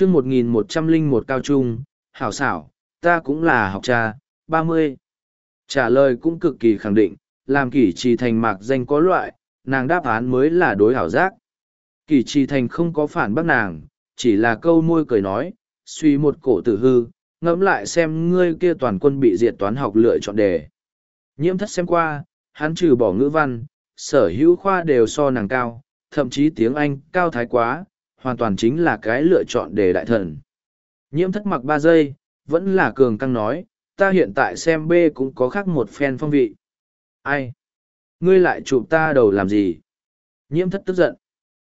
chương một nghìn một trăm linh một cao trung, hảo xảo, ta cũng là học trà, ba mươi. Trả lời cũng cực kỳ khẳng định, làm kỷ trì thành mạc danh có loại, nàng đáp án mới là đối hảo giác. Kỷ trì thành không có phản bác nàng, chỉ là câu môi cười nói, suy một cổ tử hư, ngẫm lại xem ngươi kia toàn quân bị diệt toán học lựa chọn đề. Nhiễm thất xem qua, hắn trừ bỏ ngữ văn, sở hữu khoa đều so nàng cao, thậm chí tiếng Anh cao thái quá, hoàn toàn chính là cái lựa chọn để đại thần. Nhiễm thất mặc ba giây, vẫn là cường căng nói, ta hiện tại xem B cũng có khác một phen phong vị. Ai? Ngươi lại chụp ta đầu làm gì? Nhiễm thất tức giận.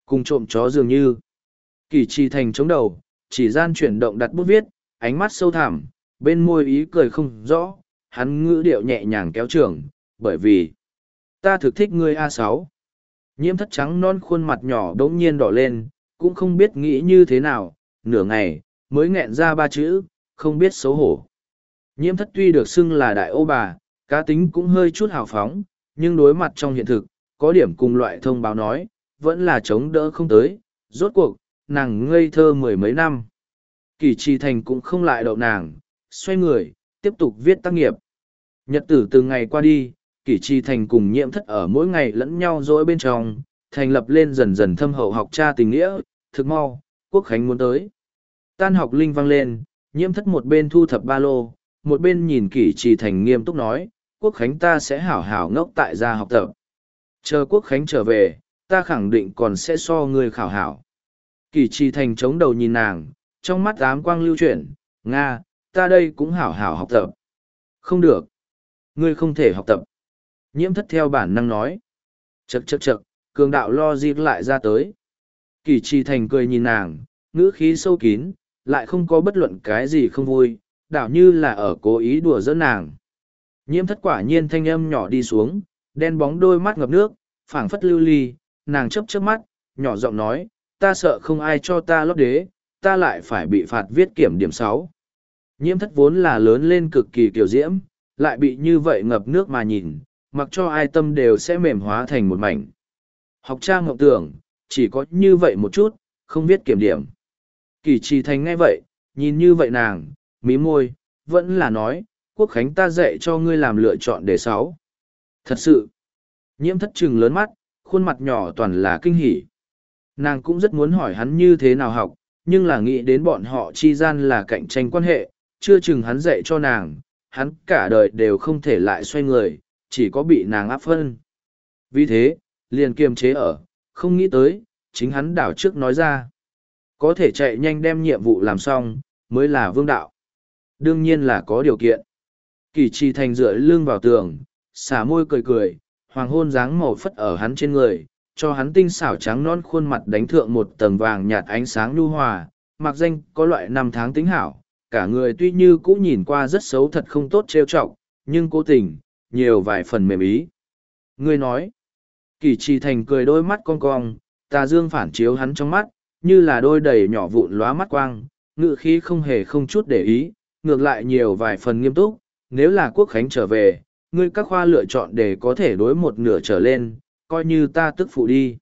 Cùng trộm chó dường như. Kỳ trì thành chống đầu, chỉ gian chuyển động đặt bút viết, ánh mắt sâu thẳm, bên môi ý cười không rõ, hắn ngữ điệu nhẹ nhàng kéo trưởng, bởi vì ta thực thích ngươi a sáu nhiễm thất trắng non khuôn mặt nhỏ đ ố n g nhiên đỏ lên cũng không biết nghĩ như thế nào nửa ngày mới nghẹn ra ba chữ không biết xấu hổ. Nhiễm thất tuy được xưng là đại ô bà cá tính cũng hơi chút hào phóng nhưng đối mặt trong hiện thực có điểm cùng loại thông báo nói vẫn là chống đỡ không tới rốt cuộc nàng ngây thơ mười mấy năm. Kỳ trì thành cũng không lại đậu nàng xoay người tiếp tục viết tác nghiệp. Nhật tử từng ngày qua đi kỷ trì thành cùng nhiễm thất ở mỗi ngày lẫn nhau dỗi bên trong, thành lập lên dần dần thâm hậu học cha tình nghĩa, thực mau, quốc khánh muốn tới. Tan học linh vang lên, nhiễm thất một bên thu thập ba lô, một bên nhìn kỷ trì thành nghiêm túc nói, quốc khánh ta sẽ hảo hảo ngốc tại gia học tập. Chờ quốc khánh trở về, ta khẳng định còn sẽ so người khảo hảo. Kỷ trì thành chống đầu nhìn nàng, trong mắt ám quang lưu chuyển, Nga, ta đây cũng hảo hảo học tập. Không được. Ngươi không thể học tập. Nhiễm thất theo bản năng nói. Chậc chậc chậc, cường đạo lo dịp lại ra tới. Kỳ trì thành cười nhìn nàng, ngữ khí sâu kín, lại không có bất luận cái gì không vui, đảo như là ở cố ý đùa giỡn nàng. Nhiễm thất quả nhiên thanh âm nhỏ đi xuống, đen bóng đôi mắt ngập nước, phảng phất lưu ly, nàng chấp chớp mắt, nhỏ giọng nói, ta sợ không ai cho ta lót đế, ta lại phải bị phạt viết kiểm điểm sáu. Nhiễm thất vốn là lớn lên cực kỳ kiểu diễm, lại bị như vậy ngập nước mà nhìn, mặc cho ai tâm đều sẽ mềm hóa thành một mảnh. Học trang ngọc tưởng, chỉ có như vậy một chút, không biết kiểm điểm. Kỳ trì thành ngay vậy, nhìn như vậy nàng, mí môi, vẫn là nói, quốc khánh ta dạy cho ngươi làm lựa chọn đề sáu. Thật sự, nhiễm thất trừng lớn mắt, khuôn mặt nhỏ toàn là kinh hỉ. Nàng cũng rất muốn hỏi hắn như thế nào học, nhưng là nghĩ đến bọn họ chi gian là cạnh tranh quan hệ, chưa chừng hắn dạy cho nàng, hắn cả đời đều không thể lại xoay người, chỉ có bị nàng áp phân. Vì thế, liền kiềm chế ở, không nghĩ tới, chính hắn đảo trước nói ra. Có thể chạy nhanh đem nhiệm vụ làm xong, mới là vương đạo. Đương nhiên là có điều kiện. Kỳ trì thành dựa lưng vào tường, xả môi cười cười, hoàng hôn dáng màu phất ở hắn trên người, cho hắn tinh xảo trắng non khuôn mặt đánh thượng một tầng vàng nhạt ánh sáng nhu hòa, mặc danh có loại năm tháng tính hảo, cả người tuy như cũ nhìn qua rất xấu thật không tốt trêu chọc, nhưng cố tình, nhiều vài phần mềm ý. Ngươi nói, kỳ trì thành cười đôi mắt cong cong, tà dương phản chiếu hắn trong mắt, như là đôi đầy nhỏ vụn lóa mắt quang, ngự khí không hề không chút để ý, ngược lại nhiều vài phần nghiêm túc, nếu là quốc khánh trở về, ngươi các khoa lựa chọn để có thể đối một nửa trở lên, coi như ta tức phụ đi.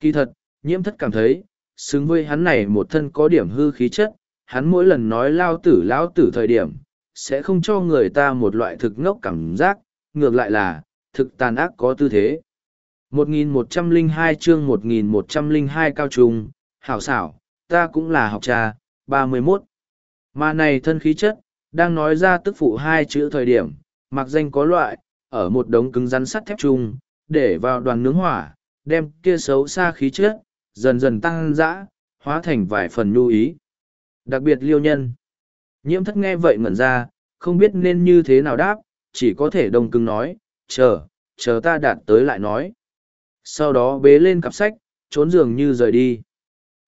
Kỳ thật, nhiễm thất cảm thấy, xứng với hắn này một thân có điểm hư khí chất, hắn mỗi lần nói lao tử lao tử thời điểm, sẽ không cho người ta một loại thực ngốc cảm giác, ngược lại là, thực tàn ác có tư thế. 1102 chương 1102 cao trung, hảo xảo, ta cũng là học trà, 31. Mà này thân khí chất, đang nói ra tức phụ hai chữ thời điểm, mặc danh có loại, ở một đống cứng rắn sắt thép chung, để vào đoàn nướng hỏa, đem kia xấu xa khí chất, dần dần tăng dã, hóa thành vài phần nhu ý. Đặc biệt liêu nhân. Nhiễm thất nghe vậy ngẩn ra, không biết nên như thế nào đáp, chỉ có thể đông cứng nói, chờ, chờ ta đạt tới lại nói. Sau đó bế lên cặp sách, trốn giường như rời đi.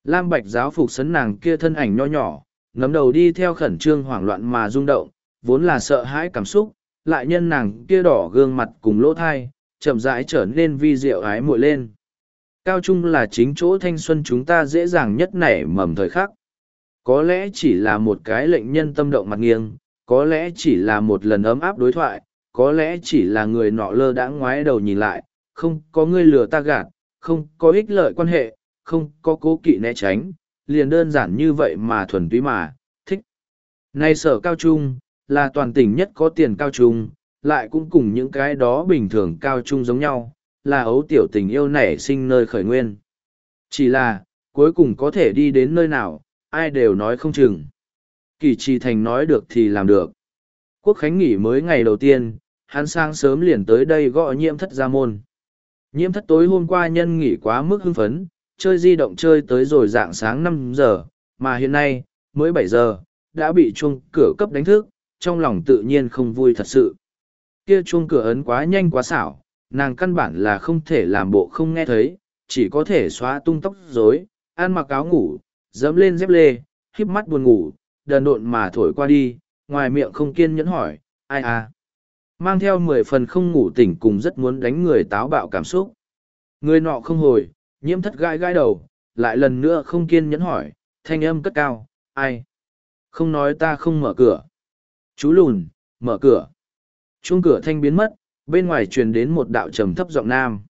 Lam bạch giáo phục sấn nàng kia thân ảnh nho nhỏ, ngấm đầu đi theo khẩn trương hoảng loạn mà rung động, vốn là sợ hãi cảm xúc, lại nhân nàng kia đỏ gương mặt cùng lỗ thai, chậm rãi trở nên vi diệu ái muội lên. Cao trung là chính chỗ thanh xuân chúng ta dễ dàng nhất nảy mầm thời khắc. Có lẽ chỉ là một cái lệnh nhân tâm động mặt nghiêng, có lẽ chỉ là một lần ấm áp đối thoại, có lẽ chỉ là người nọ lơ đã ngoái đầu nhìn lại, không có người lừa ta gạt, không có ích lợi quan hệ, không có cố kỵ né tránh, liền đơn giản như vậy mà thuần túy mà, thích. Nay sở cao trung, là toàn tỉnh nhất có tiền cao trung, lại cũng cùng những cái đó bình thường cao trung giống nhau, là ấu tiểu tình yêu nảy sinh nơi khởi nguyên. Chỉ là, cuối cùng có thể đi đến nơi nào, ai đều nói không chừng. Kỳ trì thành nói được thì làm được. Quốc Khánh nghỉ mới ngày đầu tiên, hắn sang sớm liền tới đây gõ nhiễm thất gia môn. Nhiễm thất tối hôm qua nhân nghỉ quá mức hưng phấn, chơi di động chơi tới rồi dạng sáng năm giờ, mà hiện nay, mới bảy giờ, đã bị chuông cửa cấp đánh thức, trong lòng tự nhiên không vui thật sự. Kia chuông cửa ấn quá nhanh quá xảo, nàng căn bản là không thể làm bộ không nghe thấy, chỉ có thể xóa tung tóc rối, ăn mặc áo ngủ, dẫm lên dép lê, híp mắt buồn ngủ, đần độn mà thổi qua đi, ngoài miệng không kiên nhẫn hỏi, ai à? Mang theo mười phần không ngủ tỉnh cùng rất muốn đánh người táo bạo cảm xúc. Người nọ không hồi, nhiễm thất gai gai đầu, lại lần nữa không kiên nhẫn hỏi, thanh âm cất cao, ai? Không nói ta không mở cửa. Chú lùn, mở cửa. Chuông cửa thanh biến mất, bên ngoài truyền đến một đạo trầm thấp giọng nam.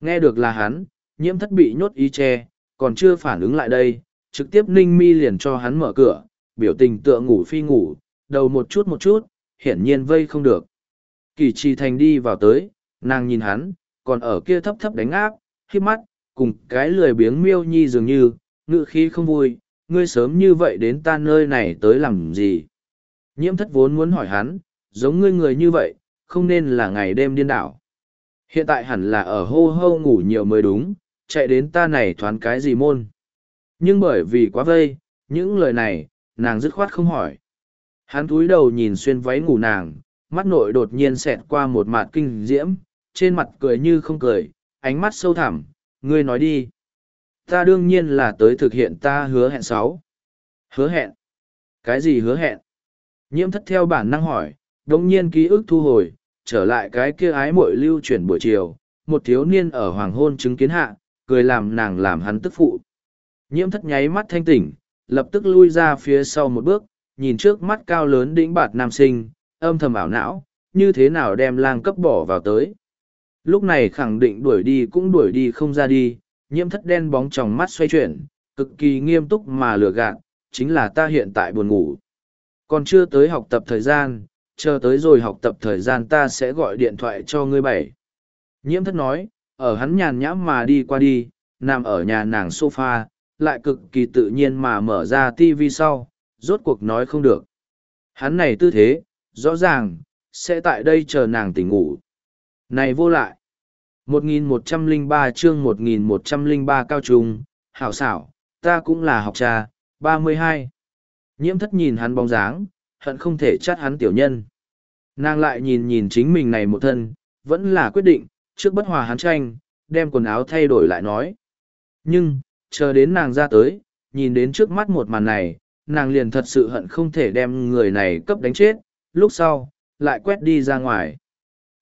Nghe được là hắn, nhiễm thất bị nhốt ý che, còn chưa phản ứng lại đây, trực tiếp ninh mi liền cho hắn mở cửa, biểu tình tựa ngủ phi ngủ, đầu một chút một chút, hiển nhiên vây không được. Kỳ trì thành đi vào tới, nàng nhìn hắn, còn ở kia thấp thấp đánh áp, khi mắt, cùng cái lười biếng miêu nhi dường như, ngự khí không vui, ngươi sớm như vậy đến ta nơi này tới làm gì. Nhiễm thất vốn muốn hỏi hắn, giống ngươi người như vậy, không nên là ngày đêm điên đảo. Hiện tại hẳn là ở hô hô ngủ nhiều mới đúng, chạy đến ta này thoán cái gì môn. Nhưng bởi vì quá vây, những lời này, nàng dứt khoát không hỏi. Hắn túi đầu nhìn xuyên váy ngủ nàng, mắt nội đột nhiên xẹt qua một mặt kinh diễm, trên mặt cười như không cười, ánh mắt sâu thẳm, ngươi nói đi. Ta đương nhiên là tới thực hiện ta hứa hẹn sáu. Hứa hẹn? Cái gì hứa hẹn? Nhiễm thất theo bản năng hỏi, đồng nhiên ký ức thu hồi, trở lại cái kia ái mội lưu chuyển buổi chiều, một thiếu niên ở hoàng hôn chứng kiến hạ, cười làm nàng làm hắn tức phụ. Nhiễm thất nháy mắt thanh tỉnh, lập tức lui ra phía sau một bước, nhìn trước mắt cao lớn đĩnh bạt nam sinh, âm thầm ảo não, như thế nào đem lang cấp bỏ vào tới. Lúc này khẳng định đuổi đi cũng đuổi đi không ra đi, nhiễm thất đen bóng trong mắt xoay chuyển, cực kỳ nghiêm túc mà lừa gạt, chính là ta hiện tại buồn ngủ. Còn chưa tới học tập thời gian, chờ tới rồi học tập thời gian ta sẽ gọi điện thoại cho ngươi bảy. Nhiễm thất nói, ở hắn nhàn nhãm mà đi qua đi, nằm ở nhà nàng sofa, lại cực kỳ tự nhiên mà mở ra tivi sau, rốt cuộc nói không được. Hắn này tư thế, rõ ràng, sẽ tại đây chờ nàng tỉnh ngủ. Này vô lại. 1103 chương 1103 cao trung, hảo xảo, ta cũng là học trà, 32. Nhiễm thất nhìn hắn bóng dáng, hận không thể chắt hắn tiểu nhân. Nàng lại nhìn nhìn chính mình này một thân, vẫn là quyết định, trước bất hòa hắn tranh, đem quần áo thay đổi lại nói. Nhưng, chờ đến nàng ra tới, nhìn đến trước mắt một màn này, nàng liền thật sự hận không thể đem người này cấp đánh chết, lúc sau, lại quét đi ra ngoài.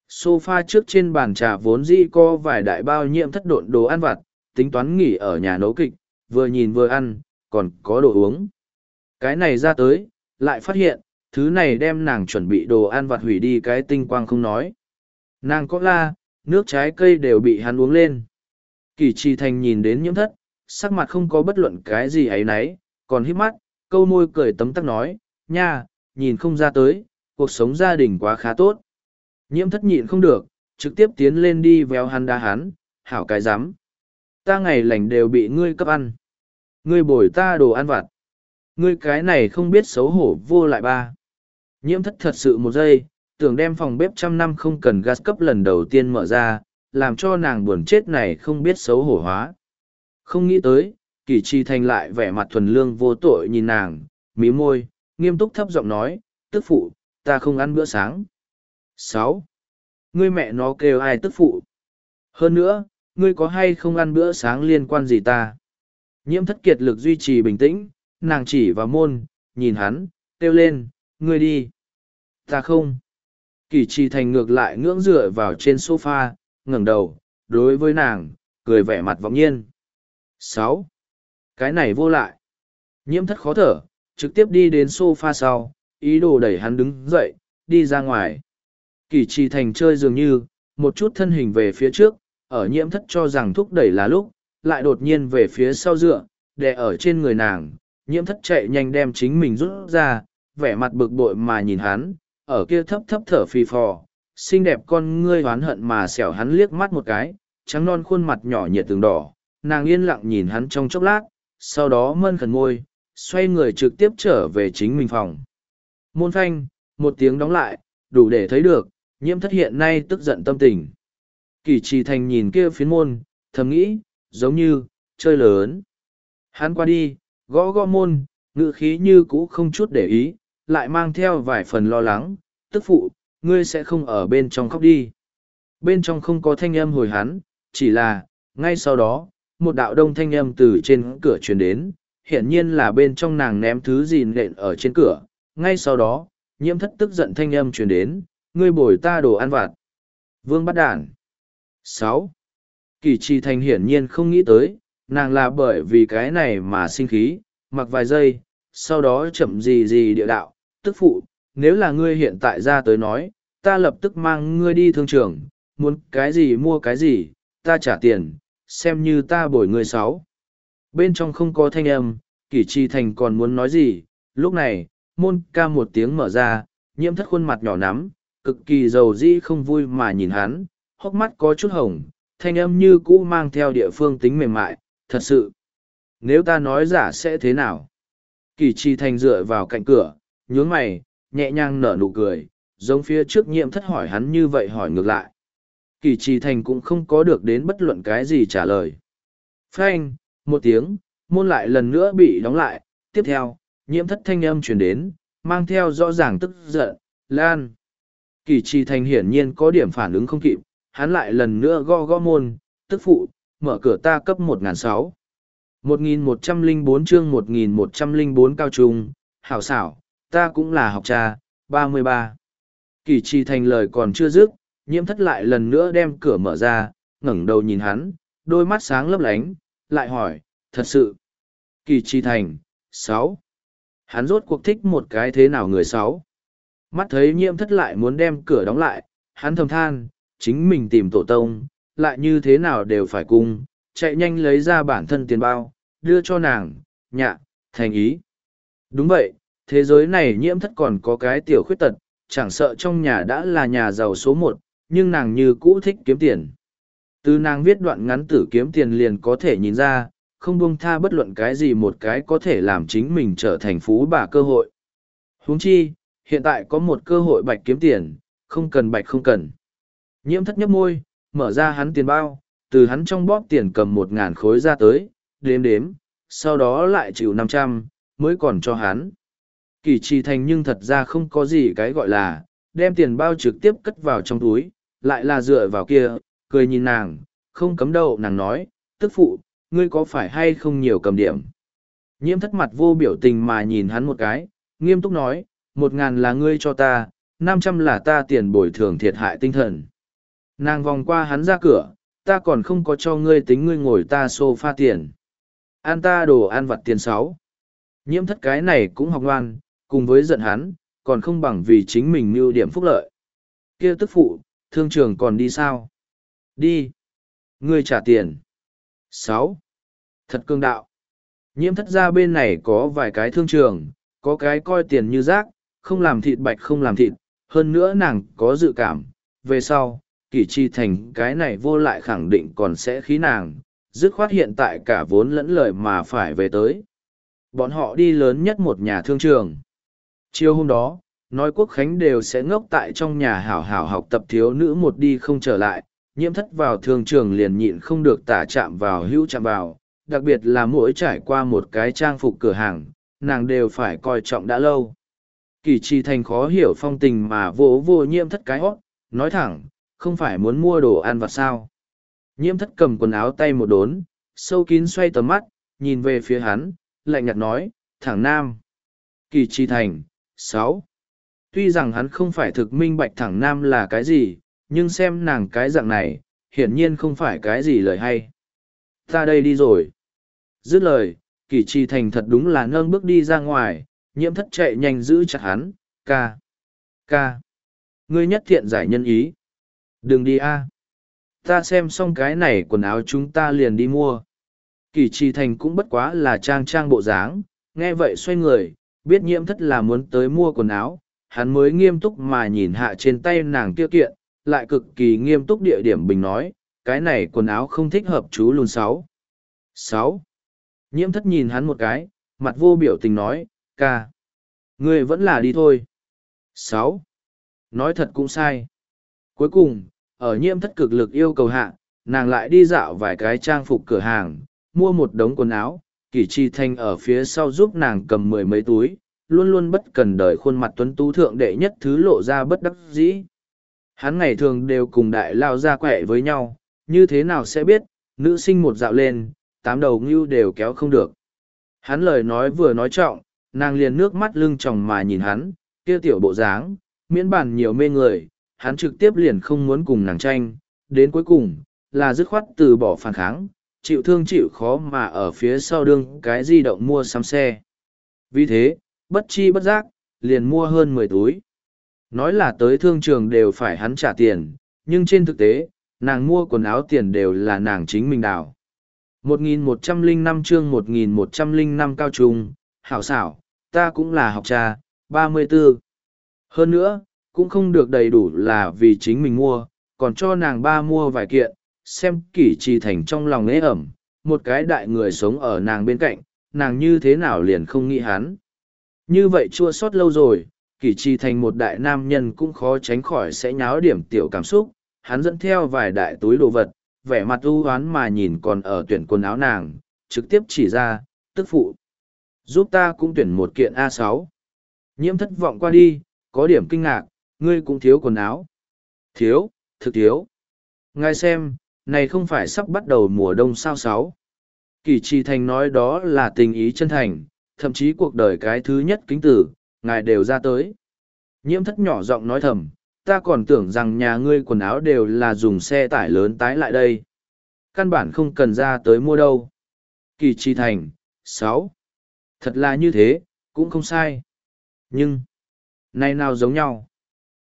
Sofa trước trên bàn trà vốn dĩ có vài đại bao nhiễm thất độn đồ ăn vặt, tính toán nghỉ ở nhà nấu kịch, vừa nhìn vừa ăn, còn có đồ uống. Cái này ra tới, lại phát hiện, thứ này đem nàng chuẩn bị đồ ăn vặt hủy đi cái tinh quang không nói. Nàng có la, nước trái cây đều bị hắn uống lên. Kỳ trì thành nhìn đến nhiễm thất, sắc mặt không có bất luận cái gì ấy nấy, còn hít mắt, câu môi cười tấm tắc nói, nha, nhìn không ra tới, cuộc sống gia đình quá khá tốt. Nhiễm thất nhịn không được, trực tiếp tiến lên đi véo hắn đá hắn, hảo cái rắm Ta ngày lành đều bị ngươi cấp ăn. Ngươi bồi ta đồ ăn vặt. Ngươi cái này không biết xấu hổ vô lại ba. Nhiễm thất thật sự một giây, tưởng đem phòng bếp trăm năm không cần gas cấp lần đầu tiên mở ra, làm cho nàng buồn chết này không biết xấu hổ hóa. Không nghĩ tới, kỳ trì thành lại vẻ mặt thuần lương vô tội nhìn nàng, mí môi, nghiêm túc thấp giọng nói, tức phụ, ta không ăn bữa sáng. sáu Ngươi mẹ nó kêu ai tức phụ? Hơn nữa, ngươi có hay không ăn bữa sáng liên quan gì ta? Nhiễm thất kiệt lực duy trì bình tĩnh, nàng chỉ vào môn, nhìn hắn, kêu lên, ngươi đi. Ta không. Kỳ trì thành ngược lại ngưỡng dựa vào trên sofa, ngẩng đầu, đối với nàng, cười vẻ mặt vọng nhiên. sáu Cái này vô lại. Nhiễm thất khó thở, trực tiếp đi đến sofa sau, ý đồ đẩy hắn đứng dậy, đi ra ngoài. Kỳ trì thành chơi dường như, một chút thân hình về phía trước, ở nhiễm thất cho rằng thúc đẩy là lúc, lại đột nhiên về phía sau dựa, đè ở trên người nàng, nhiễm thất chạy nhanh đem chính mình rút ra, vẻ mặt bực bội mà nhìn hắn, ở kia thấp thấp thở phì phò, xinh đẹp con ngươi oán hận mà xẻo hắn liếc mắt một cái, trắng non khuôn mặt nhỏ nhiệt từng đỏ, nàng yên lặng nhìn hắn trong chốc lát, sau đó mân khẩn môi, xoay người trực tiếp trở về chính mình phòng. Môn phanh, một tiếng đóng lại, đủ để thấy được, nhiễm thất hiện nay tức giận tâm tình. Kỳ trì thành nhìn kia phiến môn, thầm nghĩ, giống như, chơi lớn. Hắn qua đi, gõ gõ môn, ngự khí như cũ không chút để ý, lại mang theo vài phần lo lắng, tức phụ, ngươi sẽ không ở bên trong khóc đi. Bên trong không có thanh âm hồi hắn, chỉ là, ngay sau đó, một đạo đông thanh âm từ trên cửa truyền đến, hiển nhiên là bên trong nàng ném thứ gì nện ở trên cửa. Ngay sau đó, nhiễm thất tức giận thanh âm truyền đến, ngươi bồi ta đồ ăn vặt. Vương bắt đản. sáu Kỳ trì thành hiển nhiên không nghĩ tới, nàng là bởi vì cái này mà sinh khí, mặc vài giây, sau đó chậm gì gì địa đạo, tức phụ, nếu là ngươi hiện tại ra tới nói, ta lập tức mang ngươi đi thương trường, muốn cái gì mua cái gì, ta trả tiền, xem như ta bồi ngươi sáu. Bên trong không có thanh âm, kỷ trì thành còn muốn nói gì, lúc này, môn ca một tiếng mở ra, nhiễm thất khuôn mặt nhỏ nắm, cực kỳ giàu dĩ không vui mà nhìn hắn, hốc mắt có chút hồng, thanh âm như cũ mang theo địa phương tính mềm mại, thật sự. Nếu ta nói giả sẽ thế nào? Kỳ trì thành dựa vào cạnh cửa, nhướng mày, nhẹ nhàng nở nụ cười, giống phía trước nhiễm thất hỏi hắn như vậy hỏi ngược lại. Kỳ trì thành cũng không có được đến bất luận cái gì trả lời. Phanh, một tiếng, môn lại lần nữa bị đóng lại, tiếp theo, nhiễm thất thanh âm chuyển đến, mang theo rõ ràng tức giận, lan. Kỳ trì thành hiển nhiên có điểm phản ứng không kịp, hắn lại lần nữa go go môn, tức phụ, mở cửa ta cấp một ngàn sáu. Một nghìn một trăm linh bốn chương một nghìn một trăm linh bốn cao trung, hảo xảo, ta cũng là học trà, ba mươi ba. Kỳ trì thành lời còn chưa dứt, nhiễm thất lại lần nữa đem cửa mở ra, ngẩng đầu nhìn hắn, đôi mắt sáng lấp lánh, lại hỏi, thật sự. Kỳ trì thành, sáu. Hắn rốt cuộc thích một cái thế nào người sáu. Mắt thấy nhiễm thất lại muốn đem cửa đóng lại, hắn thầm than, chính mình tìm tổ tông, lại như thế nào đều phải cung, chạy nhanh lấy ra bản thân tiền bao, đưa cho nàng, nhạ, thành ý. Đúng vậy, thế giới này nhiễm thất còn có cái tiểu khuyết tật, chẳng sợ trong nhà đã là nhà giàu số một, nhưng nàng như cũ thích kiếm tiền. Từ nàng viết đoạn ngắn tử kiếm tiền liền có thể nhìn ra, không buông tha bất luận cái gì một cái có thể làm chính mình trở thành phú bà cơ hội. huống chi, hiện tại có một cơ hội bạch kiếm tiền, không cần bạch không cần. Nhiễm thất nhấp môi, mở ra hắn tiền bao, từ hắn trong bóp tiền cầm một ngàn khối ra tới, đếm đếm, sau đó lại chịu năm trăm mới còn cho hắn. Kỳ trì thành nhưng thật ra không có gì cái gọi là, đem tiền bao trực tiếp cất vào trong túi, lại là dựa vào kia, cười nhìn nàng, không cấm đâu nàng nói, tức phụ, ngươi có phải hay không nhiều cầm điểm. Nhiễm thất mặt vô biểu tình mà nhìn hắn một cái, nghiêm túc nói, một ngàn là ngươi cho ta, năm trăm là ta tiền bồi thường thiệt hại tinh thần. Nàng vòng qua hắn ra cửa, ta còn không có cho ngươi tính ngươi ngồi ta sofa tiền. An ta đồ ăn vặt tiền sáu. Nhiễm thất cái này cũng học ngoan, cùng với giận hắn, còn không bằng vì chính mình mưu điểm phúc lợi. kia tức phụ, thương trường còn đi sao? Đi. Ngươi trả tiền sáu. Thật cương đạo. Nhiễm thất gia bên này có vài cái thương trường, có cái coi tiền như rác, không làm thịt bạch không làm thịt, hơn nữa nàng có dự cảm, về sau, kỷ chi thành cái này vô lại khẳng định còn sẽ khí nàng, dứt khoát hiện tại cả vốn lẫn lời mà phải về tới. Bọn họ đi lớn nhất một nhà thương trường. Chiều hôm đó, nói quốc khánh đều sẽ ngốc tại trong nhà hảo hảo học tập thiếu nữ một đi không trở lại, nhiễm thất vào thương trường liền nhịn không được tả chạm vào hữu chạm vào, đặc biệt là mỗi trải qua một cái trang phục cửa hàng, nàng đều phải coi trọng đã lâu. Kỳ trì thành khó hiểu phong tình mà vô vô nhiễm thất cái hót, nói thẳng, không phải muốn mua đồ ăn vặt sao. Nhiễm thất cầm quần áo tay một đốn, sâu kín xoay tầm mắt, nhìn về phía hắn, lạnh nhạt nói, thẳng nam. Kỳ trì thành, sáu. Tuy rằng hắn không phải thực minh bạch thẳng nam là cái gì, nhưng xem nàng cái dạng này, hiển nhiên không phải cái gì lời hay. Ta đây đi rồi. Dứt lời, kỳ trì thành thật đúng là nâng bước đi ra ngoài, nhiễm thất chạy nhanh giữ chặt hắn, ca. Ca. Ngươi nhất thiện giải nhân ý. Đừng đi a. Ta xem xong cái này quần áo chúng ta liền đi mua. Kỳ trì thành cũng bất quá là trang trang bộ dáng, nghe vậy xoay người, biết nhiễm thất là muốn tới mua quần áo, hắn mới nghiêm túc mà nhìn hạ trên tay nàng kia kiện, lại cực kỳ nghiêm túc địa điểm bình nói, cái này quần áo không thích hợp chú lùn sáu. Sáu. Nhiễm thất nhìn hắn một cái, mặt vô biểu tình nói, ca. Ngươi vẫn là đi thôi. Sáu. Nói thật cũng sai. Cuối cùng, ở nhiễm thất cực lực yêu cầu hạ, nàng lại đi dạo vài cái trang phục cửa hàng, mua một đống quần áo, kỷ chi thanh ở phía sau giúp nàng cầm mười mấy túi, luôn luôn bất cần đời khuôn mặt tuấn tú thượng đệ nhất thứ lộ ra bất đắc dĩ. Hắn ngày thường đều cùng đại lao ra quẹ với nhau, như thế nào sẽ biết, nữ sinh một dạo lên, tám đầu ngưu đều kéo không được. Hắn lời nói vừa nói trọng, nàng liền nước mắt lưng tròng mà nhìn hắn, kia tiểu bộ dáng, miễn bản nhiều mê người, hắn trực tiếp liền không muốn cùng nàng tranh, đến cuối cùng, là dứt khoát từ bỏ phản kháng, chịu thương chịu khó mà ở phía sau đương cái di động mua xăm xe. Vì thế, bất chi bất giác, liền mua hơn mười túi. Nói là tới thương trường đều phải hắn trả tiền, nhưng trên thực tế, nàng mua quần áo tiền đều là nàng chính mình đào. 1105 chương 1105 cao trung, hảo xảo, ta cũng là học trà, 34. Hơn nữa, cũng không được đầy đủ là vì chính mình mua, còn cho nàng ba mua vài kiện, xem kỷ trì thành trong lòng ế ẩm, một cái đại người sống ở nàng bên cạnh, nàng như thế nào liền không nghĩ hắn. Như vậy chua sót lâu rồi, kỷ trì thành một đại nam nhân cũng khó tránh khỏi sẽ nháo điểm tiểu cảm xúc, hắn dẫn theo vài đại túi đồ vật, vẻ mặt ưu oán mà nhìn còn ở tuyển quần áo nàng, trực tiếp chỉ ra, tức phụ. Giúp ta cũng tuyển một kiện a sáu. Nhiễm thất vọng qua đi, có điểm kinh ngạc, ngươi cũng thiếu quần áo. Thiếu, thực thiếu. Ngài xem, này không phải sắp bắt đầu mùa đông sao sáu. Kỳ trì thành nói đó là tình ý chân thành, thậm chí cuộc đời cái thứ nhất kính tử, ngài đều ra tới. Nhiễm thất nhỏ giọng nói thầm, ta còn tưởng rằng nhà ngươi quần áo đều là dùng xe tải lớn tái lại đây. Căn bản không cần ra tới mua đâu. Kỳ trì thành, sáu. Thật là như thế, cũng không sai. Nhưng, nay nào giống nhau.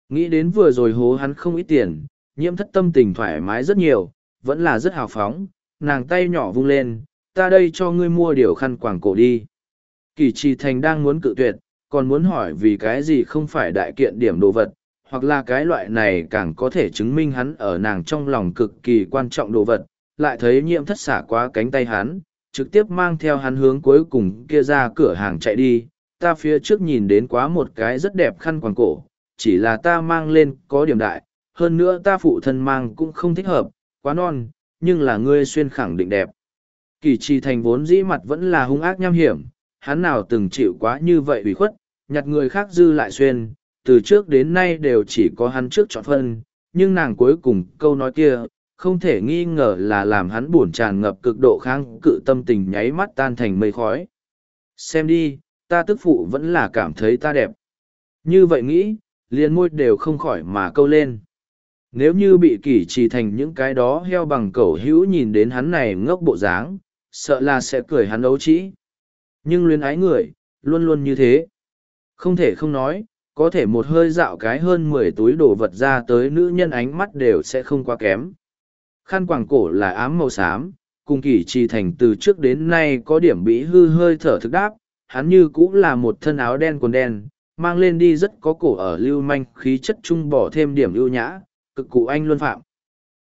Nghĩ đến vừa rồi hố hắn không ít tiền, nhiễm thất tâm tình thoải mái rất nhiều, vẫn là rất hào phóng, nàng tay nhỏ vung lên, ta đây cho ngươi mua điều khăn quàng cổ đi. Kỳ trì thành đang muốn cự tuyệt, còn muốn hỏi vì cái gì không phải đại kiện điểm đồ vật, hoặc là cái loại này càng có thể chứng minh hắn ở nàng trong lòng cực kỳ quan trọng đồ vật, lại thấy nhiễm thất xả quá cánh tay hắn, trực tiếp mang theo hắn hướng cuối cùng kia ra cửa hàng chạy đi, ta phía trước nhìn đến quá một cái rất đẹp khăn quàng cổ, chỉ là ta mang lên có điểm đại, hơn nữa ta phụ thân mang cũng không thích hợp, quá non, nhưng là ngươi xuyên khẳng định đẹp. Kỳ trì thành vốn dĩ mặt vẫn là hung ác nham hiểm, hắn nào từng chịu quá như vậy ủy khuất, nhặt người khác dư lại xuyên, từ trước đến nay đều chỉ có hắn trước chọn phân, nhưng nàng cuối cùng câu nói kia, không thể nghi ngờ là làm hắn buồn tràn ngập cực độ kháng cự tâm tình nháy mắt tan thành mây khói. Xem đi, ta tức phụ vẫn là cảm thấy ta đẹp. Như vậy nghĩ, liền môi đều không khỏi mà câu lên. Nếu như bị kỷ trì thành những cái đó heo bằng cẩu hữu nhìn đến hắn này ngốc bộ dáng, sợ là sẽ cười hắn ấu trĩ. Nhưng luyến ái người, luôn luôn như thế. Không thể không nói, có thể một hơi dạo cái hơn mười túi đồ vật ra tới nữ nhân ánh mắt đều sẽ không quá kém. Khăn quàng cổ là ám màu xám, cùng kỷ trì thành từ trước đến nay có điểm bị hư hơi thở thực đáp, hắn như cũng là một thân áo đen quần đen, mang lên đi rất có cổ ở lưu manh khí chất trung bỏ thêm điểm ưu nhã, cực cụ anh luân phạm.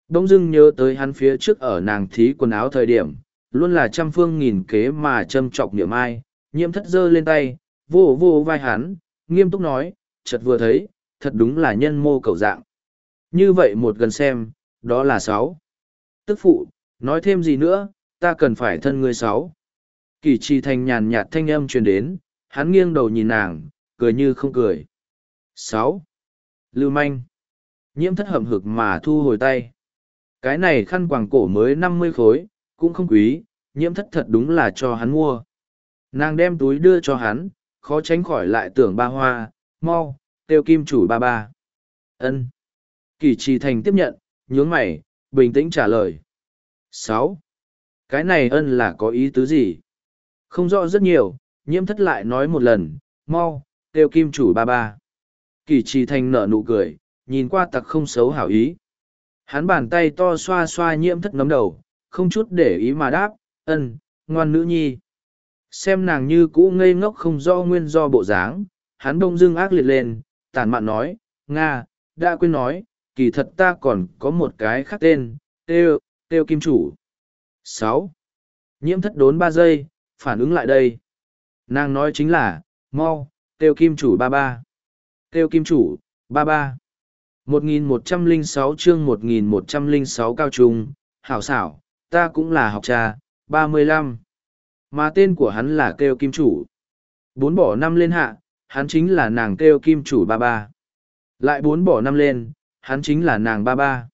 Đông dưng nhớ tới hắn phía trước ở nàng thí quần áo thời điểm, luôn là trăm phương nghìn kế mà châm trọc niệm ai, nhiễm thất dơ lên tay, vô vô vai hắn, nghiêm túc nói, chợt vừa thấy, thật đúng là nhân mô cầu dạng. Như vậy một gần xem, đó là sáu. Tức phụ, nói thêm gì nữa, ta cần phải thân ngươi sáu. Kỳ trì thành nhàn nhạt thanh âm truyền đến, hắn nghiêng đầu nhìn nàng, cười như không cười. sáu. Lưu manh. Nhiễm thất hậm hực mà thu hồi tay. Cái này khăn quàng cổ mới năm mươi khối, cũng không quý, nhiễm thất thật đúng là cho hắn mua. Nàng đem túi đưa cho hắn, khó tránh khỏi lại tưởng ba hoa, mau, tiêu kim chủ ba ba. ân Kỳ trì thành tiếp nhận, nhướng mày, bình tĩnh trả lời. sáu Cái này ân là có ý tứ gì? Không rõ rất nhiều, nhiễm thất lại nói một lần, mau, tiêu kim chủ ba ba. Kỳ trì thành nở nụ cười, nhìn qua tặc không xấu hảo ý. Hắn bàn tay to xoa xoa nhiễm thất nấm đầu, không chút để ý mà đáp, ân, ngoan nữ nhi. Xem nàng như cũ ngây ngốc không do nguyên do bộ dáng, hắn đông dưng ác liệt lên, tàn mạn nói, Nga, đã quên nói, kỳ thật ta còn có một cái khác tên, Têu, Têu Kim Chủ. sáu Nhiễm thất đốn ba giây, phản ứng lại đây. Nàng nói chính là, mau, Têu Kim Chủ ba ba. Têu Kim Chủ, ba ba. 1106 chương 1106 cao trung, hảo xảo, ta cũng là học trà, 35. Mà tên của hắn là kêu kim chủ. Bốn bỏ năm lên hạ, hắn chính là nàng kêu kim chủ ba ba. Lại bốn bỏ năm lên, hắn chính là nàng ba ba.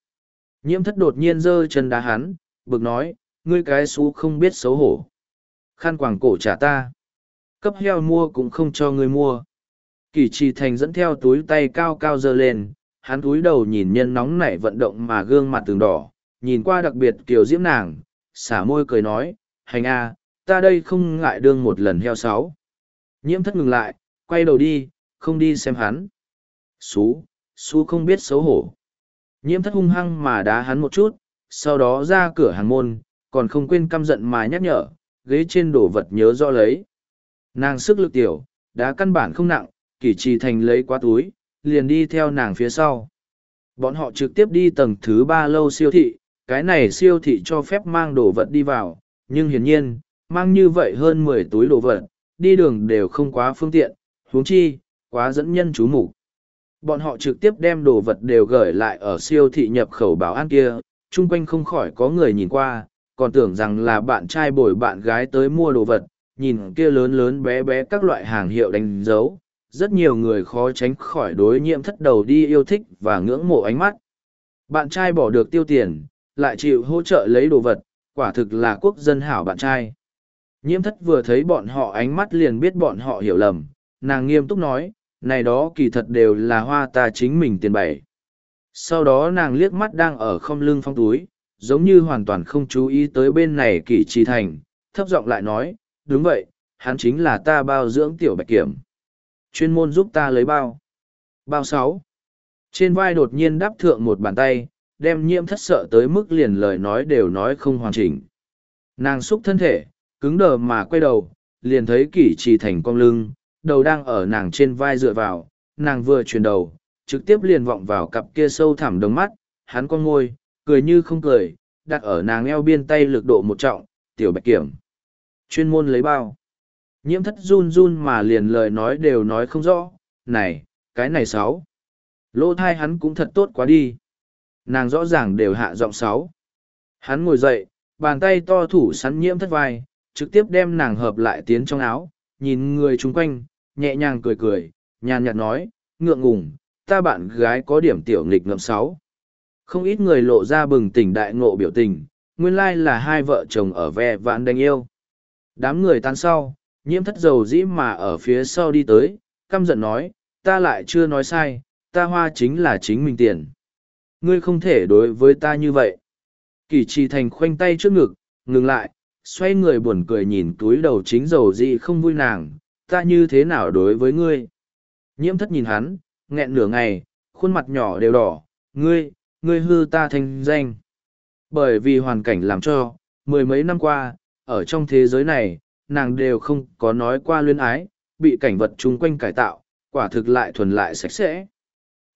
Nhiễm thất đột nhiên giơ chân đá hắn, bực nói, ngươi cái xú không biết xấu hổ. Khăn quàng cổ trả ta. Cấp heo mua cũng không cho ngươi mua. Kỳ trì thành dẫn theo túi tay cao cao giơ lên, hắn túi đầu nhìn nhân nóng nảy vận động mà gương mặt tường đỏ, nhìn qua đặc biệt kiểu diễm nàng, xả môi cười nói, hành a, ta đây không ngại đương một lần heo sáu. Nhiễm thất ngừng lại, quay đầu đi, không đi xem hắn. Xú, xú không biết xấu hổ. Nhiễm thất hung hăng mà đá hắn một chút, sau đó ra cửa hàng môn, còn không quên căm giận mà nhắc nhở, ghế trên đổ vật nhớ rõ lấy. Nàng sức lực tiểu, đá căn bản không nặng, kỷ trì thành lấy qua túi, liền đi theo nàng phía sau. Bọn họ trực tiếp đi tầng thứ ba lâu siêu thị, cái này siêu thị cho phép mang đồ vật đi vào, nhưng hiển nhiên, mang như vậy hơn mười túi đồ vật, đi đường đều không quá phương tiện, huống chi, quá dẫn nhân chú mục Bọn họ trực tiếp đem đồ vật đều gửi lại ở siêu thị nhập khẩu bảo an kia, chung quanh không khỏi có người nhìn qua, còn tưởng rằng là bạn trai bồi bạn gái tới mua đồ vật, nhìn kia lớn lớn bé bé các loại hàng hiệu đánh dấu. Rất nhiều người khó tránh khỏi đối nhiễm thất đầu đi yêu thích và ngưỡng mộ ánh mắt. Bạn trai bỏ được tiêu tiền, lại chịu hỗ trợ lấy đồ vật, quả thực là quốc dân hảo bạn trai. Nhiễm thất vừa thấy bọn họ ánh mắt liền biết bọn họ hiểu lầm, nàng nghiêm túc nói, này đó kỳ thật đều là hoa ta chính mình tiền bày. Sau đó nàng liếc mắt đang ở không lưng phong túi, giống như hoàn toàn không chú ý tới bên này kỷ trì thành, thấp giọng lại nói, đúng vậy, hắn chính là ta bao dưỡng tiểu bạch kiểm. Chuyên môn giúp ta lấy bao. Bao sáu. Trên vai đột nhiên đáp thượng một bàn tay, đem nhiễm thất sợ tới mức liền lời nói đều nói không hoàn chỉnh. Nàng xúc thân thể, cứng đờ mà quay đầu, liền thấy kỷ trì thành cong lưng, đầu đang ở nàng trên vai dựa vào, nàng vừa chuyển đầu, trực tiếp liền vọng vào cặp kia sâu thẳm đống mắt, hắn con ngôi, cười như không cười, đặt ở nàng eo biên tay lực độ một trọng, tiểu bạch kiểm. Chuyên môn lấy bao. Nhiễm thất run run mà liền lời nói đều nói không rõ, này, cái này sáu. Lỗ thai hắn cũng thật tốt quá đi. Nàng rõ ràng đều hạ giọng sáu. Hắn ngồi dậy, bàn tay to thủ sắn nhiễm thất vai, trực tiếp đem nàng hợp lại tiến trong áo, nhìn người chung quanh, nhẹ nhàng cười cười, nhàn nhạt nói, ngượng ngùng, ta bạn gái có điểm tiểu nghịch ngậm sáu. Không ít người lộ ra bừng tỉnh đại ngộ biểu tình, nguyên lai là hai vợ chồng ở ve vãn đánh yêu. Đám người tan sau, nhiễm thất dầu dĩ mà ở phía sau đi tới, căm giận nói, ta lại chưa nói sai, ta hoa chính là chính mình tiền. Ngươi không thể đối với ta như vậy. Kỳ trì thành khoanh tay trước ngực, ngừng lại, xoay người buồn cười nhìn túi đầu chính dầu dị không vui nàng, ta như thế nào đối với ngươi. Nhiễm thất nhìn hắn, nghẹn nửa ngày, khuôn mặt nhỏ đều đỏ, ngươi, ngươi hư ta thanh danh. Bởi vì hoàn cảnh làm cho, mười mấy năm qua, ở trong thế giới này, nàng đều không có nói qua luyến ái, bị cảnh vật chung quanh cải tạo, quả thực lại thuần lại sạch sẽ.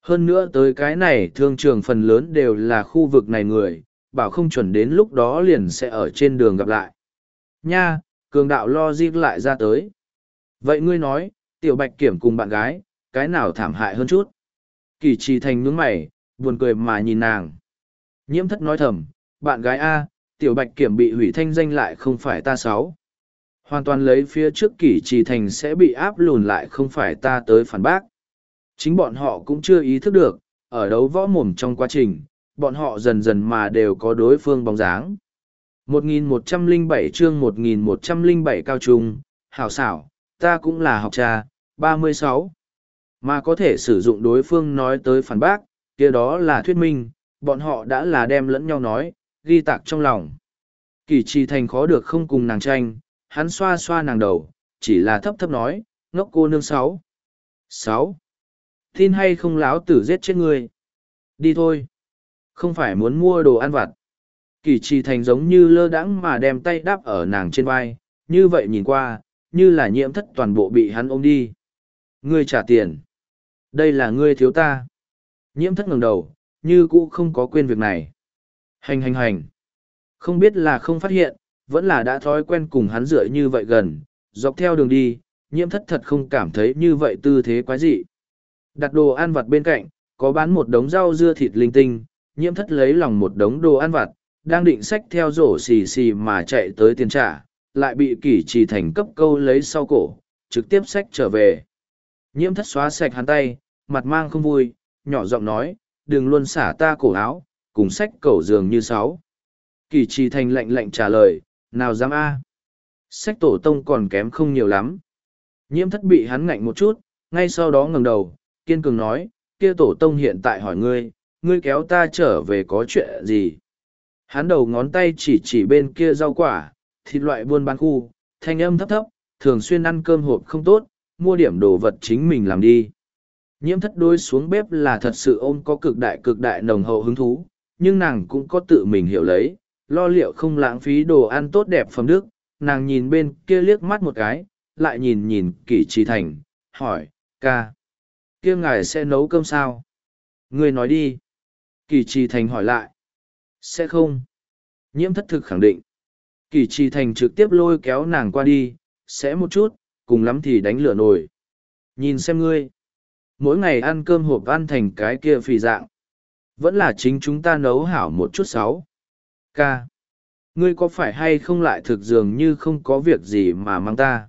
Hơn nữa tới cái này thương trường phần lớn đều là khu vực này người, bảo không chuẩn đến lúc đó liền sẽ ở trên đường gặp lại. Nha, cường đạo lo dịp lại ra tới. Vậy ngươi nói, tiểu bạch kiểm cùng bạn gái, cái nào thảm hại hơn chút? Kỳ trì thành nhướng mày, buồn cười mà nhìn nàng. Nhiễm thất nói thầm, bạn gái A, tiểu bạch kiểm bị hủy thanh danh lại không phải ta sáu. Hoàn toàn lấy phía trước kỷ trì thành sẽ bị áp lùn lại không phải ta tới phản bác. Chính bọn họ cũng chưa ý thức được, ở đấu võ mồm trong quá trình, bọn họ dần dần mà đều có đối phương bóng dáng. 1107 chương 1107 cao trung, hảo xảo, ta cũng là học trà, 36. Mà có thể sử dụng đối phương nói tới phản bác, kia đó là thuyết minh, bọn họ đã là đem lẫn nhau nói, ghi tạc trong lòng. Kỳ trì thành khó được không cùng nàng tranh, hắn xoa xoa nàng đầu, chỉ là thấp thấp nói, ngốc cô nương sáu. Sáu. Tin hay không láo tử giết chết ngươi. Đi thôi. Không phải muốn mua đồ ăn vặt. Kỳ trì thành giống như lơ đãng mà đem tay đáp ở nàng trên vai, như vậy nhìn qua, như là nhiễm thất toàn bộ bị hắn ôm đi. Ngươi trả tiền. Đây là ngươi thiếu ta. Nhiễm thất ngẩng đầu, như cũ không có quên việc này. Hành hành hành. Không biết là không phát hiện, vẫn là đã thói quen cùng hắn dựa như vậy gần, dọc theo đường đi, nhiễm thất thật không cảm thấy như vậy tư thế quái dị. Đặt đồ ăn vặt bên cạnh, có bán một đống rau dưa thịt linh tinh, nhiễm thất lấy lòng một đống đồ ăn vặt, đang định sách theo rổ xì xì mà chạy tới tiền trả, lại bị kỷ trì thành cấp câu lấy sau cổ, trực tiếp sách trở về. Nhiễm thất xóa sạch hắn tay, mặt mang không vui, nhỏ giọng nói, đừng luôn xả ta cổ áo, cùng sách cầu giường như sáu. Kỷ trì thành lạnh lạnh trả lời, nào dám a sách tổ tông còn kém không nhiều lắm. Nhiễm thất bị hắn ngạnh một chút, ngay sau đó ngẩng đầu, kiên cường nói, kia tổ tông hiện tại hỏi ngươi, ngươi kéo ta trở về có chuyện gì? Hắn đầu ngón tay chỉ chỉ bên kia rau quả, thịt loại buôn bán khu, thanh âm thấp thấp, thường xuyên ăn cơm hộp không tốt, mua điểm đồ vật chính mình làm đi. Nhiễm thất đôi xuống bếp là thật sự ôm có cực đại cực đại nồng hậu hứng thú, nhưng nàng cũng có tự mình hiểu lấy, lo liệu không lãng phí đồ ăn tốt đẹp phẩm đức, nàng nhìn bên kia liếc mắt một cái, lại nhìn nhìn kỷ trì thành, hỏi, ca, kia ngài sẽ nấu cơm sao? Người nói đi. Kỷ trì thành hỏi lại. Sẽ không. Nhiễm thất thực khẳng định. Kỷ trì thành trực tiếp lôi kéo nàng qua đi, sẽ một chút, cùng lắm thì đánh lửa nổi. Nhìn xem ngươi. Mỗi ngày ăn cơm hộp ăn thành cái kia phì dạng. Vẫn là chính chúng ta nấu hảo một chút sáu. Ca. Ngươi có phải hay không lại thực dường như không có việc gì mà mang ta?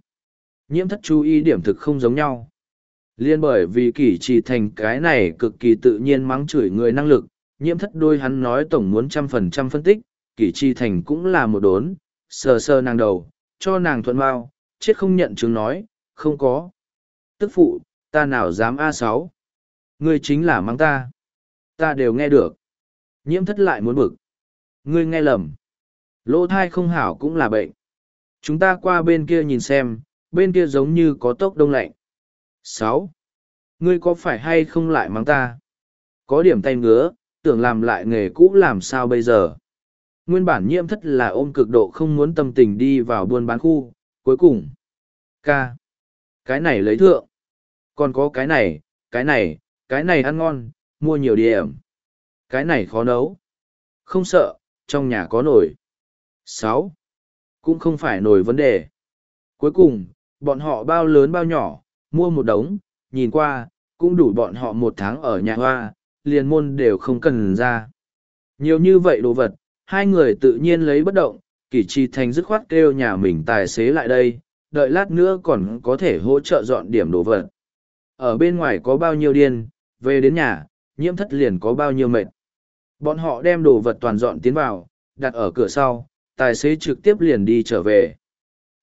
Nhiễm thất chú ý điểm thực không giống nhau. Liên bởi vì kỷ trì thành cái này cực kỳ tự nhiên mắng chửi người năng lực, nhiễm thất đôi hắn nói tổng muốn trăm phần trăm phân tích, kỷ chi thành cũng là một đốn, sờ sờ nàng đầu, cho nàng thuận bao, chết không nhận chứng nói, không có. Tức phụ, ta nào dám a sáu Ngươi chính là mắng ta. Ta đều nghe được. Nhiễm thất lại muốn bực. Ngươi nghe lầm. Lỗ thai không hảo cũng là bệnh. Chúng ta qua bên kia nhìn xem, bên kia giống như có tốc đông lạnh. sáu Ngươi có phải hay không lại mắng ta? Có điểm tay ngứa, tưởng làm lại nghề cũ làm sao bây giờ? Nguyên bản nhiễm thất là ôm cực độ không muốn tâm tình đi vào buôn bán khu, cuối cùng. Ca. Cái này lấy thượng. Còn có cái này, cái này, cái này ăn ngon, mua nhiều điểm. Cái này khó nấu. Không sợ, trong nhà có nồi. sáu Cũng không phải nồi vấn đề. Cuối cùng, bọn họ bao lớn bao nhỏ, mua một đống, nhìn qua, cũng đủ bọn họ một tháng ở nhà hoa, liền môn đều không cần ra. Nhiều như vậy đồ vật, hai người tự nhiên lấy bất động, kỷ trì thành dứt khoát kêu nhà mình tài xế lại đây, đợi lát nữa còn có thể hỗ trợ dọn điểm đồ vật. Ở bên ngoài có bao nhiêu điên, về đến nhà, nhiễm thất liền có bao nhiêu mệt. Bọn họ đem đồ vật toàn dọn tiến vào, đặt ở cửa sau, tài xế trực tiếp liền đi trở về.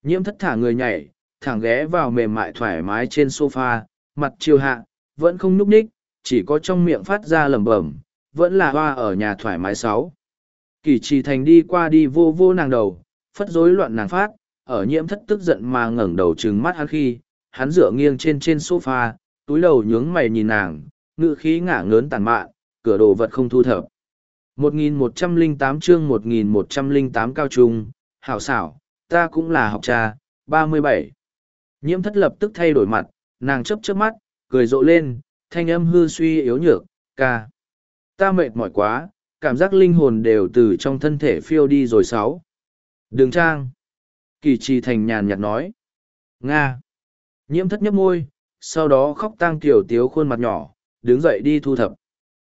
Nhiễm thất thả người nhảy, thẳng ghé vào mềm mại thoải mái trên sofa, mặt chiều hạ, vẫn không núp ních, chỉ có trong miệng phát ra lẩm bẩm, vẫn là hoa ở nhà thoải mái sáu. Kỳ trì thành đi qua đi vô vô nàng đầu, phất rối loạn nàng phát, ở nhiễm thất tức giận mà ngẩng đầu trừng mắt hắn khi, hắn dựa nghiêng trên trên sofa, túi đầu nhướng mày nhìn nàng, ngự khí ngả ngớn tàn mạn, cửa đồ vật không thu thập. 1108 chương 1108 cao trung, hảo xảo, ta cũng là học trà, 37. Nhiễm thất lập tức thay đổi mặt, nàng chấp chớp mắt, cười rộ lên, thanh âm hư suy yếu nhược, ca. Ta mệt mỏi quá, cảm giác linh hồn đều từ trong thân thể phiêu đi rồi sáu. Đường trang. Kỳ trì thành nhàn nhạt nói. Nga. Nhiễm thất nhấp môi, sau đó khóc tang tiểu tiếu khuôn mặt nhỏ, đứng dậy đi thu thập.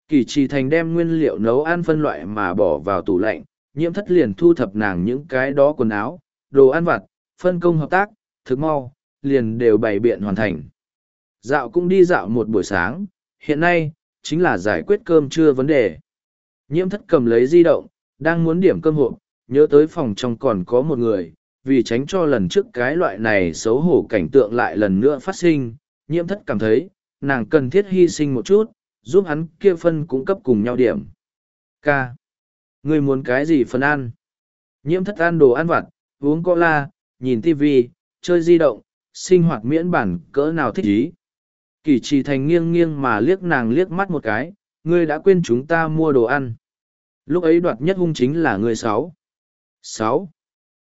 Kỳ trì thành đem nguyên liệu nấu ăn phân loại mà bỏ vào tủ lạnh, nhiễm thất liền thu thập nàng những cái đó quần áo, đồ ăn vặt, phân công hợp tác, thực mau, liền đều bày biện hoàn thành. Dạo cũng đi dạo một buổi sáng, hiện nay, chính là giải quyết cơm trưa vấn đề. Nhiễm thất cầm lấy di động, đang muốn điểm cơm hộp, nhớ tới phòng trong còn có một người, vì tránh cho lần trước cái loại này xấu hổ cảnh tượng lại lần nữa phát sinh, nhiễm thất cảm thấy, nàng cần thiết hy sinh một chút, giúp hắn kia phân cung cấp cùng nhau điểm. K. Người muốn cái gì phân ăn? Nhiễm thất ăn đồ ăn vặt, uống cola, nhìn tivi, chơi di động, sinh hoạt miễn bản cỡ nào thích ý. Kỳ trì thành nghiêng nghiêng mà liếc nàng liếc mắt một cái, ngươi đã quên chúng ta mua đồ ăn. lúc ấy đoạt nhất hung chính là người sáu. Sáu.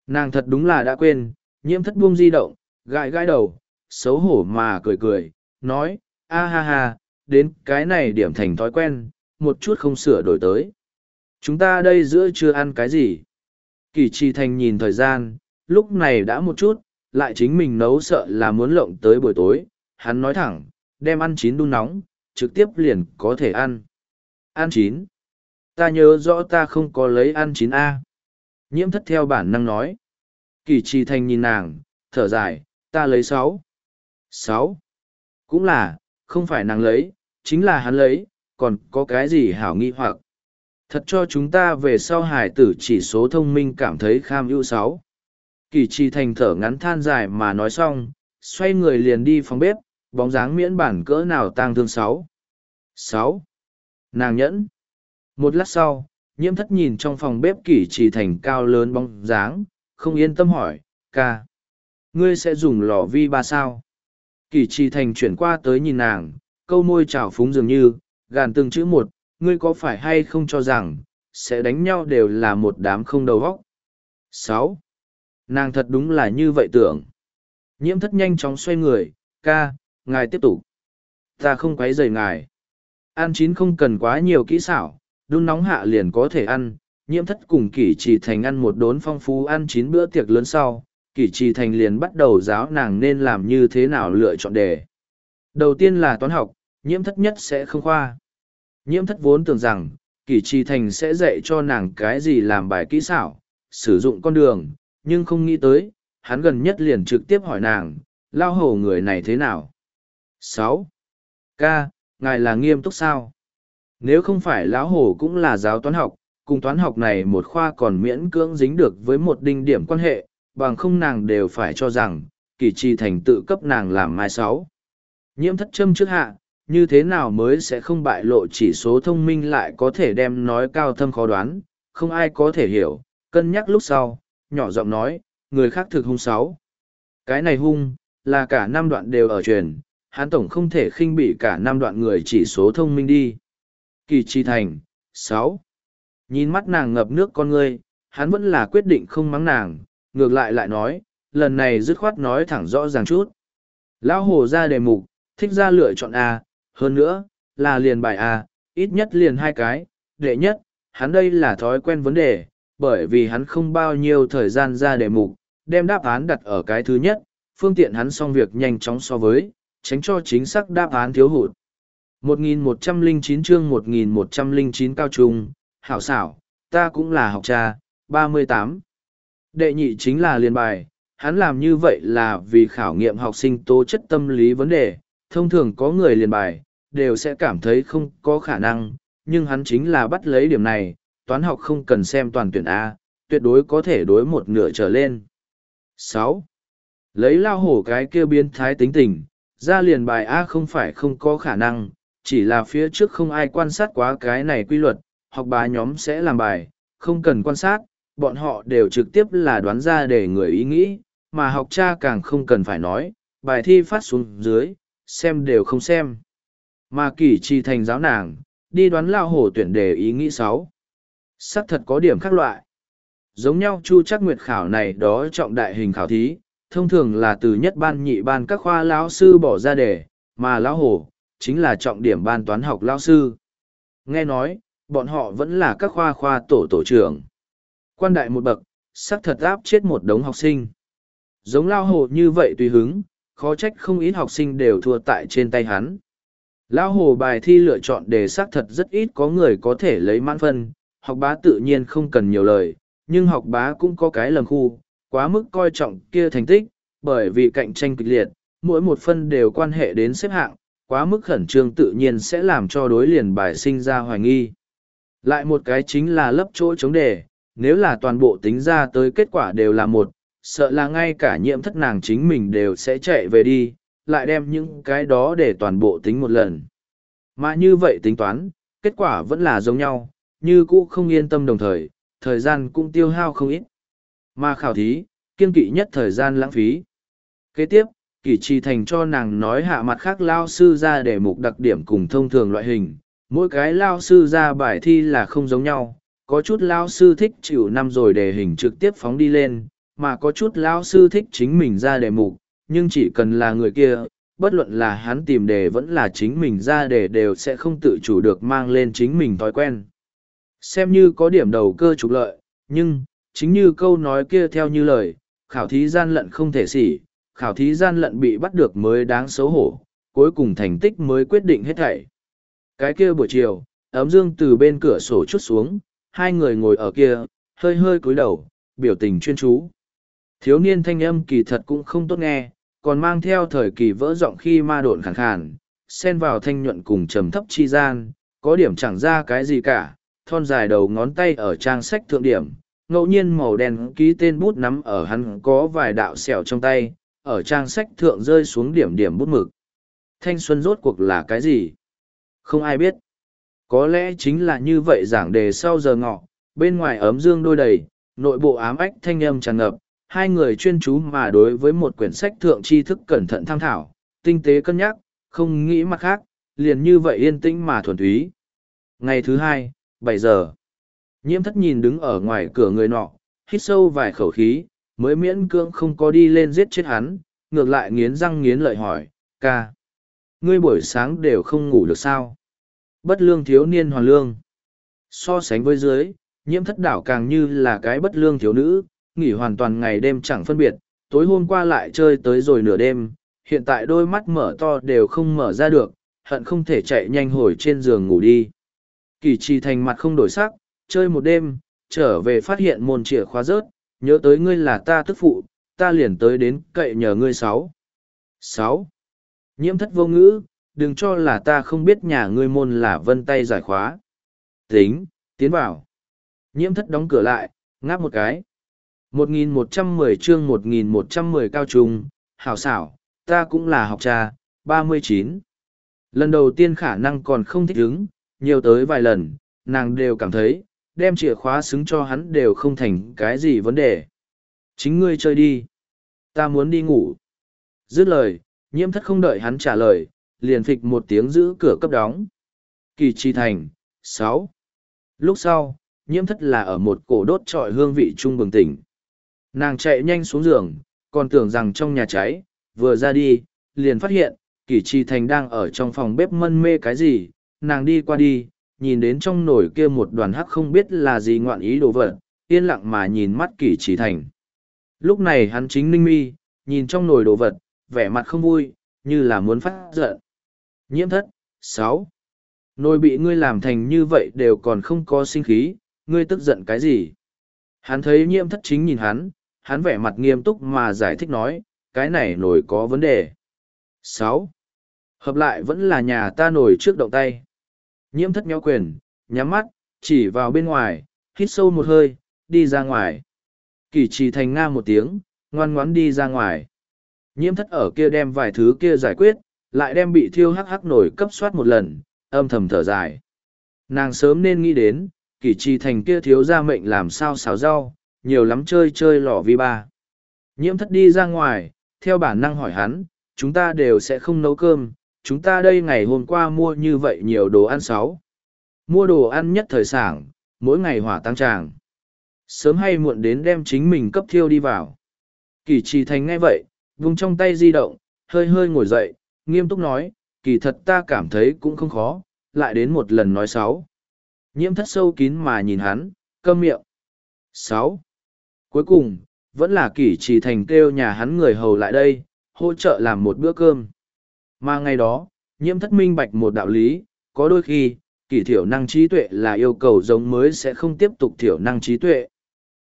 Nàng thật đúng là đã quên nhiễm thất buông di động gãi gãi đầu xấu hổ mà cười cười nói a ha ha đến cái này điểm thành thói quen một chút không sửa đổi tới. Chúng ta đây giữa chưa ăn cái gì? Kỳ trì thành nhìn thời gian lúc này đã một chút lại chính mình nấu sợ là muốn lộng tới buổi tối hắn nói thẳng đem ăn chín đun nóng, trực tiếp liền có thể ăn. Ăn chín. Ta nhớ rõ ta không có lấy ăn chín a. Nhiễm thất theo bản năng nói. Kỳ trì thành nhìn nàng, thở dài, ta lấy sáu. Sáu. Cũng là, không phải nàng lấy, chính là hắn lấy, còn có cái gì hảo nghi hoặc. Thật cho chúng ta về sau hải tử chỉ số thông minh cảm thấy kham ưu sáu. Kỳ trì thành thở ngắn than dài mà nói xong, xoay người liền đi phòng bếp bóng dáng miễn bản cỡ nào tang thương sáu. Sáu. Nàng nhẫn. Một lát sau, nhiễm thất nhìn trong phòng bếp kỷ trì thành cao lớn bóng dáng, không yên tâm hỏi, ca, ngươi sẽ dùng lò vi ba sao? Kỷ trì thành chuyển qua tới nhìn nàng, câu môi trào phúng dường như, gàn từng chữ một, ngươi có phải hay không cho rằng sẽ đánh nhau đều là một đám không đầu vóc sáu. Nàng thật đúng là như vậy tưởng. Nhiễm thất nhanh chóng xoay người, ca ngài tiếp tục. Ta không quấy rầy ngài. Ăn chín không cần quá nhiều kỹ xảo, đun nóng hạ liền có thể ăn. Nhiễm thất cùng kỷ trì thành ăn một đốn phong phú ăn chín bữa tiệc lớn sau, kỷ trì thành liền bắt đầu giáo nàng nên làm như thế nào lựa chọn đề. Đầu tiên là toán học, nhiễm thất nhất sẽ không khoa. Nhiễm thất vốn tưởng rằng, kỷ trì thành sẽ dạy cho nàng cái gì làm bài kỹ xảo, sử dụng con đường, nhưng không nghĩ tới, hắn gần nhất liền trực tiếp hỏi nàng, lao hổ người này thế nào? Sáu. Ca, ngài là nghiêm túc sao? Nếu không phải lão hổ cũng là giáo toán học, cùng toán học này một khoa còn miễn cưỡng dính được với một đinh điểm quan hệ, bằng không nàng đều phải cho rằng, kỳ trì thành tự cấp nàng làm mai sáu. Nhiễm thất châm trước hạ, như thế nào mới sẽ không bại lộ chỉ số thông minh lại có thể đem nói cao thâm khó đoán, không ai có thể hiểu, cân nhắc lúc sau, nhỏ giọng nói, người khác thực hung sáu. Cái này hung, là cả năm đoạn đều ở truyền hắn tổng không thể khinh bị cả năm đoạn người chỉ số thông minh đi. Kỳ chi thành, sáu. Nhìn mắt nàng ngập nước con ngươi, hắn vẫn là quyết định không mắng nàng, ngược lại lại nói, lần này dứt khoát nói thẳng rõ ràng chút. Lão hồ ra đề mục, thích ra lựa chọn a, hơn nữa, là liền bài a, ít nhất liền hai cái, đệ nhất, hắn đây là thói quen vấn đề, bởi vì hắn không bao nhiêu thời gian ra đề mục, đem đáp án đặt ở cái thứ nhất, phương tiện hắn xong việc nhanh chóng so với tránh cho chính xác đáp án thiếu hụt 1109 chương 1109 cao trung, hảo xảo, ta cũng là học cha, 38. Đệ nhị chính là liên bài, hắn làm như vậy là vì khảo nghiệm học sinh tố chất tâm lý vấn đề, thông thường có người liên bài, đều sẽ cảm thấy không có khả năng, nhưng hắn chính là bắt lấy điểm này, toán học không cần xem toàn tuyển A, tuyệt đối có thể đối một nửa trở lên. 6. Lấy lao hổ cái kia biến thái tính tình, ra liền bài A không phải không có khả năng, chỉ là phía trước không ai quan sát quá cái này quy luật, học bá nhóm sẽ làm bài, không cần quan sát, bọn họ đều trực tiếp là đoán ra để người ý nghĩ, mà học cha càng không cần phải nói, bài thi phát xuống dưới, xem đều không xem. Mà kỷ trì thành giáo nàng, đi đoán lao hổ tuyển đề ý nghĩ sáu Sắc thật có điểm khác loại. Giống nhau chu chắc nguyệt khảo này đó trọng đại hình khảo thí, thông thường là từ nhất ban nhị ban các khoa lão sư bỏ ra đề, mà lão hổ, chính là trọng điểm ban toán học lão sư. Nghe nói, bọn họ vẫn là các khoa khoa tổ tổ trưởng. Quan đại một bậc, sắc thật áp chết một đống học sinh. Giống lao hồ như vậy tùy hứng, khó trách không ít học sinh đều thua tại trên tay hắn. Lao hồ bài thi lựa chọn đề xác thật rất ít có người có thể lấy mãn phân, học bá tự nhiên không cần nhiều lời, nhưng học bá cũng có cái lầm khu, quá mức coi trọng kia thành tích, bởi vì cạnh tranh kịch liệt, mỗi một phân đều quan hệ đến xếp hạng, quá mức khẩn trương tự nhiên sẽ làm cho đối liền bài sinh ra hoài nghi. Lại một cái chính là lấp chỗ chống đề, nếu là toàn bộ tính ra tới kết quả đều là một, sợ là ngay cả nhiễm thất nàng chính mình đều sẽ chạy về đi, lại đem những cái đó để toàn bộ tính một lần. Mà như vậy tính toán, kết quả vẫn là giống nhau, như cũ không yên tâm đồng thời, thời gian cũng tiêu hao không ít. Mà khảo thí, kiên kỵ nhất thời gian lãng phí. Kế tiếp, kỷ trì thành cho nàng nói hạ mặt khác lao sư ra để mục đặc điểm cùng thông thường loại hình mỗi cái lao sư ra bài thi là không giống nhau có chút lao sư thích chịu năm rồi đề hình trực tiếp phóng đi lên, mà có chút lao sư thích chính mình ra đề mục, nhưng chỉ cần là người kia, bất luận là hắn tìm đề vẫn là chính mình ra đề đều sẽ không tự chủ được mang lên chính mình thói quen. Xem như có điểm đầu cơ trục lợi, nhưng, chính như câu nói kia theo như lời, khảo thí gian lận không thể xỉ, khảo thí gian lận bị bắt được mới đáng xấu hổ, cuối cùng thành tích mới quyết định hết thảy. Cái kia buổi chiều, ấm dương từ bên cửa sổ chút xuống, hai người ngồi ở kia, hơi hơi cúi đầu, biểu tình chuyên chú. Thiếu niên thanh âm kỳ thật cũng không tốt nghe, còn mang theo thời kỳ vỡ giọng khi ma độn khẳng khàn, xen vào thanh nhuận cùng trầm thấp chi gian, có điểm chẳng ra cái gì cả, thon dài đầu ngón tay ở trang sách thượng điểm, ngẫu nhiên màu đen ký tên bút nắm ở hắn có vài đạo sẹo trong tay, ở trang sách thượng rơi xuống điểm điểm bút mực. Thanh xuân rốt cuộc là cái gì? Không ai biết. Có lẽ chính là như vậy giảng đề sau giờ ngọ, bên ngoài ấm dương đôi đầy, nội bộ ám ách thanh âm tràn ngập, hai người chuyên chú mà đối với một quyển sách thượng tri thức cẩn thận tham thảo, tinh tế cân nhắc, không nghĩ mặt khác, liền như vậy yên tĩnh mà thuần túy. Ngày thứ hai, bảy giờ, nhiễm thất nhìn đứng ở ngoài cửa người nọ, hít sâu vài khẩu khí, mới miễn cưỡng không có đi lên giết chết hắn, ngược lại nghiến răng nghiến lợi hỏi, ca. Ngươi buổi sáng đều không ngủ được sao? Bất lương thiếu niên hoàn lương. So sánh với dưới, nhiễm thất đảo càng như là cái bất lương thiếu nữ, nghỉ hoàn toàn ngày đêm chẳng phân biệt, tối hôm qua lại chơi tới rồi nửa đêm, hiện tại đôi mắt mở to đều không mở ra được, hận không thể chạy nhanh hồi trên giường ngủ đi. Kỳ trì thành mặt không đổi sắc, chơi một đêm, trở về phát hiện môn chìa khóa rớt, nhớ tới ngươi là ta tức phụ, ta liền tới đến cậy nhờ ngươi sáu. Sáu. Nhiễm thất vô ngữ, đừng cho là ta không biết nhà ngươi môn là vân tay giải khóa. Tính, tiến vào. Nhiễm thất đóng cửa lại, ngáp một cái. 1110 chương 1110 cao trung, hảo xảo, ta cũng là học trà, 39. Lần đầu tiên khả năng còn không thích ứng, nhiều tới vài lần, nàng đều cảm thấy, đem chìa khóa xứng cho hắn đều không thành cái gì vấn đề. Chính ngươi chơi đi. Ta muốn đi ngủ. Dứt lời, nhiễm thất không đợi hắn trả lời, liền phịch một tiếng giữ cửa cấp đóng. Kỳ chi thành, sáu. Lúc sau, nhiễm thất là ở một cổ đốt trọi hương vị trung bừng tỉnh. Nàng chạy nhanh xuống giường, còn tưởng rằng trong nhà cháy, vừa ra đi, liền phát hiện, kỳ chi thành đang ở trong phòng bếp mân mê cái gì, nàng đi qua đi, nhìn đến trong nồi kia một đoàn hắc không biết là gì ngoạn ý đồ vật, yên lặng mà nhìn mắt kỳ chỉ thành. Lúc này hắn chính ninh mi, nhìn trong nồi đồ vật, vẻ mặt không vui, như là muốn phát giận. Nhiễm thất, sáu. Nồi bị ngươi làm thành như vậy đều còn không có sinh khí, ngươi tức giận cái gì? Hắn thấy nhiễm thất chính nhìn hắn, hắn vẻ mặt nghiêm túc mà giải thích nói, cái này nổi có vấn đề. sáu Hợp lại vẫn là nhà ta nổi trước động tay. Nhiễm thất nhéo quyền, nhắm mắt, chỉ vào bên ngoài, hít sâu một hơi, đi ra ngoài. Kỳ trì thành nga một tiếng, ngoan ngoãn đi ra ngoài. Nhiễm thất ở kia đem vài thứ kia giải quyết, lại đem bị thiêu hắc hắc nổi cấp soát một lần, âm thầm thở dài. Nàng sớm nên nghĩ đến, kỳ trì thành kia thiếu ra mệnh làm sao xào rau, nhiều lắm chơi chơi lò vi ba. Nhiễm thất đi ra ngoài, theo bản năng hỏi hắn, chúng ta đều sẽ không nấu cơm, chúng ta đây ngày hôm qua mua như vậy nhiều đồ ăn sáu. Mua đồ ăn nhất thời sản, mỗi ngày hỏa tăng tràng. Sớm hay muộn đến đem chính mình cấp thiêu đi vào. Kỳ trì thành ngay vậy, vùng trong tay di động, hơi hơi ngồi dậy, nghiêm túc nói, kỳ thật ta cảm thấy cũng không khó, lại đến một lần nói sáu. Nhiễm thất sâu kín mà nhìn hắn, câm miệng. sáu Cuối cùng, vẫn là kỷ trì thành kêu nhà hắn người hầu lại đây, hỗ trợ làm một bữa cơm. Mà ngày đó, nhiễm thất minh bạch một đạo lý, có đôi khi, kỷ thiểu năng trí tuệ là yêu cầu giống mới sẽ không tiếp tục thiểu năng trí tuệ.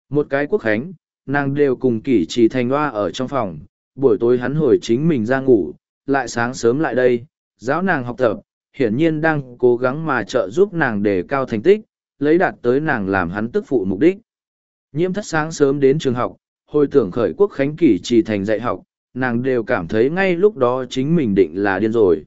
Một cái quốc khánh, nàng đều cùng kỷ trì thành hoa ở trong phòng, buổi tối hắn hồi chính mình ra ngủ, lại sáng sớm lại đây, giáo nàng học tập, hiển nhiên đang cố gắng mà trợ giúp nàng để cao thành tích, lấy đạt tới nàng làm hắn tức phụ mục đích. Nhiễm thất sáng sớm đến trường học, hồi tưởng khởi quốc khánh kỷ trì thành dạy học, nàng đều cảm thấy ngay lúc đó chính mình định là điên rồi.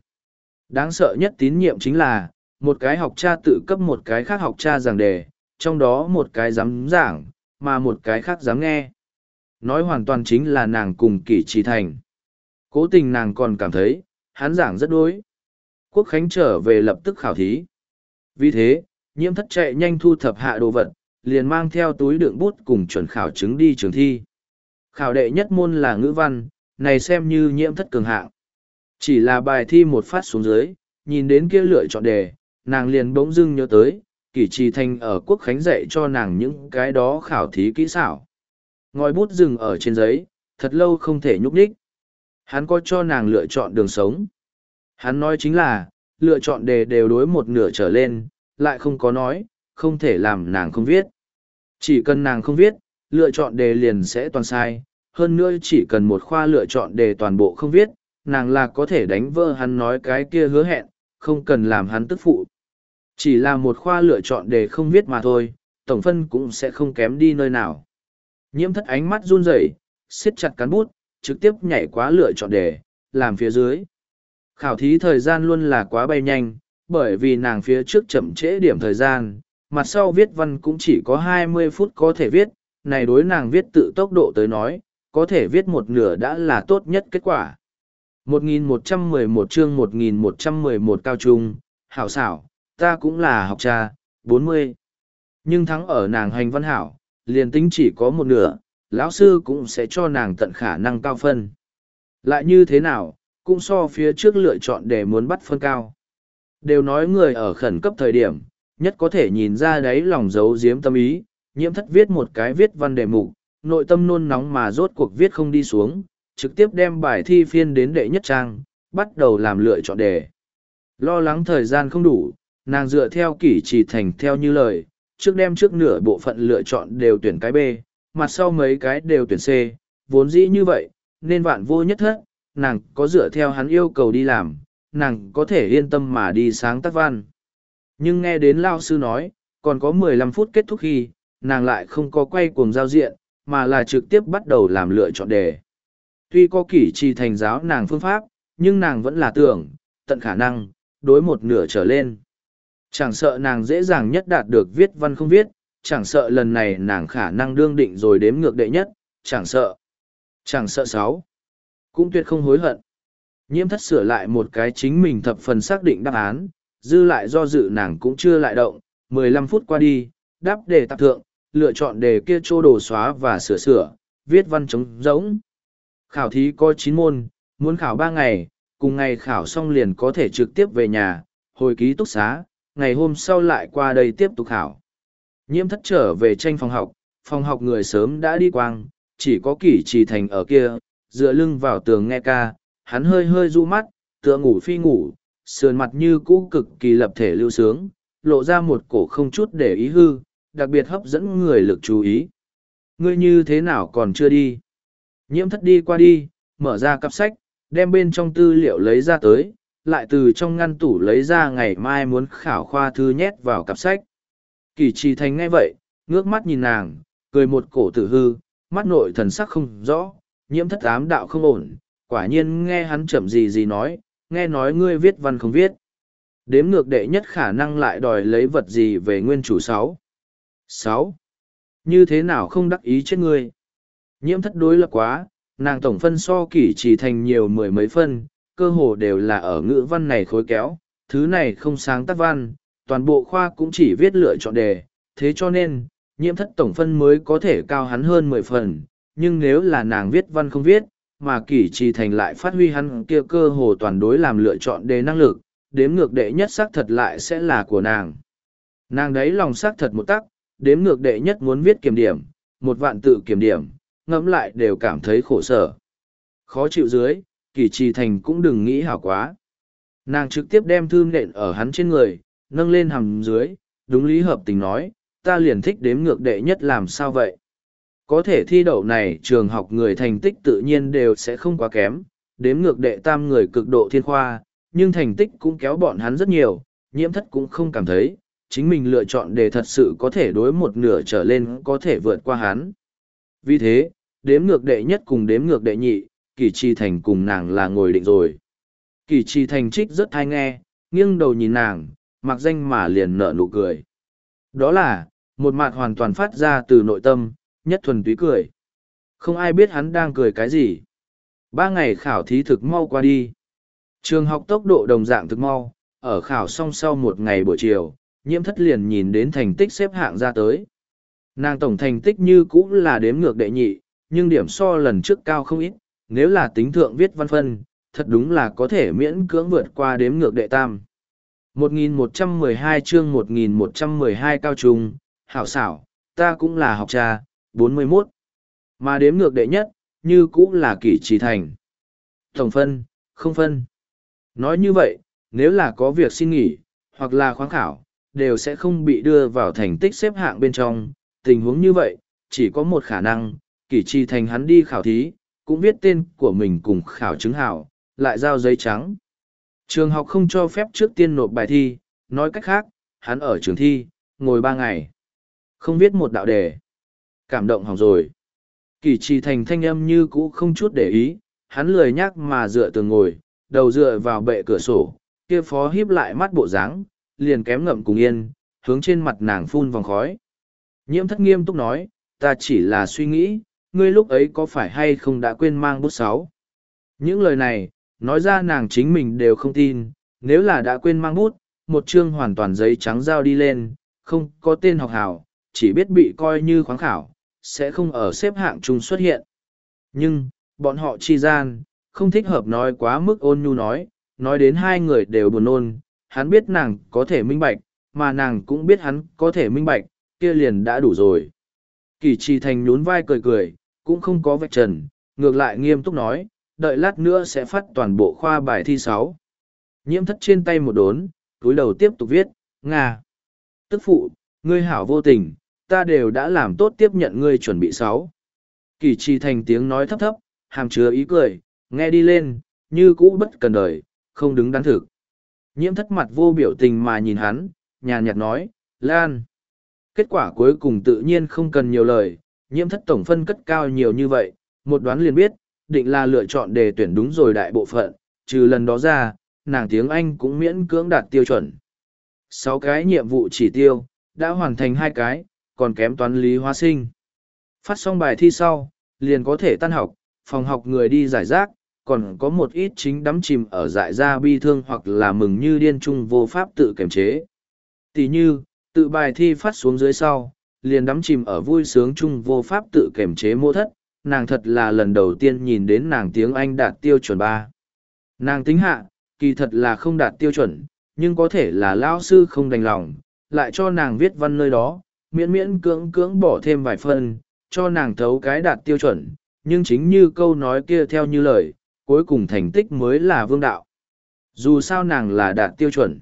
Đáng sợ nhất tín nhiệm chính là, một cái học cha tự cấp một cái khác học cha giảng đề, trong đó một cái dám giảng, mà một cái khác dám nghe. Nói hoàn toàn chính là nàng cùng kỷ trì thành. Cố tình nàng còn cảm thấy, hắn giảng rất đối. Quốc khánh trở về lập tức khảo thí. Vì thế, nhiễm thất chạy nhanh thu thập hạ đồ vật, liền mang theo túi đựng bút cùng chuẩn khảo chứng đi trường thi. Khảo đệ nhất môn là ngữ văn, này xem như nhiễm thất cường hạng. Chỉ là bài thi một phát xuống dưới, nhìn đến kia lựa chọn đề, nàng liền bỗng dưng nhớ tới, kỷ trì thành ở quốc khánh dạy cho nàng những cái đó khảo thí kỹ xảo. Ngòi bút dừng ở trên giấy, thật lâu không thể nhúc nhích. Hắn có cho nàng lựa chọn đường sống. Hắn nói chính là, lựa chọn đề đều đối một nửa trở lên, lại không có nói, không thể làm nàng không viết. Chỉ cần nàng không viết, lựa chọn đề liền sẽ toàn sai, hơn nữa chỉ cần một khoa lựa chọn đề toàn bộ không viết, nàng là có thể đánh vỡ hắn nói cái kia hứa hẹn, không cần làm hắn tức phụ. Chỉ là một khoa lựa chọn đề không viết mà thôi, tổng phân cũng sẽ không kém đi nơi nào. Nhiễm thất ánh mắt run rẩy, siết chặt cán bút, trực tiếp nhảy quá lựa chọn đề, làm phía dưới. Khảo thí thời gian luôn là quá bay nhanh, bởi vì nàng phía trước chậm trễ điểm thời gian, mặt sau viết văn cũng chỉ có hai mươi phút có thể viết, này đối nàng viết tự tốc độ tới nói, có thể viết một nửa đã là tốt nhất kết quả. 1111 chương 1111 cao trung, hảo xảo, ta cũng là học trà, 40. Nhưng thắng ở nàng hành văn hảo, liền tính chỉ có một nửa, lão sư cũng sẽ cho nàng tận khả năng cao phân. Lại như thế nào, cũng so phía trước lựa chọn để muốn bắt phân cao. Đều nói người ở khẩn cấp thời điểm, nhất có thể nhìn ra đấy lòng giấu giếm tâm ý, nhiễm thất viết một cái viết văn đề mục, nội tâm nôn nóng mà rốt cuộc viết không đi xuống, trực tiếp đem bài thi phiên đến đệ nhất trang, bắt đầu làm lựa chọn đề. Lo lắng thời gian không đủ, nàng dựa theo kỷ chỉ thành theo như lời, trước đem trước nửa bộ phận lựa chọn đều tuyển cái B, mặt sau mấy cái đều tuyển C, vốn dĩ như vậy, nên vạn vô nhất thất, nàng có dựa theo hắn yêu cầu đi làm, nàng có thể yên tâm mà đi sáng tác văn. Nhưng nghe đến Lao Sư nói, còn có mười lăm phút kết thúc khi, nàng lại không có quay cuồng giao diện, mà là trực tiếp bắt đầu làm lựa chọn đề. Tuy có kỷ trì thành giáo nàng phương pháp, nhưng nàng vẫn là tưởng, tận khả năng, đối một nửa trở lên. Chẳng sợ nàng dễ dàng nhất đạt được viết văn không viết, chẳng sợ lần này nàng khả năng đương định rồi đếm ngược đệ nhất, chẳng sợ. Chẳng sợ sáu. Cũng tuyệt không hối hận. Nhiễm thất sửa lại một cái chính mình thập phần xác định đáp án, dư lại do dự nàng cũng chưa lại động, 15 phút qua đi, đáp đề tạp thượng, lựa chọn đề kia chô đồ xóa và sửa sửa, viết văn chống giống. Khảo thí có 9 môn, muốn khảo 3 ngày, cùng ngày khảo xong liền có thể trực tiếp về nhà, hồi ký túc xá, ngày hôm sau lại qua đây tiếp tục khảo. Nhiễm thất trở về tranh phòng học, phòng học người sớm đã đi quang, chỉ có kỷ trì thành ở kia, dựa lưng vào tường nghe ca, hắn hơi hơi du mắt, tựa ngủ phi ngủ, sườn mặt như cũ cực kỳ lập thể lưu sướng, lộ ra một cổ không chút để ý hư, đặc biệt hấp dẫn người lực chú ý. Ngươi như thế nào còn chưa đi? Nhiễm thất đi qua đi, mở ra cặp sách, đem bên trong tư liệu lấy ra tới, lại từ trong ngăn tủ lấy ra ngày mai muốn khảo khoa thư nhét vào cặp sách. Kỳ trì thành ngay vậy, ngước mắt nhìn nàng, cười một cổ tử hư, mắt nội thần sắc không rõ, nhiễm thất ám đạo không ổn, quả nhiên nghe hắn chậm gì gì nói, nghe nói ngươi viết văn không viết. Đếm ngược đệ nhất khả năng lại đòi lấy vật gì về nguyên chủ sáu. Sáu. Như thế nào không đắc ý chết ngươi? Nhiễm thất đối lập quá, nàng tổng phân so kỷ chỉ thành nhiều mười mấy phân, cơ hồ đều là ở ngữ văn này khối kéo, thứ này không sáng tác văn, toàn bộ khoa cũng chỉ viết lựa chọn đề, thế cho nên, nhiễm thất tổng phân mới có thể cao hắn hơn mười phần, nhưng nếu là nàng viết văn không viết, mà kỷ trì thành lại phát huy hắn kia cơ hồ toàn đối làm lựa chọn đề năng lực, đếm ngược đệ nhất xác thật lại sẽ là của nàng. Nàng đấy lòng xác thật một tắc, đếm ngược đệ nhất muốn viết kiểm điểm, một vạn tự kiểm điểm, ngẫm lại đều cảm thấy khổ sở. Khó chịu dưới, kỳ trì thành cũng đừng nghĩ hảo quá. Nàng trực tiếp đem thư nện ở hắn trên người, nâng lên hầm dưới, đúng lý hợp tình nói, ta liền thích đếm ngược đệ nhất làm sao vậy. Có thể thi đậu này trường học người thành tích tự nhiên đều sẽ không quá kém, đếm ngược đệ tam người cực độ thiên khoa, nhưng thành tích cũng kéo bọn hắn rất nhiều, nhiễm thất cũng không cảm thấy, chính mình lựa chọn để thật sự có thể đối một nửa trở lên có thể vượt qua hắn. Vì thế, đếm ngược đệ nhất cùng đếm ngược đệ nhị, kỳ chi thành cùng nàng là ngồi định rồi. Kỳ chi thành trích rất thai nghe, nghiêng đầu nhìn nàng, mặc danh mà liền nở nụ cười. Đó là, một mặt hoàn toàn phát ra từ nội tâm, nhất thuần túy cười. Không ai biết hắn đang cười cái gì. Ba ngày khảo thí thực mau qua đi. Trường học tốc độ đồng dạng thực mau, ở khảo xong sau một ngày buổi chiều, nhiễm thất liền nhìn đến thành tích xếp hạng ra tới. Nàng tổng thành tích như cũ là đếm ngược đệ nhị, nhưng điểm so lần trước cao không ít, nếu là tính thượng viết văn phân, thật đúng là có thể miễn cưỡng vượt qua đếm ngược đệ tam. 1112 chương 1112 cao trung, hảo xảo, ta cũng là học trà, 41. Mà đếm ngược đệ nhất, như cũ là kỷ trì thành. Tổng phân, không phân. Nói như vậy, nếu là có việc xin nghỉ, hoặc là khoáng khảo, đều sẽ không bị đưa vào thành tích xếp hạng bên trong. Tình huống như vậy, chỉ có một khả năng, kỷ trì thành hắn đi khảo thí, cũng viết tên của mình cùng khảo chứng hảo, lại giao giấy trắng. Trường học không cho phép trước tiên nộp bài thi, nói cách khác, hắn ở trường thi, ngồi ba ngày. Không viết một đạo đề. Cảm động hỏng rồi. Kỳ trì thành thanh âm như cũ không chút để ý, hắn lười nhắc mà dựa tường ngồi, đầu dựa vào bệ cửa sổ, kia phó híp lại mắt bộ dáng, liền kém ngậm cùng yên, hướng trên mặt nàng phun vòng khói. Nhiễm thất nghiêm túc nói, ta chỉ là suy nghĩ, ngươi lúc ấy có phải hay không đã quên mang bút sáu. Những lời này, nói ra nàng chính mình đều không tin, nếu là đã quên mang bút, một chương hoàn toàn giấy trắng giao đi lên, không có tên học hảo, chỉ biết bị coi như khoáng khảo, sẽ không ở xếp hạng chung xuất hiện. Nhưng, bọn họ chi gian, không thích hợp nói quá mức ôn nhu nói, nói đến hai người đều buồn ôn, hắn biết nàng có thể minh bạch, mà nàng cũng biết hắn có thể minh bạch, kia liền đã đủ rồi. Kỳ trì thành nhún vai cười cười, cũng không có vạch trần, ngược lại nghiêm túc nói, đợi lát nữa sẽ phát toàn bộ khoa bài thi sáu. Nhiễm thất trên tay một đốn, túi đầu tiếp tục viết, Nga. Tức phụ, ngươi hảo vô tình, ta đều đã làm tốt tiếp nhận ngươi chuẩn bị sáu. Kỳ trì thành tiếng nói thấp thấp, hàm chứa ý cười, nghe đi lên, như cũ bất cần đời, không đứng đắn thực. Nhiễm thất mặt vô biểu tình mà nhìn hắn, nhàn nhạt nói, Lan. Kết quả cuối cùng tự nhiên không cần nhiều lời, nhiễm thất tổng phân cất cao nhiều như vậy, một đoán liền biết, định là lựa chọn đề tuyển đúng rồi đại bộ phận, trừ lần đó ra, nàng tiếng Anh cũng miễn cưỡng đạt tiêu chuẩn. Sáu cái nhiệm vụ chỉ tiêu, đã hoàn thành hai cái, còn kém toán lý hóa sinh. Phát xong bài thi sau, liền có thể tan học, phòng học người đi giải rác, còn có một ít chính đắm chìm ở dại ra bi thương hoặc là mừng như điên trung vô pháp tự kiềm chế. Tỷ như, tự bài thi phát xuống dưới sau, liền đắm chìm ở vui sướng chung vô pháp tự kiềm chế mô thất, nàng thật là lần đầu tiên nhìn đến nàng tiếng Anh đạt tiêu chuẩn ba. Nàng tính hạ, kỳ thật là không đạt tiêu chuẩn, nhưng có thể là lao sư không đành lòng, lại cho nàng viết văn nơi đó, miễn miễn cưỡng cưỡng bỏ thêm vài phân, cho nàng thấu cái đạt tiêu chuẩn, nhưng chính như câu nói kia theo như lời, cuối cùng thành tích mới là vương đạo. Dù sao nàng là đạt tiêu chuẩn.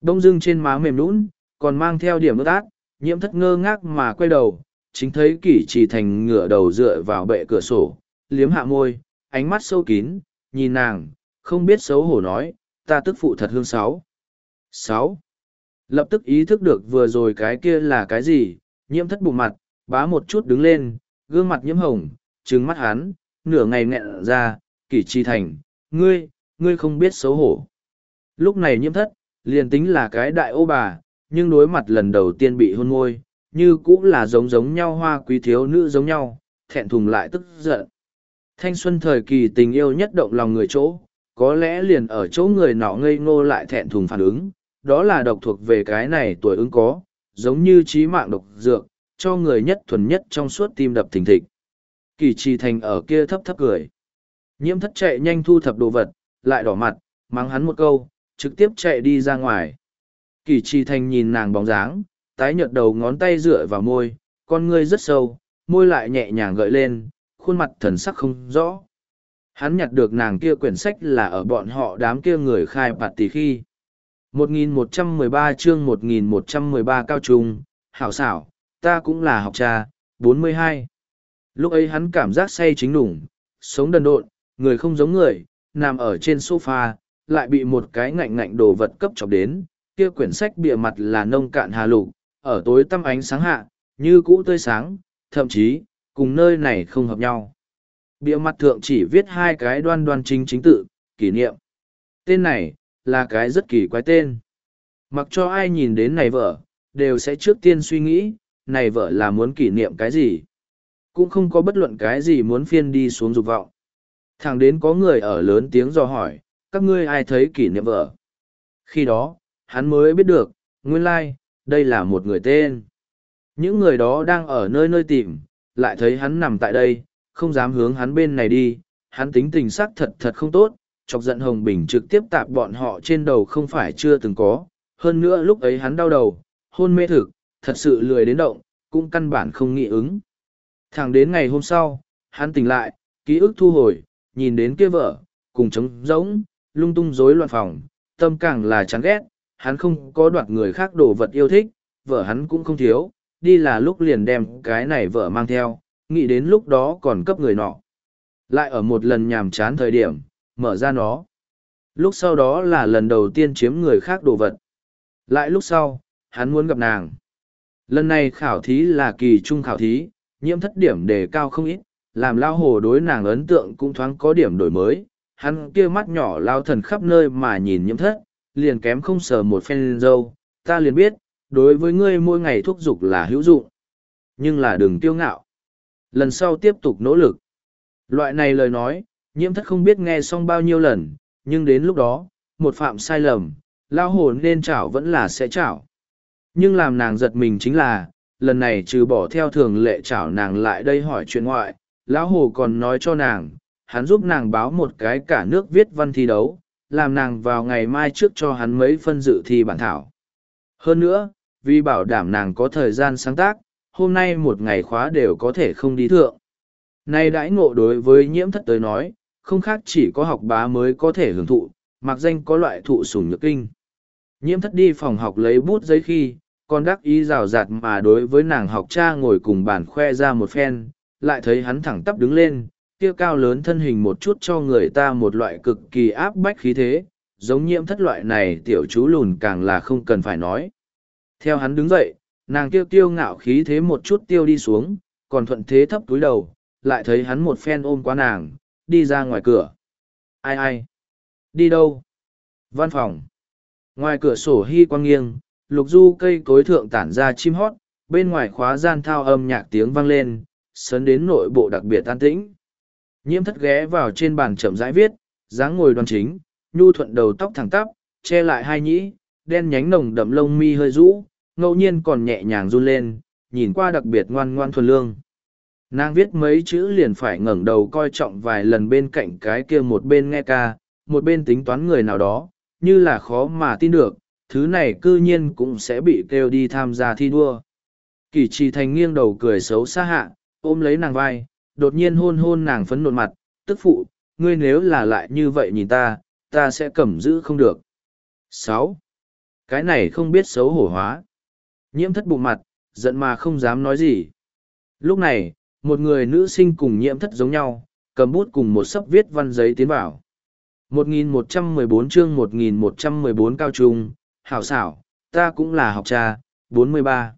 Đông dưng trên má mềm nũng, còn mang theo điểm ước ác, nhiễm thất ngơ ngác mà quay đầu, chính thấy kỷ trì thành ngửa đầu dựa vào bệ cửa sổ, liếm hạ môi, ánh mắt sâu kín, nhìn nàng, không biết xấu hổ nói, ta tức phụ thật hương sáu. Sáu. Lập tức ý thức được vừa rồi cái kia là cái gì, nhiễm thất bụng mặt, bá một chút đứng lên, gương mặt nhiễm hồng, trừng mắt hắn, nửa ngày nghẹn ra, kỷ trì thành, ngươi, ngươi không biết xấu hổ. Lúc này nhiễm thất, liền tính là cái đại ô bà, nhưng đối mặt lần đầu tiên bị hôn môi, như cũng là giống giống nhau hoa quý thiếu nữ giống nhau, thẹn thùng lại tức giận. Thanh xuân thời kỳ tình yêu nhất động lòng người chỗ, có lẽ liền ở chỗ người nọ ngây ngô lại thẹn thùng phản ứng, đó là độc thuộc về cái này tuổi ứng có, giống như trí mạng độc dược, cho người nhất thuần nhất trong suốt tim đập thình thịch. Kỳ trì thành ở kia thấp thấp cười. Nhiễm thất chạy nhanh thu thập đồ vật, lại đỏ mặt, mắng hắn một câu, trực tiếp chạy đi ra ngoài. Kỳ trì thành nhìn nàng bóng dáng, tái nhợt đầu ngón tay dựa vào môi, con ngươi rất sâu, môi lại nhẹ nhàng gợi lên, khuôn mặt thần sắc không rõ. Hắn nhặt được nàng kia quyển sách là ở bọn họ đám kia người khai bạt tỷ khi. 1113 chương 1113 cao trung, hảo xảo, ta cũng là học trà, 42. Lúc ấy hắn cảm giác say chính đủng, sống đần độn, người không giống người, nằm ở trên sofa, lại bị một cái ngạnh ngạnh đồ vật cấp chọc đến, kia quyển sách bìa mặt là nông cạn hà lục, ở tối tăm ánh sáng hạ, như cũ tươi sáng, thậm chí, cùng nơi này không hợp nhau. Bìa mặt thượng chỉ viết hai cái đoan đoan chính chính tự, kỷ niệm. Tên này, là cái rất kỳ quái tên. Mặc cho ai nhìn đến này vợ, đều sẽ trước tiên suy nghĩ, này vợ là muốn kỷ niệm cái gì. Cũng không có bất luận cái gì muốn phiên đi xuống dục vọng. Thẳng đến có người ở lớn tiếng dò hỏi, các ngươi ai thấy kỷ niệm vợ. Khi đó, hắn mới biết được, nguyên lai、like, đây là một người tên. Những người đó đang ở nơi nơi tìm, lại thấy hắn nằm tại đây, không dám hướng hắn bên này đi, hắn tính tình sắc thật thật không tốt, chọc giận Hồng Bình trực tiếp tạp bọn họ trên đầu không phải chưa từng có, hơn nữa lúc ấy hắn đau đầu, hôn mê thực, thật sự lười đến động, cũng căn bản không nghĩ ứng. Thẳng đến ngày hôm sau, hắn tỉnh lại, ký ức thu hồi, nhìn đến kia vợ, cùng trống rỗng, lung tung rối loạn phòng, tâm càng là chán ghét, hắn không có đoạt người khác đồ vật yêu thích, vợ hắn cũng không thiếu, đi là lúc liền đem cái này vợ mang theo, nghĩ đến lúc đó còn cấp người nọ. Lại ở một lần nhàm chán thời điểm, mở ra nó. Lúc sau đó là lần đầu tiên chiếm người khác đồ vật. Lại lúc sau, hắn muốn gặp nàng. Lần này khảo thí là kỳ trung khảo thí, nhiễm thất điểm đề cao không ít, làm lao hồ đối nàng ấn tượng cũng thoáng có điểm đổi mới. Hắn kia mắt nhỏ lao thần khắp nơi mà nhìn nhiễm thất, liền kém không sờ một phen dâu, ta liền biết, đối với ngươi mỗi ngày thúc giục là hữu dụng. Nhưng là đừng tiêu ngạo. Lần sau tiếp tục nỗ lực. Loại này lời nói, nhiễm thất không biết nghe xong bao nhiêu lần, nhưng đến lúc đó, một phạm sai lầm, lao hồ nên chảo vẫn là sẽ chảo. Nhưng làm nàng giật mình chính là, lần này trừ bỏ theo thường lệ chảo nàng lại đây hỏi chuyện ngoại, lão hồ còn nói cho nàng, hắn giúp nàng báo một cái cả nước viết văn thi đấu, làm nàng vào ngày mai trước cho hắn mấy phân dự thi bản thảo. Hơn nữa, vì bảo đảm nàng có thời gian sáng tác, hôm nay một ngày khóa đều có thể không đi thượng. Nay đãi ngộ đối với nhiễm thất tới nói, không khác chỉ có học bá mới có thể hưởng thụ, mặc danh có loại thụ sủng nhược kinh. Nhiễm thất đi phòng học lấy bút giấy khi, còn đắc ý rào rạt mà đối với nàng học cha ngồi cùng bàn khoe ra một phen, lại thấy hắn thẳng tắp đứng lên, kia cao lớn thân hình một chút cho người ta một loại cực kỳ áp bách khí thế, giống nhiễm thất loại này tiểu chú lùn càng là không cần phải nói. Theo hắn đứng dậy, nàng kia tiêu ngạo khí thế một chút tiêu đi xuống, còn thuận thế thấp túi đầu, lại thấy hắn một phen ôm qua nàng, đi ra ngoài cửa. Ai ai? Đi đâu? Văn phòng. Ngoài cửa sổ hy quang nghiêng, lục du cây cối thượng tản ra chim hót, bên ngoài khóa gian thao âm nhạc tiếng vang lên, sớn đến nội bộ đặc biệt an tĩnh. Nhiễm thất ghé vào trên bàn chậm rãi viết, dáng ngồi đoan chính, nhu thuận đầu tóc thẳng tắp, che lại hai nhĩ, đen nhánh nồng đậm lông mi hơi rũ, ngẫu nhiên còn nhẹ nhàng run lên, nhìn qua đặc biệt ngoan ngoan thuần lương. Nàng viết mấy chữ liền phải ngẩng đầu coi trọng vài lần bên cạnh cái kia một bên nghe ca, một bên tính toán người nào đó, như là khó mà tin được, thứ này cư nhiên cũng sẽ bị kêu đi tham gia thi đua. Kỳ trì thành nghiêng đầu cười xấu xa hạ, ôm lấy nàng vai, đột nhiên hôn hôn nàng phấn nộn mặt, tức phụ, ngươi nếu là lại như vậy nhìn ta, ta sẽ cầm giữ không được. sáu Cái này không biết xấu hổ hóa. Nhiễm thất bụng mặt, giận mà không dám nói gì. Lúc này, một người nữ sinh cùng nhiễm thất giống nhau, cầm bút cùng một sấp viết văn giấy tiến vào. 1114 chương 1114 cao trung, hảo xảo, ta cũng là học trà, 43.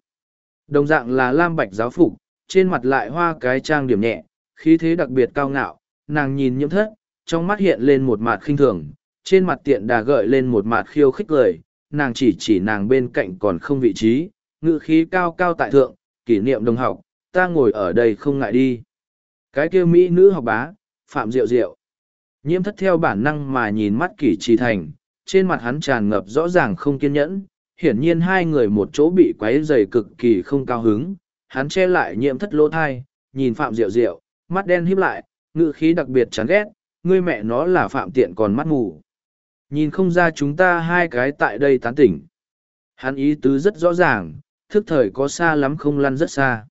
Đồng dạng là lam bạch giáo phục, trên mặt lại hoa cái trang điểm nhẹ, khí thế đặc biệt cao ngạo, nàng nhìn nhiễm thất, trong mắt hiện lên một mặt khinh thường, trên mặt tiện đà gợi lên một mặt khiêu khích lời, nàng chỉ chỉ nàng bên cạnh còn không vị trí, ngự khí cao cao tại thượng, kỷ niệm đồng học, ta ngồi ở đây không ngại đi. Cái kia Mỹ nữ học bá, Phạm Diệu Diệu. Nhiễm thất theo bản năng mà nhìn mắt kỷ trì thành, trên mặt hắn tràn ngập rõ ràng không kiên nhẫn, hiển nhiên hai người một chỗ bị quấy dày cực kỳ không cao hứng. Hắn che lại nhiễm thất lỗ thai, nhìn Phạm Diệu Diệu, mắt đen híp lại, ngự khí đặc biệt chán ghét, ngươi mẹ nó là Phạm Tiện còn mắt mù. Nhìn không ra chúng ta hai cái tại đây tán tỉnh. Hắn ý tứ rất rõ ràng, thức thời có xa lắm không lăn rất xa.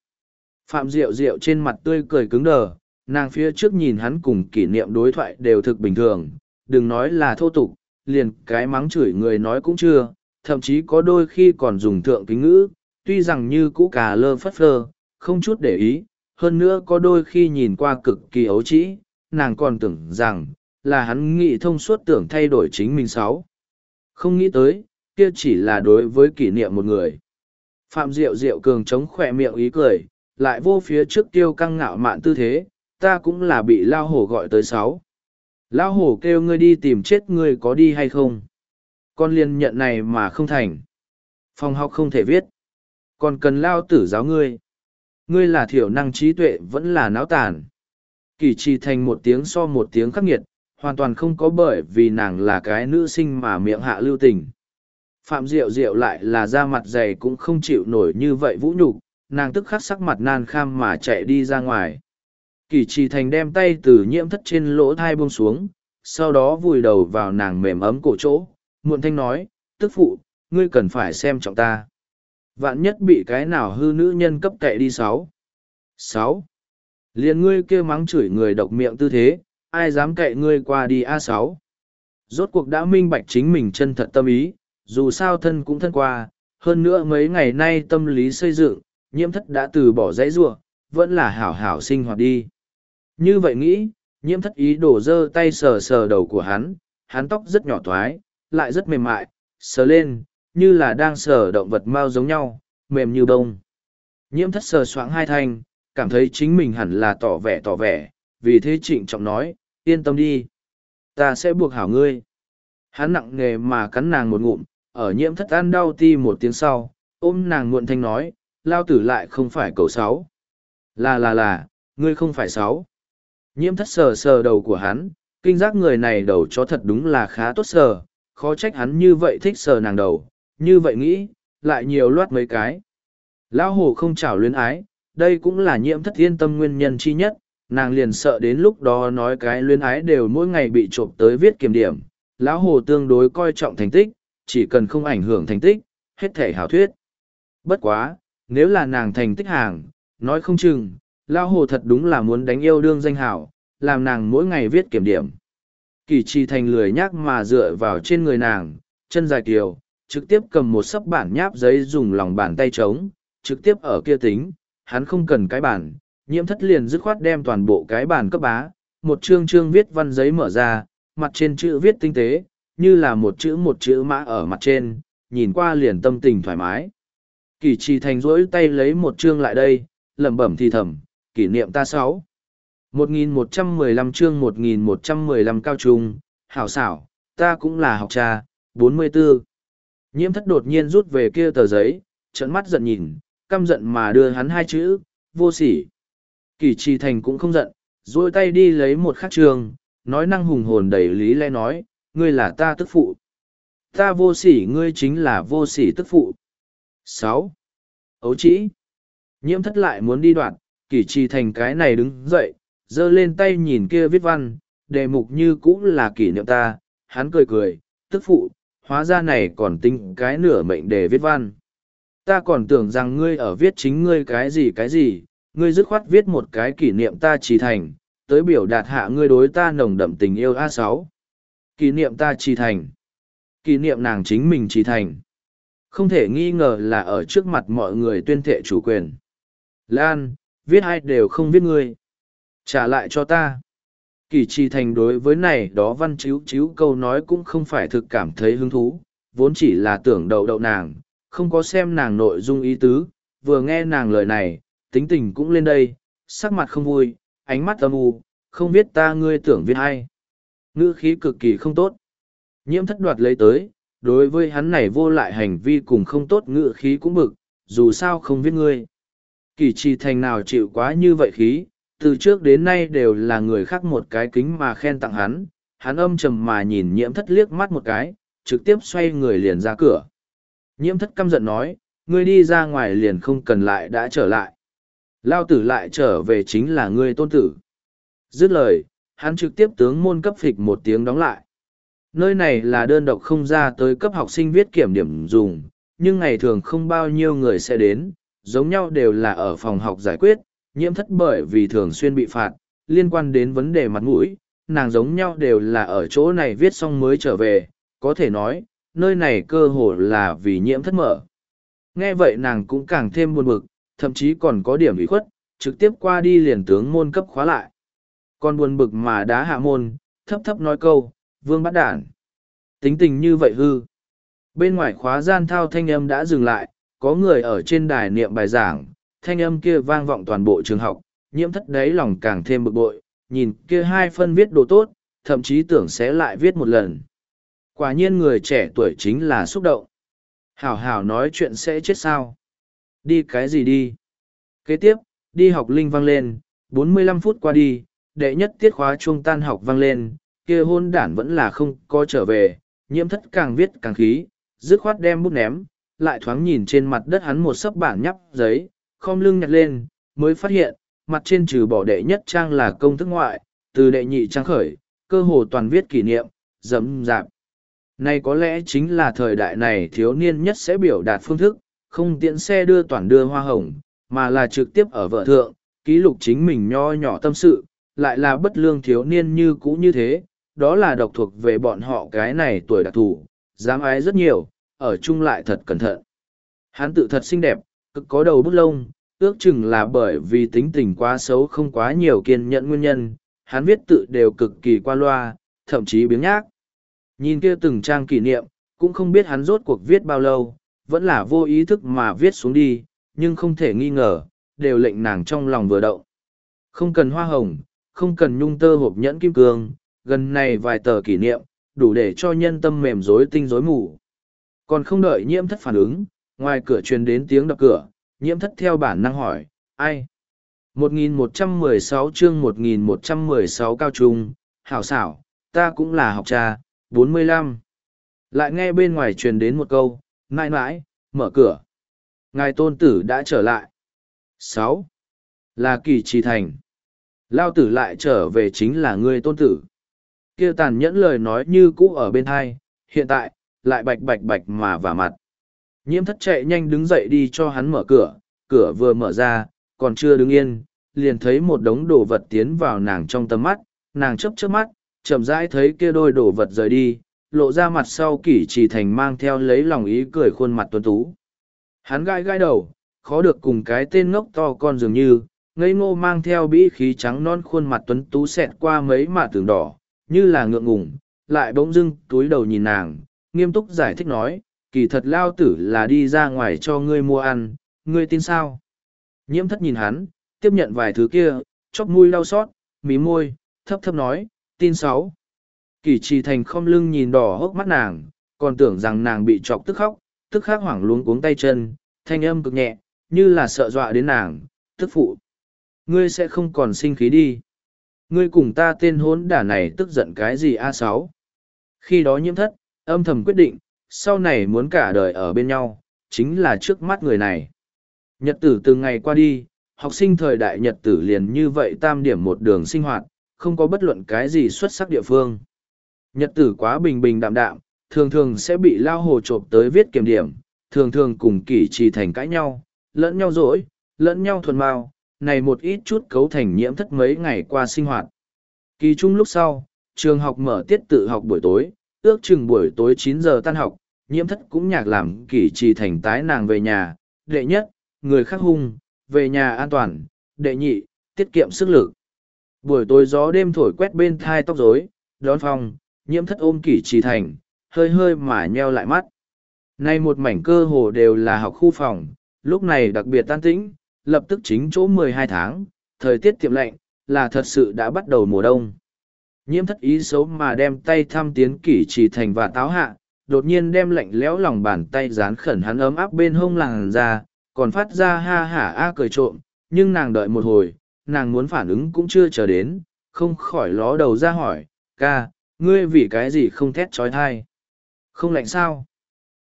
Phạm Diệu Diệu trên mặt tươi cười cứng đờ, nàng phía trước nhìn hắn cùng kỷ niệm đối thoại đều thực bình thường, đừng nói là thô tục, liền cái mắng chửi người nói cũng chưa, thậm chí có đôi khi còn dùng thượng kính ngữ, tuy rằng như cũ cà lơ phất phơ, không chút để ý, hơn nữa có đôi khi nhìn qua cực kỳ ấu trĩ, nàng còn tưởng rằng, là hắn nghĩ thông suốt tưởng thay đổi chính mình sáu. Không nghĩ tới, kia chỉ là đối với kỷ niệm một người. Phạm Diệu Diệu cường chống khỏe miệng ý cười, lại vô phía trước tiêu căng ngạo mạn tư thế, ta cũng là bị lao hổ gọi tới sáu. Lao hổ kêu ngươi đi tìm chết ngươi có đi hay không? Con liền nhận này mà không thành. Phòng học không thể viết. Còn cần lao tử giáo ngươi. Ngươi là thiểu năng trí tuệ vẫn là náo tàn. Kỳ trì thành một tiếng so một tiếng khắc nghiệt, hoàn toàn không có bởi vì nàng là cái nữ sinh mà miệng hạ lưu tình. Phạm Diệu Diệu lại là da mặt dày cũng không chịu nổi như vậy vũ nhục, nàng tức khắc sắc mặt nan kham mà chạy đi ra ngoài. Kỳ trì thành đem tay từ nhiễm thất trên lỗ thai buông xuống, sau đó vùi đầu vào nàng mềm ấm cổ chỗ, muộn thanh nói, tức phụ, ngươi cần phải xem trọng ta. Vạn nhất bị cái nào hư nữ nhân cấp kệ đi sáu. Sáu. Liền ngươi kêu mắng chửi người độc miệng tư thế, ai dám kệ ngươi qua đi a sáu. Rốt cuộc đã minh bạch chính mình chân thật tâm ý, dù sao thân cũng thân qua, hơn nữa mấy ngày nay tâm lý xây dựng, nhiễm thất đã từ bỏ dãy giụa vẫn là hảo hảo sinh hoạt đi. Như vậy nghĩ, nhiễm thất ý đổ dơ tay sờ sờ đầu của hắn, hắn tóc rất nhỏ thoái, lại rất mềm mại, sờ lên, như là đang sờ động vật mau giống nhau, mềm như bông. Nhiễm thất sờ soạng hai thanh, cảm thấy chính mình hẳn là tỏ vẻ tỏ vẻ, vì thế trịnh trọng nói, yên tâm đi. Ta sẽ buộc hảo ngươi. Hắn nặng nghề mà cắn nàng một ngụm, ở nhiễm thất ăn đau ti một tiếng sau, ôm nàng muộn thanh nói, lao tử lại không phải cầu sáu. Là là là, ngươi không phải sáu. Nhiễm thất sờ sờ đầu của hắn, kinh giác người này đầu chó thật đúng là khá tốt sờ, khó trách hắn như vậy thích sờ nàng đầu, như vậy nghĩ, lại nhiều loát mấy cái. Lão hồ không chảo luyến ái, đây cũng là nhiễm thất yên tâm nguyên nhân chi nhất, nàng liền sợ đến lúc đó nói cái luyến ái đều mỗi ngày bị trộm tới viết kiểm điểm. Lão hồ tương đối coi trọng thành tích, chỉ cần không ảnh hưởng thành tích, hết thể hảo thuyết. Bất quá, nếu là nàng thành tích hàng, nói không chừng, Lão hồ thật đúng là muốn đánh yêu đương danh hảo, làm nàng mỗi ngày viết kiểm điểm. Kỳ trì thành lười nhác mà dựa vào trên người nàng, chân dài kiều, trực tiếp cầm một sấp bản nháp giấy dùng lòng bàn tay trống, trực tiếp ở kia tính, hắn không cần cái bản, nhiễm thất liền dứt khoát đem toàn bộ cái bản cấp bá, một chương chương viết văn giấy mở ra, mặt trên chữ viết tinh tế, như là một chữ một chữ mã ở mặt trên, nhìn qua liền tâm tình thoải mái. Kỳ trì thành rỗi tay lấy một chương lại đây, lẩm bẩm thì thầm, kỷ niệm ta sáu. 1115 chương 1115 cao trung, hảo xảo, ta cũng là học trà, 44. Nhiễm thất đột nhiên rút về kia tờ giấy, trận mắt giận nhìn, căm giận mà đưa hắn hai chữ, vô sỉ. Kỳ trì thành cũng không giận, duỗi tay đi lấy một khắc trường, nói năng hùng hồn đầy lý lẽ nói, ngươi là ta tức phụ. Ta vô sỉ ngươi chính là vô sỉ tức phụ. sáu Ấu chỉ. Nhiễm thất lại muốn đi đoạn, kỳ trì thành cái này đứng dậy, giơ lên tay nhìn kia viết văn, đề mục như cũng là kỷ niệm ta, hắn cười cười, tức phụ, hóa ra này còn tính cái nửa mệnh để viết văn. Ta còn tưởng rằng ngươi ở viết chính ngươi cái gì cái gì, ngươi dứt khoát viết một cái kỷ niệm ta trì thành, tới biểu đạt hạ ngươi đối ta nồng đậm tình yêu a sáu Kỷ niệm ta trì thành. Kỷ niệm nàng chính mình trì thành. Không thể nghi ngờ là ở trước mặt mọi người tuyên thệ chủ quyền. Lan, viết ai đều không viết ngươi. Trả lại cho ta. Kỳ trì thành đối với này đó văn chiếu chiếu câu nói cũng không phải thực cảm thấy hứng thú, vốn chỉ là tưởng đậu đậu nàng, không có xem nàng nội dung ý tứ, vừa nghe nàng lời này, tính tình cũng lên đây, sắc mặt không vui, ánh mắt âm u, không biết ta ngươi tưởng viết hay. Ngữ khí cực kỳ không tốt. Nhiễm thất đoạt lấy tới, đối với hắn này vô lại hành vi cùng không tốt ngữ khí cũng bực, dù sao không viết ngươi. Kỳ trì thành nào chịu quá như vậy khí, từ trước đến nay đều là người khác một cái kính mà khen tặng hắn, hắn âm trầm mà nhìn nhiễm thất liếc mắt một cái, trực tiếp xoay người liền ra cửa. Nhiễm thất căm giận nói, ngươi đi ra ngoài liền không cần lại đã trở lại. Lao tử lại trở về chính là ngươi tôn tử. Dứt lời, hắn trực tiếp tướng môn cấp phịch một tiếng đóng lại. Nơi này là đơn độc không ra tới cấp học sinh viết kiểm điểm dùng, nhưng ngày thường không bao nhiêu người sẽ đến, giống nhau đều là ở phòng học giải quyết, nhiễm thất bởi vì thường xuyên bị phạt, liên quan đến vấn đề mặt mũi, nàng giống nhau đều là ở chỗ này viết xong mới trở về, có thể nói, nơi này cơ hồ là vì nhiễm thất mở. Nghe vậy nàng cũng càng thêm buồn bực, thậm chí còn có điểm ủy khuất, trực tiếp qua đi liền tướng môn cấp khóa lại. Còn buồn bực mà đá hạ môn, thấp thấp nói câu, vương bắt đản. Tính tình như vậy hư. Bên ngoài khóa gian thao thanh âm đã dừng lại, có người ở trên đài niệm bài giảng, thanh âm kia vang vọng toàn bộ trường học, nhiễm thất đáy lòng càng thêm bực bội, nhìn kia hai phân viết đồ tốt, thậm chí tưởng sẽ lại viết một lần. Quả nhiên người trẻ tuổi chính là xúc động. Hảo hảo nói chuyện sẽ chết sao. Đi cái gì đi? Kế tiếp, đi học linh vang lên, 45 phút qua đi, đệ nhất tiết khóa trung tan học vang lên, kia hôn đản vẫn là không có trở về, nhiễm thất càng viết càng khí, dứt khoát đem bút ném, lại thoáng nhìn trên mặt đất hắn một sấp bản nhắp giấy, khom lưng nhặt lên, mới phát hiện, mặt trên trừ bỏ đệ nhất trang là công thức ngoại, từ đệ nhị trang khởi, cơ hồ toàn viết kỷ niệm, dẫm dạp. Này có lẽ chính là thời đại này thiếu niên nhất sẽ biểu đạt phương thức, không tiện xe đưa toàn đưa hoa hồng, mà là trực tiếp ở vợ thượng, ký lục chính mình nho nhỏ tâm sự, lại là bất lương thiếu niên như cũ như thế, đó là độc thuộc về bọn họ cái này tuổi đặc thù, dám ái rất nhiều, ở chung lại thật cẩn thận. Hắn tự thật xinh đẹp, cực có đầu bút lông, ước chừng là bởi vì tính tình quá xấu không quá nhiều kiên nhẫn nguyên nhân, hắn viết tự đều cực kỳ qua loa, thậm chí biếng nhác. Nhìn kia từng trang kỷ niệm, cũng không biết hắn rốt cuộc viết bao lâu, vẫn là vô ý thức mà viết xuống đi, nhưng không thể nghi ngờ, đều lệnh nàng trong lòng vừa động. Không cần hoa hồng, không cần nhung tơ hộp nhẫn kim cương, gần này vài tờ kỷ niệm, đủ để cho nhân tâm mềm rối tinh rối mù. Còn không đợi nhiễm thất phản ứng, ngoài cửa truyền đến tiếng đập cửa, nhiễm thất theo bản năng hỏi, ai? 1116 chương 1116 cao trung, hảo xảo, ta cũng là học trà, 45. Lại nghe bên ngoài truyền đến một câu, mãi mãi, mở cửa. Ngài tôn tử đã trở lại. 6. Là kỳ trì thành. Lao tử lại trở về chính là ngươi tôn tử. kia tàn nhẫn lời nói như cũ ở bên hai, hiện tại, lại bạch bạch bạch mà vả mặt. Nhiễm thất chạy nhanh đứng dậy đi cho hắn mở cửa, cửa vừa mở ra, còn chưa đứng yên, liền thấy một đống đồ vật tiến vào nàng trong tầm mắt, nàng chấp chớp mắt, chậm rãi thấy kia đôi đồ vật rời đi, lộ ra mặt sau kỷ chỉ thành mang theo lấy lòng ý cười khuôn mặt tuấn tú. Hắn gai gai đầu, khó được cùng cái tên ngốc to con dường như, ngây ngô mang theo bĩ khí trắng non khuôn mặt tuấn tú xẹt qua mấy mạ tường đỏ, như là ngượng ngùng, lại bỗng dưng túi đầu nhìn nàng, nghiêm túc giải thích nói, kỳ thật lao tử là đi ra ngoài cho ngươi mua ăn, ngươi tin sao? Nhiễm thất nhìn hắn, tiếp nhận vài thứ kia, chóp mũi đau xót, mí môi, thấp thấp nói, tin sáu. Kỳ trì thành không lưng nhìn đỏ hốc mắt nàng, còn tưởng rằng nàng bị chọc tức khóc, tức khắc hoảng luống cuống tay chân, thanh âm cực nhẹ, như là sợ dọa đến nàng, tức phụ. Ngươi sẽ không còn sinh khí đi. Ngươi cùng ta tên hốn đả này tức giận cái gì a sáu? Khi đó nhiễm thất, âm thầm quyết định, sau này muốn cả đời ở bên nhau, chính là trước mắt người này. Nhật tử từng ngày qua đi, học sinh thời đại nhật tử liền như vậy tam điểm một đường sinh hoạt, không có bất luận cái gì xuất sắc địa phương. Nhật tử quá bình bình đạm đạm, thường thường sẽ bị lao hồ trộm tới viết kiểm điểm, thường thường cùng kỷ trì thành cãi nhau, lẫn nhau dỗi, lẫn nhau thuần mau, này một ít chút cấu thành nhiễm thất mấy ngày qua sinh hoạt. Kỳ trung lúc sau, trường học mở tiết tự học buổi tối, ước chừng buổi tối chín giờ tan học, nhiễm thất cũng nhạc làm kỷ trì thành tái nàng về nhà, đệ nhất, người khác hung, về nhà an toàn, đệ nhị, tiết kiệm sức lực. Buổi tối gió đêm thổi quét bên thai tóc rối, đón phong, nhiễm thất ôm kỷ trì thành, hơi hơi mà nheo lại mắt. Nay một mảnh cơ hồ đều là học khu phòng, lúc này đặc biệt tan tĩnh, lập tức chính chỗ mười hai tháng, thời tiết tiệm lạnh, là thật sự đã bắt đầu mùa đông. Nhiễm thất ý xấu mà đem tay thăm tiến kỷ trì thành và táo hạ, đột nhiên đem lạnh lẽo lòng bàn tay dán khẩn hắn ấm áp bên hông làng ra, còn phát ra ha hả a cười trộm, nhưng nàng đợi một hồi, nàng muốn phản ứng cũng chưa chờ đến, không khỏi ló đầu ra hỏi, ca, ngươi vì cái gì không thét trói thai? Không lạnh sao?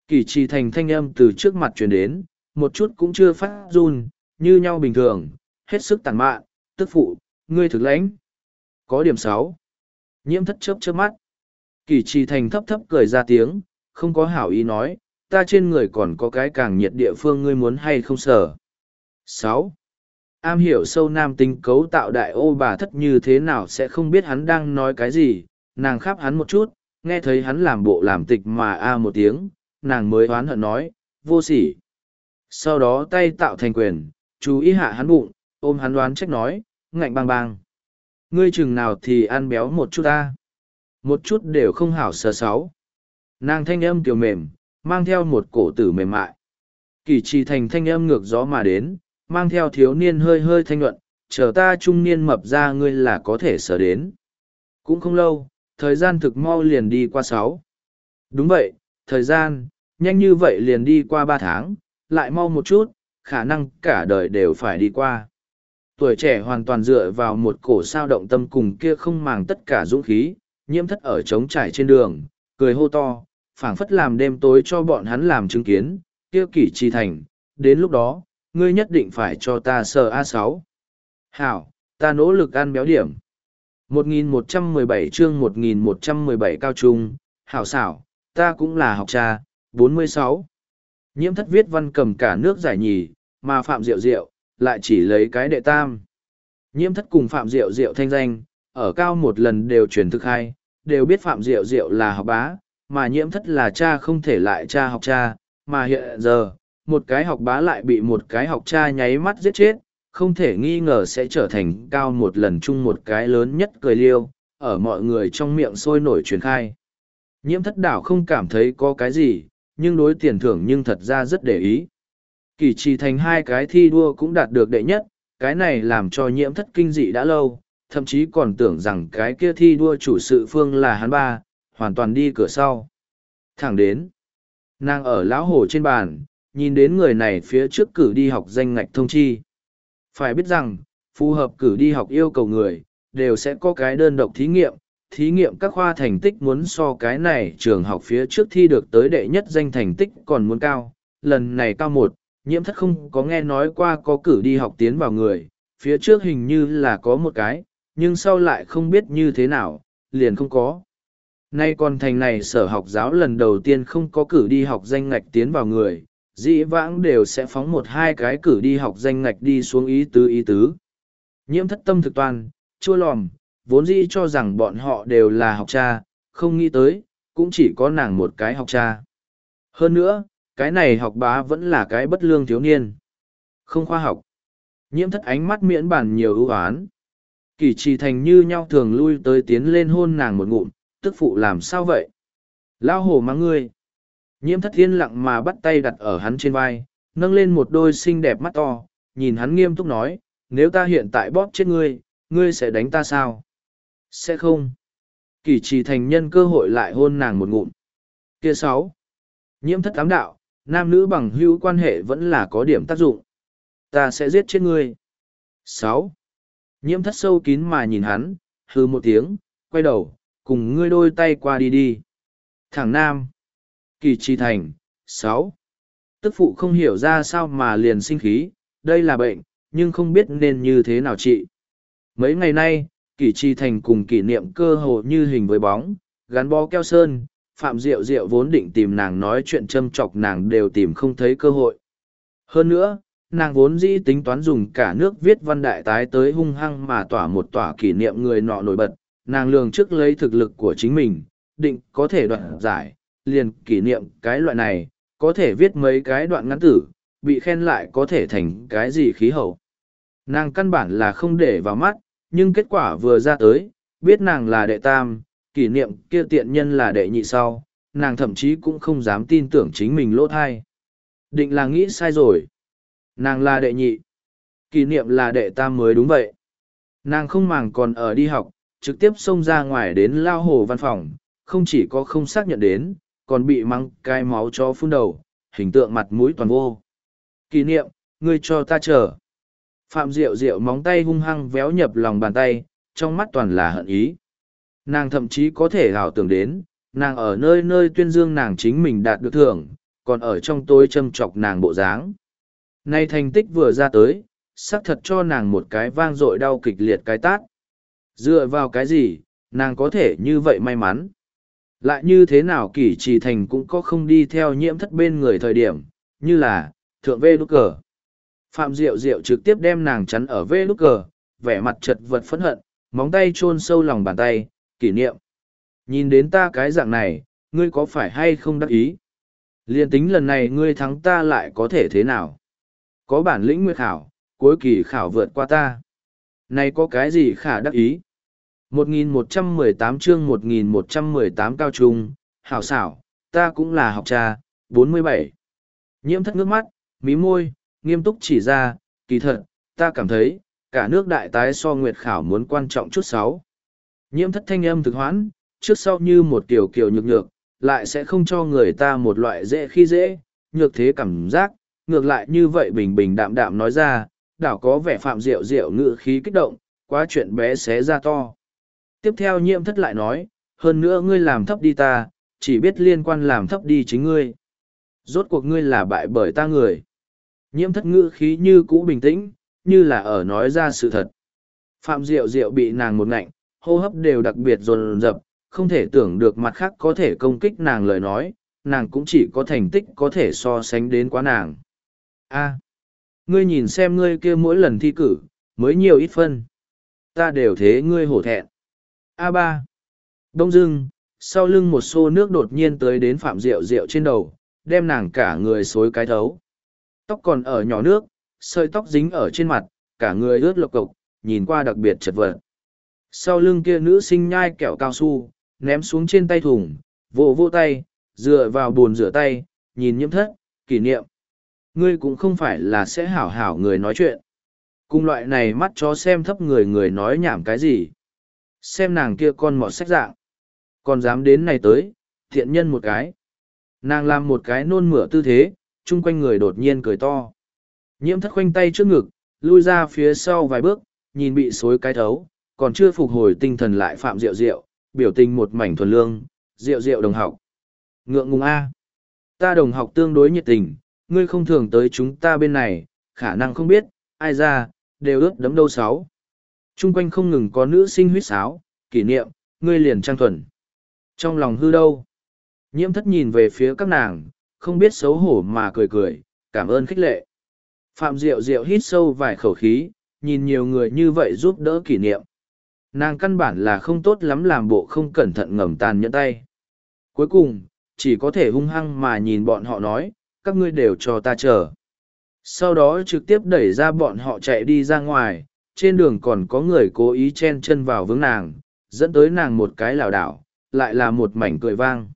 Kỳ trì thành thanh âm từ trước mặt truyền đến, một chút cũng chưa phát run, như nhau bình thường, hết sức tàn mạn, tức phụ, ngươi thực lãnh. Có điểm sáu. Nhiễm thất chớp chớp mắt. Kỳ trì thành thấp thấp cười ra tiếng, không có hảo ý nói, ta trên người còn có cái càng nhiệt địa phương ngươi muốn hay không sở. sáu Am hiểu sâu nam tính cấu tạo đại ô bà thất như thế nào sẽ không biết hắn đang nói cái gì, nàng khắp hắn một chút, nghe thấy hắn làm bộ làm tịch mà a một tiếng, nàng mới oán hận nói, vô sỉ. Sau đó tay tạo thành quyền, chú ý hạ hắn bụng, ôm hắn đoán trách nói, ngạnh bang bang. Ngươi chừng nào thì ăn béo một chút ta. Một chút đều không hảo sờ sáu. Nàng thanh âm kiều mềm, mang theo một cổ tử mềm mại. Kỳ trì thành thanh âm ngược gió mà đến, mang theo thiếu niên hơi hơi thanh luận, chờ ta trung niên mập ra ngươi là có thể sở đến. Cũng không lâu, thời gian thực mau liền đi qua sáu. Đúng vậy, thời gian, nhanh như vậy liền đi qua ba tháng, lại mau một chút, khả năng cả đời đều phải đi qua. Tuổi trẻ hoàn toàn dựa vào một cổ sao động tâm cùng kia không màng tất cả dũng khí, nhiễm thất ở trống trải trên đường, cười hô to, phảng phất làm đêm tối cho bọn hắn làm chứng kiến, kia kỷ trì thành, đến lúc đó, ngươi nhất định phải cho ta sờ a sáu hảo ta nỗ lực ăn béo điểm 1117 chương 1117 cao trung hảo xảo ta cũng là học trà. 46. nhiễm thất viết văn cầm cả nước giải nhì mà phạm diệu diệu lại chỉ lấy cái đệ tam nhiễm thất cùng phạm diệu diệu thanh danh ở cao một lần đều truyền thực hai đều biết phạm diệu diệu là học bá mà nhiễm thất là cha không thể lại cha học cha mà hiện giờ một cái học bá lại bị một cái học cha nháy mắt giết chết, không thể nghi ngờ sẽ trở thành cao một lần chung một cái lớn nhất cười liêu, ở mọi người trong miệng sôi nổi truyền khai. Nhiễm thất đảo không cảm thấy có cái gì, nhưng đối tiền thưởng nhưng thật ra rất để ý. Kỳ trì thành hai cái thi đua cũng đạt được đệ nhất, cái này làm cho nhiễm thất kinh dị đã lâu, thậm chí còn tưởng rằng cái kia thi đua chủ sự phương là hắn ba, hoàn toàn đi cửa sau. Thẳng đến, nàng ở lão hồ trên bàn, nhìn đến người này phía trước cử đi học danh ngạch thông chi. Phải biết rằng, phù hợp cử đi học yêu cầu người, đều sẽ có cái đơn độc thí nghiệm, thí nghiệm các khoa thành tích muốn so cái này trường học phía trước thi được tới đệ nhất danh thành tích còn muốn cao, lần này cao một, nhiễm thất không có nghe nói qua có cử đi học tiến vào người, phía trước hình như là có một cái, nhưng sau lại không biết như thế nào, liền không có. Nay còn thành này sở học giáo lần đầu tiên không có cử đi học danh ngạch tiến vào người, dĩ vãng đều sẽ phóng một hai cái cử đi học danh ngạch đi xuống ý tứ ý tứ. Nhiễm thất tâm thực toàn, chua lòm, vốn dĩ cho rằng bọn họ đều là học cha, không nghĩ tới, cũng chỉ có nàng một cái học cha. Hơn nữa, cái này học bá vẫn là cái bất lương thiếu niên. Không khoa học. Nhiễm thất ánh mắt miễn bản nhiều ưu án. Kỳ trì thành như nhau thường lui tới tiến lên hôn nàng một ngụm, tức phụ làm sao vậy? Lao hồ mắng ngươi. Nhiễm thất thiên lặng mà bắt tay đặt ở hắn trên vai, nâng lên một đôi xinh đẹp mắt to, nhìn hắn nghiêm túc nói, nếu ta hiện tại bóp chết ngươi, ngươi sẽ đánh ta sao? Sẽ không. Kỳ trì thành nhân cơ hội lại hôn nàng một ngụm. Kia sáu. Nhiễm thất tám đạo, nam nữ bằng hữu quan hệ vẫn là có điểm tác dụng. Ta sẽ giết chết ngươi. sáu. Nhiễm thất sâu kín mà nhìn hắn, hư một tiếng, quay đầu, cùng ngươi đôi tay qua đi đi. Thằng nam. Kỳ trì thành, sáu Tức phụ không hiểu ra sao mà liền sinh khí, đây là bệnh, nhưng không biết nên như thế nào trị. Mấy ngày nay, kỳ trì thành cùng kỷ niệm cơ hồ như hình với bóng, gắn bó keo sơn, Phạm Diệu Diệu vốn định tìm nàng nói chuyện châm chọc nàng đều tìm không thấy cơ hội. Hơn nữa, nàng vốn dĩ tính toán dùng cả nước viết văn đại tái tới hung hăng mà tỏa một tỏa kỷ niệm người nọ nổi bật, nàng lường trước lấy thực lực của chính mình, định có thể đoạn giải, liền kỷ niệm cái loại này, có thể viết mấy cái đoạn ngắn tử, bị khen lại có thể thành cái gì khí hậu. Nàng căn bản là không để vào mắt, nhưng kết quả vừa ra tới, biết nàng là đệ tam, kỷ niệm kia tiện nhân là đệ nhị sau, nàng thậm chí cũng không dám tin tưởng chính mình lỗ thai. Định là nghĩ sai rồi. Nàng là đệ nhị. Kỷ niệm là đệ tam mới đúng vậy. Nàng không màng còn ở đi học, trực tiếp xông ra ngoài đến lao hồ văn phòng, không chỉ có không xác nhận đến, còn bị mắng cái máu cho phun đầu, hình tượng mặt mũi toàn vô. Kỷ niệm, ngươi cho ta chờ. Phạm Diệu Diệu móng tay hung hăng véo nhập lòng bàn tay, trong mắt toàn là hận ý. Nàng thậm chí có thể hào tưởng đến, nàng ở nơi nơi tuyên dương nàng chính mình đạt được thưởng, còn ở trong tôi châm chọc nàng bộ dáng. Nay thành tích vừa ra tới, xác thật cho nàng một cái vang dội đau kịch liệt cái tát. Dựa vào cái gì, nàng có thể như vậy may mắn. Lại như thế nào kỷ trì thành cũng có không đi theo nhiễm thất bên người thời điểm, như là, thượng vê đúc cờ. Phạm Diệu Diệu trực tiếp đem nàng chắn ở vê đúc cờ, vẻ mặt chật vật phẫn hận, móng tay chôn sâu lòng bàn tay, kỷ niệm. Nhìn đến ta cái dạng này, ngươi có phải hay không đắc ý? Liên tính lần này ngươi thắng ta lại có thể thế nào? Có bản lĩnh nguyệt khảo, cuối kỳ khảo vượt qua ta. Này có cái gì khả đắc ý? 1118 chương 1118 cao trung, hảo xảo, ta cũng là học cha, 47. Nhiễm thất nước mắt, mí môi, nghiêm túc chỉ ra, kỳ thật, ta cảm thấy, cả nước đại tái so nguyệt khảo muốn quan trọng chút sáu. Nhiễm thất thanh âm thực hoãn, trước sau như một kiểu kiểu nhược nhược, lại sẽ không cho người ta một loại dễ khi dễ, nhược thế cảm giác, ngược lại như vậy bình bình đạm đạm nói ra, đảo có vẻ phạm diệu diệu ngự khí kích động, quá chuyện bé xé ra to. Tiếp theo nhiễm thất lại nói, hơn nữa ngươi làm thấp đi ta, chỉ biết liên quan làm thấp đi chính ngươi. Rốt cuộc ngươi là bại bởi ta người. Nhiễm thất ngữ khí như cũ bình tĩnh, như là ở nói ra sự thật. Phạm Diệu Diệu bị nàng một ngạnh, hô hấp đều đặc biệt dồn dập, không thể tưởng được mặt khác có thể công kích nàng lời nói, nàng cũng chỉ có thành tích có thể so sánh đến quá nàng. A, ngươi nhìn xem ngươi kia mỗi lần thi cử, mới nhiều ít phân. Ta đều thế ngươi hổ thẹn. A ba. Đông dưng, sau lưng một xô nước đột nhiên tới đến Phạm Diệu Diệu trên đầu, đem nàng cả người xối cái thấu. Tóc còn ở nhỏ nước, sợi tóc dính ở trên mặt, cả người ướt lộc cộc, nhìn qua đặc biệt chật vật. Sau lưng kia nữ sinh nhai kẹo cao su, ném xuống trên tay thùng, vỗ vỗ tay, dựa vào bồn rửa tay, nhìn nhiễm thất, kỷ niệm. Ngươi cũng không phải là sẽ hảo hảo người nói chuyện. Cùng loại này mắt chó xem thấp người người nói nhảm cái gì. Xem nàng kia con mọt sách dạng. Còn dám đến này tới, thiện nhân một cái. Nàng làm một cái nôn mửa tư thế, chung quanh người đột nhiên cười to. Nhiễm thất khoanh tay trước ngực, lui ra phía sau vài bước, nhìn bị xối cái thấu, còn chưa phục hồi tinh thần lại phạm rượu rượu, biểu tình một mảnh thuần lương, rượu rượu đồng học. Ngượng ngùng A. Ta đồng học tương đối nhiệt tình, ngươi không thường tới chúng ta bên này, khả năng không biết, ai ra, đều ướt đấm đâu sáu. Trung quanh không ngừng có nữ sinh huyết sáo, kỷ niệm, ngươi liền trang thuần. Trong lòng hư đâu? Nhiễm thất nhìn về phía các nàng, không biết xấu hổ mà cười cười, cảm ơn khích lệ. Phạm Diệu Diệu hít sâu vài khẩu khí, nhìn nhiều người như vậy giúp đỡ kỷ niệm. Nàng căn bản là không tốt lắm làm bộ không cẩn thận ngầm tàn nhẫn tay. Cuối cùng, chỉ có thể hung hăng mà nhìn bọn họ nói, các ngươi đều cho ta chờ. Sau đó trực tiếp đẩy ra bọn họ chạy đi ra ngoài, trên đường còn có người cố ý chen chân vào vướng nàng, dẫn tới nàng một cái lảo đảo, lại là một mảnh cười vang.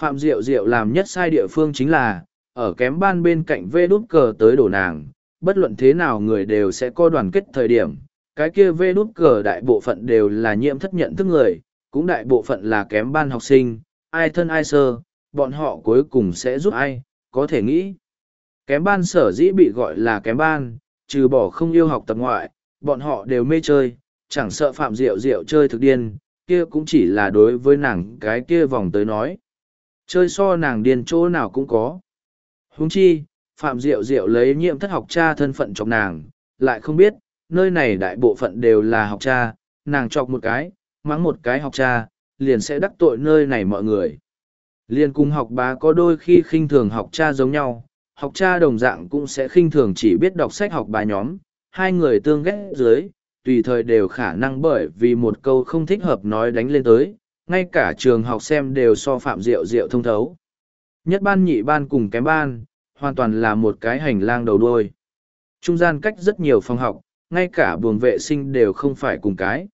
Phạm Diệu Diệu làm nhất sai địa phương chính là, ở kém ban bên cạnh vê đút cờ tới đổ nàng, bất luận thế nào người đều sẽ có đoàn kết thời điểm. Cái kia vê đút cờ đại bộ phận đều là nhiễm thất nhận thức người, cũng đại bộ phận là kém ban học sinh, ai thân ai sơ, bọn họ cuối cùng sẽ giúp ai, có thể nghĩ. Kém ban sở dĩ bị gọi là kém ban, trừ bỏ không yêu học tập ngoại, bọn họ đều mê chơi, chẳng sợ phạm diệu diệu chơi thực điên, kia cũng chỉ là đối với nàng cái kia vòng tới nói. Chơi so nàng điên chỗ nào cũng có. Huống chi, Phạm Diệu Diệu lấy nhiệm thất học cha thân phận chọc nàng, lại không biết, nơi này đại bộ phận đều là học cha, nàng chọc một cái, mắng một cái học cha, liền sẽ đắc tội nơi này mọi người. Liền cùng học bá có đôi khi khinh thường học cha giống nhau, học cha đồng dạng cũng sẽ khinh thường chỉ biết đọc sách học bài nhóm, hai người tương ghét dưới, tùy thời đều khả năng bởi vì một câu không thích hợp nói đánh lên tới, ngay cả trường học xem đều so phạm diệu diệu thông thấu. Nhất ban nhị ban cùng kém ban, hoàn toàn là một cái hành lang đầu đuôi. Trung gian cách rất nhiều phòng học, ngay cả buồng vệ sinh đều không phải cùng cái.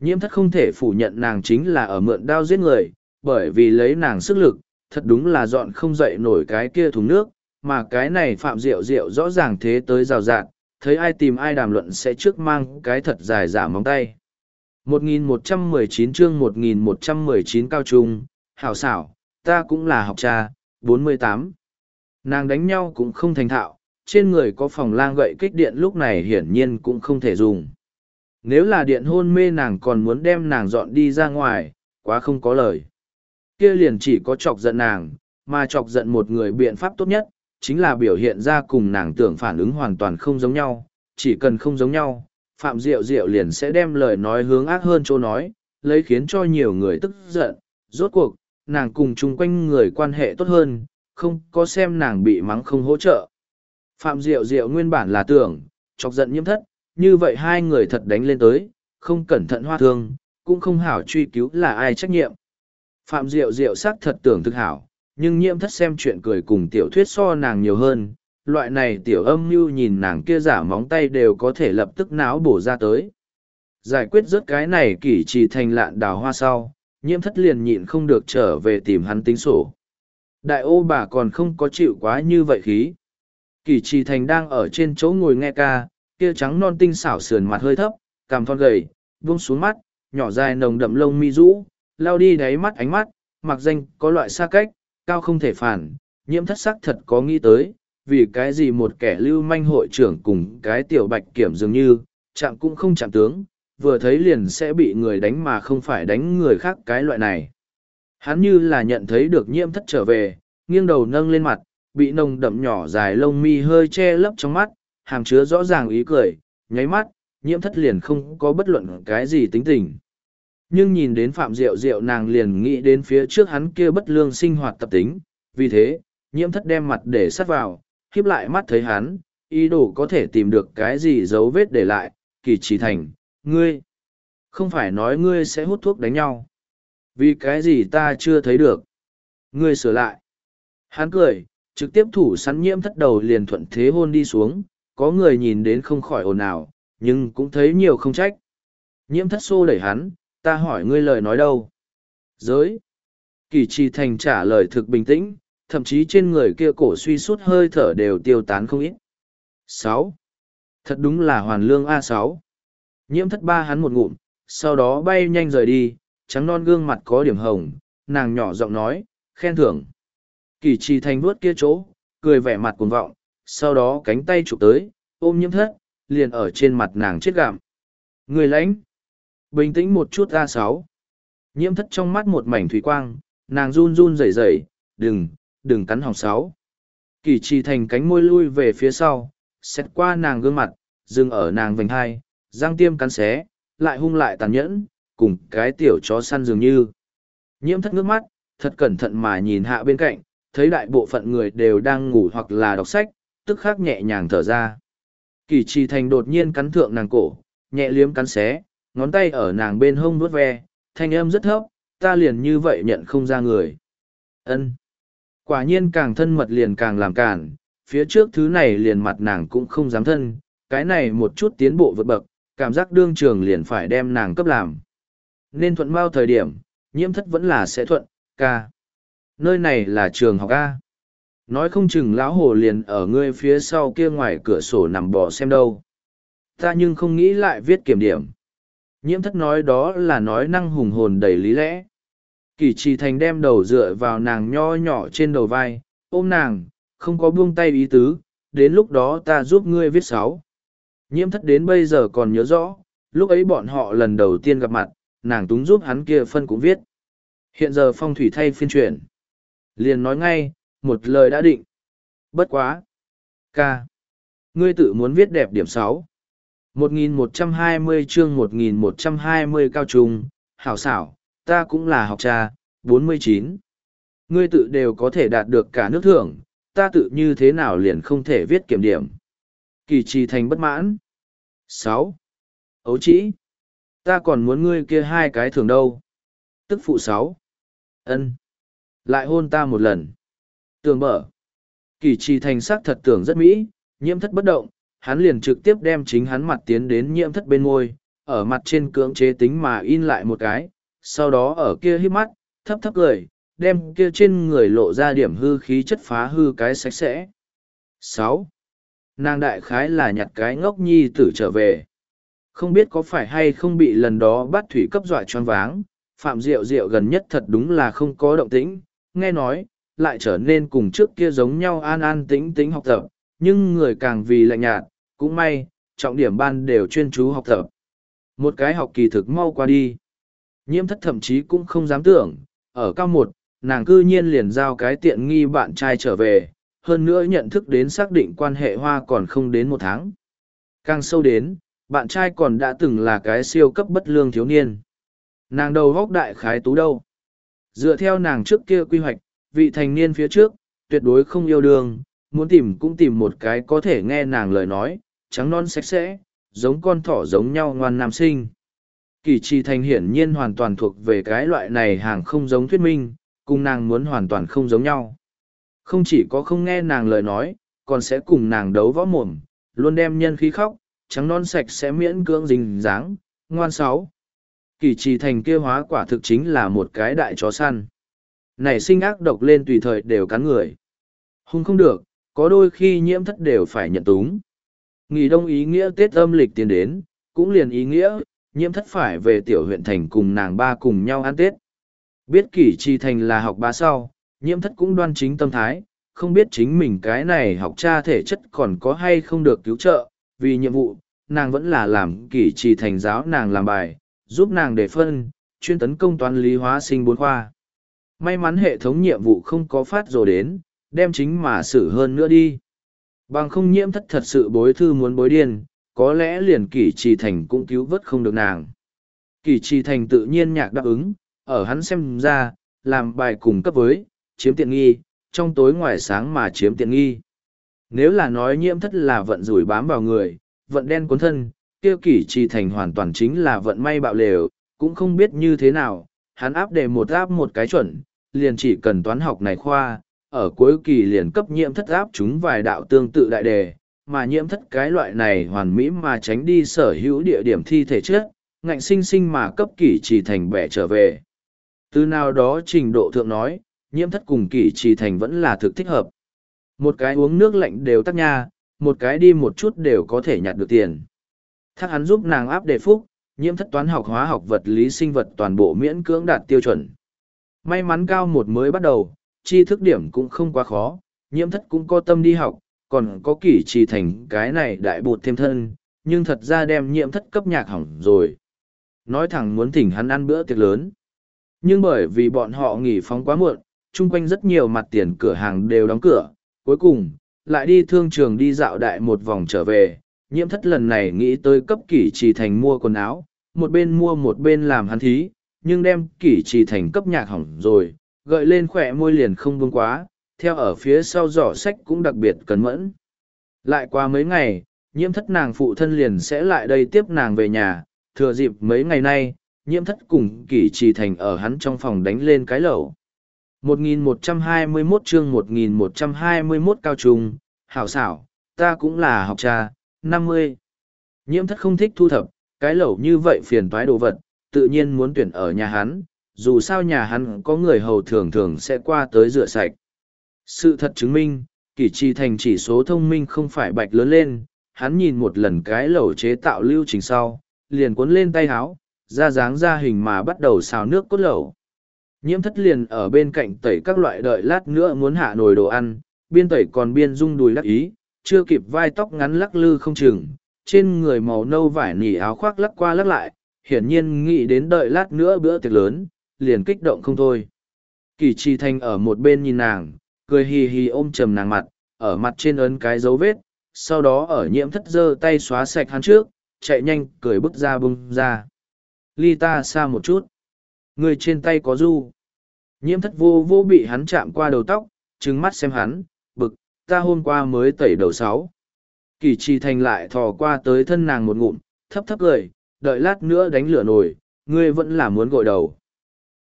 Nhiễm thất không thể phủ nhận nàng chính là ở mượn đao giết người, bởi vì lấy nàng sức lực, thật đúng là dọn không dậy nổi cái kia thùng nước, mà cái này phạm diệu diệu rõ ràng thế tới rào rạt, thấy ai tìm ai đàm luận sẽ trước mang cái thật dài giả móng tay. 1119 chương 1119 cao trung, hảo xảo, ta cũng là học cha, 48. Nàng đánh nhau cũng không thành thạo, trên người có phòng lang gậy kích điện lúc này hiển nhiên cũng không thể dùng. Nếu là điện hôn mê nàng còn muốn đem nàng dọn đi ra ngoài, quá không có lời. Kia liền chỉ có chọc giận nàng, mà chọc giận một người biện pháp tốt nhất, chính là biểu hiện ra cùng nàng tưởng phản ứng hoàn toàn không giống nhau, chỉ cần không giống nhau, Phạm Diệu Diệu liền sẽ đem lời nói hướng ác hơn chỗ nói, lấy khiến cho nhiều người tức giận, rốt cuộc, nàng cùng chung quanh người quan hệ tốt hơn, không có xem nàng bị mắng không hỗ trợ. Phạm Diệu Diệu nguyên bản là tưởng, chọc giận nhiễm thất, như vậy hai người thật đánh lên tới, không cẩn thận hoa thương, cũng không hảo truy cứu là ai trách nhiệm. Phạm Diệu Diệu xác thật tưởng thực hảo, nhưng nhiễm thất xem chuyện cười cùng tiểu thuyết so nàng nhiều hơn, loại này tiểu âm mưu nhìn nàng kia giả móng tay đều có thể lập tức não bổ ra tới. Giải quyết rớt cái này kỷ trì thành lạn đào hoa sau, nhiễm thất liền nhịn không được trở về tìm hắn tính sổ. Đại ô bà còn không có chịu quá như vậy khí. Kỷ trì thành đang ở trên chỗ ngồi nghe ca, kia trắng non tinh xảo sườn mặt hơi thấp, cằm thon gầy, buông xuống mắt, nhỏ dài nồng đậm lông mi rũ, lao đi đáy mắt ánh mắt, mặc danh có loại xa cách, cao không thể phản, nhiễm thất sắc thật có nghĩ tới, vì cái gì một kẻ lưu manh hội trưởng cùng cái tiểu bạch kiểm dường như, chạm cũng không chạm tướng, vừa thấy liền sẽ bị người đánh mà không phải đánh người khác cái loại này. Hắn như là nhận thấy được nhiễm thất trở về, nghiêng đầu nâng lên mặt, bị nồng đậm nhỏ dài lông mi hơi che lấp trong mắt, hàm chứa rõ ràng ý cười, nháy mắt, nhiễm thất liền không có bất luận cái gì tính tình. Nhưng nhìn đến Phạm Diệu Diệu nàng liền nghĩ đến phía trước hắn kia bất lương sinh hoạt tập tính, vì thế, nhiễm thất đem mặt để sắt vào, khiếp lại mắt thấy hắn, ý đồ có thể tìm được cái gì dấu vết để lại, kỳ trì thành, ngươi. Không phải nói ngươi sẽ hút thuốc đánh nhau. Vì cái gì ta chưa thấy được. Ngươi sửa lại. Hắn cười, trực tiếp thủ sắn nhiễm thất đầu liền thuận thế hôn đi xuống, có người nhìn đến không khỏi ồn ào, nhưng cũng thấy nhiều không trách. Nhiễm thất xô đẩy hắn, ta hỏi ngươi lời nói đâu? Giới. Kỳ trì thành trả lời thực bình tĩnh, thậm chí trên người kia cổ suy sút hơi thở đều tiêu tán không ít. sáu Thật đúng là hoàn lương a sáu Nhiễm thất ba hắn một ngụm, sau đó bay nhanh rời đi, trắng non gương mặt có điểm hồng, nàng nhỏ giọng nói, khen thưởng. Kỳ trì thành vuốt kia chỗ, cười vẻ mặt cuồng vọng, sau đó cánh tay chụp tới, ôm nhiễm thất, liền ở trên mặt nàng chết gạm. Người lãnh. Bình tĩnh một chút a sáu. Nhiễm thất trong mắt một mảnh thủy quang, nàng run run rẩy rẩy, đừng, đừng cắn hỏng sáu. Kỳ trì thành cánh môi lui về phía sau, xét qua nàng gương mặt, dừng ở nàng vành hai, giang tiêm cắn xé, lại hung lại tàn nhẫn, cùng cái tiểu chó săn dường như. Nhiễm thất ngước mắt, thật cẩn thận mà nhìn hạ bên cạnh, thấy đại bộ phận người đều đang ngủ hoặc là đọc sách, tức khắc nhẹ nhàng thở ra. Kỳ trì thành đột nhiên cắn thượng nàng cổ, nhẹ liếm cắn xé, ngón tay ở nàng bên hông vuốt ve, thanh âm rất thấp, ta liền như vậy nhận không ra người. ân Quả nhiên càng thân mật liền càng làm cản, phía trước thứ này liền mặt nàng cũng không dám thân, cái này một chút tiến bộ vượt bậc, cảm giác đương trường liền phải đem nàng cấp làm. Nên thuận bao thời điểm, nhiễm thất vẫn là sẽ thuận, ca. Nơi này là trường học A. Nói không chừng lão hồ liền ở ngươi phía sau kia ngoài cửa sổ nằm bò xem đâu. Ta nhưng không nghĩ lại viết kiểm điểm. Nhiễm thất nói đó là nói năng hùng hồn đầy lý lẽ. Kỳ trì thành đem đầu dựa vào nàng nho nhỏ trên đầu vai, ôm nàng, không có buông tay ý tứ, đến lúc đó ta giúp ngươi viết sáu. Nhiễm thất đến bây giờ còn nhớ rõ, lúc ấy bọn họ lần đầu tiên gặp mặt, nàng túng giúp hắn kia phân cũng viết. Hiện giờ phong thủy thay phiên chuyển. Liền nói ngay, một lời đã định. Bất quá. Ca. Ngươi tự muốn viết đẹp điểm sáu. 1120 chương 1120 cao trung, hảo xảo, ta cũng là học trà, 49. Ngươi tự đều có thể đạt được cả nước thưởng, ta tự như thế nào liền không thể viết kiểm điểm. Kỳ trì thành bất mãn. 6. Ấu chỉ. Ta còn muốn ngươi kia hai cái thưởng đâu. Tức phụ 6. ân Lại hôn ta một lần. Tường mở. Kỳ trì thành sắc thật tưởng rất mỹ, nhiễm thất bất động, hắn liền trực tiếp đem chính hắn mặt tiến đến nhiễm thất bên môi, ở mặt trên cưỡng chế tính mà in lại một cái, sau đó ở kia hít mắt, thấp thấp cười, đem kia trên người lộ ra điểm hư khí chất phá hư cái sạch sẽ. sáu Nàng đại khái là nhặt cái ngốc nhi tử trở về. Không biết có phải hay không bị lần đó bắt thủy cấp dọa choáng váng, Phạm Diệu Diệu gần nhất thật đúng là không có động tĩnh, nghe nói, lại trở nên cùng trước kia giống nhau an an tĩnh tĩnh học tập, nhưng người càng vì lạnh nhạt, cũng may, trọng điểm ban đều chuyên chú học tập. Một cái học kỳ thực mau qua đi. Nhiễm thất thậm chí cũng không dám tưởng, ở cao một, nàng cư nhiên liền giao cái tiện nghi bạn trai trở về, hơn nữa nhận thức đến xác định quan hệ hoa còn không đến một tháng. Càng sâu đến, bạn trai còn đã từng là cái siêu cấp bất lương thiếu niên. Nàng đầu góc đại khái tú đâu. Dựa theo nàng trước kia quy hoạch, vị thành niên phía trước, tuyệt đối không yêu đương, muốn tìm cũng tìm một cái có thể nghe nàng lời nói, trắng non sạch sẽ, giống con thỏ giống nhau ngoan nam sinh. Kỳ trì thành hiển nhiên hoàn toàn thuộc về cái loại này hàng không giống thuyết minh, cùng nàng muốn hoàn toàn không giống nhau. Không chỉ có không nghe nàng lời nói, còn sẽ cùng nàng đấu võ mồm, luôn đem nhân khí khóc, trắng non sạch sẽ miễn cưỡng dính dáng, ngoan sáu. Kỳ trì thành kia hóa quả thực chính là một cái đại chó săn. Nảy sinh ác độc lên tùy thời đều cắn người. Hung không được, có đôi khi nhiễm thất đều phải nhận túng. Nghỉ đông ý nghĩa Tết âm lịch tiến đến, cũng liền ý nghĩa, nhiễm thất phải về tiểu huyện thành cùng nàng ba cùng nhau ăn Tết. Biết kỷ trì thành là học ba sau, nhiễm thất cũng đoan chính tâm thái, không biết chính mình cái này học cha thể chất còn có hay không được cứu trợ, vì nhiệm vụ, nàng vẫn là làm kỷ trì thành giáo nàng làm bài, giúp nàng để phân, chuyên tấn công toán lý hóa sinh bốn khoa. May mắn hệ thống nhiệm vụ không có phát rồi đến, đem chính mà xử hơn nữa đi. Bằng không nhiễm thất thật sự bối thư muốn bối điên, có lẽ liền kỷ trì thành cũng cứu vớt không được nàng. Kỷ trì thành tự nhiên nhạc đáp ứng, ở hắn xem ra, làm bài cùng cấp với, chiếm tiện nghi, trong tối ngoài sáng mà chiếm tiện nghi. Nếu là nói nhiễm thất là vận rủi bám vào người, vận đen cuốn thân, kia kỷ trì thành hoàn toàn chính là vận may bạo lều, cũng không biết như thế nào, hắn áp đề một áp một cái chuẩn, liền chỉ cần toán học này khoa, ở cuối kỳ liền cấp nhiễm thất áp chúng vài đạo tương tự đại đề, mà nhiễm thất cái loại này hoàn mỹ mà tránh đi sở hữu địa điểm thi thể trước, ngạnh sinh sinh mà cấp kỷ trì thành bẻ trở về. Từ nào đó trình độ thượng nói, nhiễm thất cùng kỷ trì thành vẫn là thực thích hợp. Một cái uống nước lạnh đều tắc nha, một cái đi một chút đều có thể nhặt được tiền. Thác hắn giúp nàng áp đề phúc, nhiễm thất toán học hóa học vật lý sinh vật toàn bộ miễn cưỡng đạt tiêu chuẩn. May mắn cao một mới bắt đầu, tri thức điểm cũng không quá khó, nhiễm thất cũng có tâm đi học, còn có kỷ trì thành cái này đại bột thêm thân, nhưng thật ra đem nhiễm thất cấp nhạc hỏng rồi. Nói thẳng muốn thỉnh hắn ăn bữa tiệc lớn. Nhưng bởi vì bọn họ nghỉ phóng quá muộn, chung quanh rất nhiều mặt tiền cửa hàng đều đóng cửa, cuối cùng, lại đi thương trường đi dạo đại một vòng trở về, nhiễm thất lần này nghĩ tới cấp kỷ trì thành mua quần áo, một bên mua một bên làm hắn thí, nhưng đem kỷ trì thành cấp nhạc hỏng rồi, gợi lên khỏe môi liền không vương quá, theo ở phía sau giỏ sách cũng đặc biệt cẩn mẫn. Lại qua mấy ngày, nhiễm thất nàng phụ thân liền sẽ lại đây tiếp nàng về nhà, thừa dịp mấy ngày nay, nhiễm thất cùng kỷ trì thành ở hắn trong phòng đánh lên cái lẩu. 1121 chương 1121 cao trung, hảo xảo, ta cũng là học trà, 50. Nhiễm thất không thích thu thập, cái lẩu như vậy phiền toái đồ vật, tự nhiên muốn tuyển ở nhà hắn, dù sao nhà hắn có người hầu thường thường sẽ qua tới rửa sạch. Sự thật chứng minh, kỷ trì thành chỉ số thông minh không phải bạch lớn lên, hắn nhìn một lần cái lẩu chế tạo lưu trình sau, liền cuốn lên tay háo, ra dáng ra hình mà bắt đầu xào nước cốt lẩu. Nhiễm thất liền ở bên cạnh tẩy các loại đợi lát nữa muốn hạ nồi đồ ăn, biên tẩy còn biên rung đùi lắc ý, chưa kịp vai tóc ngắn lắc lư không chừng, trên người màu nâu vải nỉ áo khoác lắc qua lắc lại, hiển nhiên nghĩ đến đợi lát nữa bữa tiệc lớn, liền kích động không thôi. Kỳ trì thanh ở một bên nhìn nàng, cười hì hì ôm chầm nàng mặt, ở mặt trên ấn cái dấu vết, sau đó ở nhiễm thất giơ tay xóa sạch hắn trước, chạy nhanh, cười bước ra bung ra. Ly ta xa một chút. Người trên tay có du. Nhiễm thất vô vô bị hắn chạm qua đầu tóc, trừng mắt xem hắn, bực, ta hôm qua mới tẩy đầu sáu. Kỳ trì thành lại thò qua tới thân nàng một ngụm, thấp thấp cười, đợi lát nữa đánh lửa nổi, ngươi vẫn là muốn gội đầu.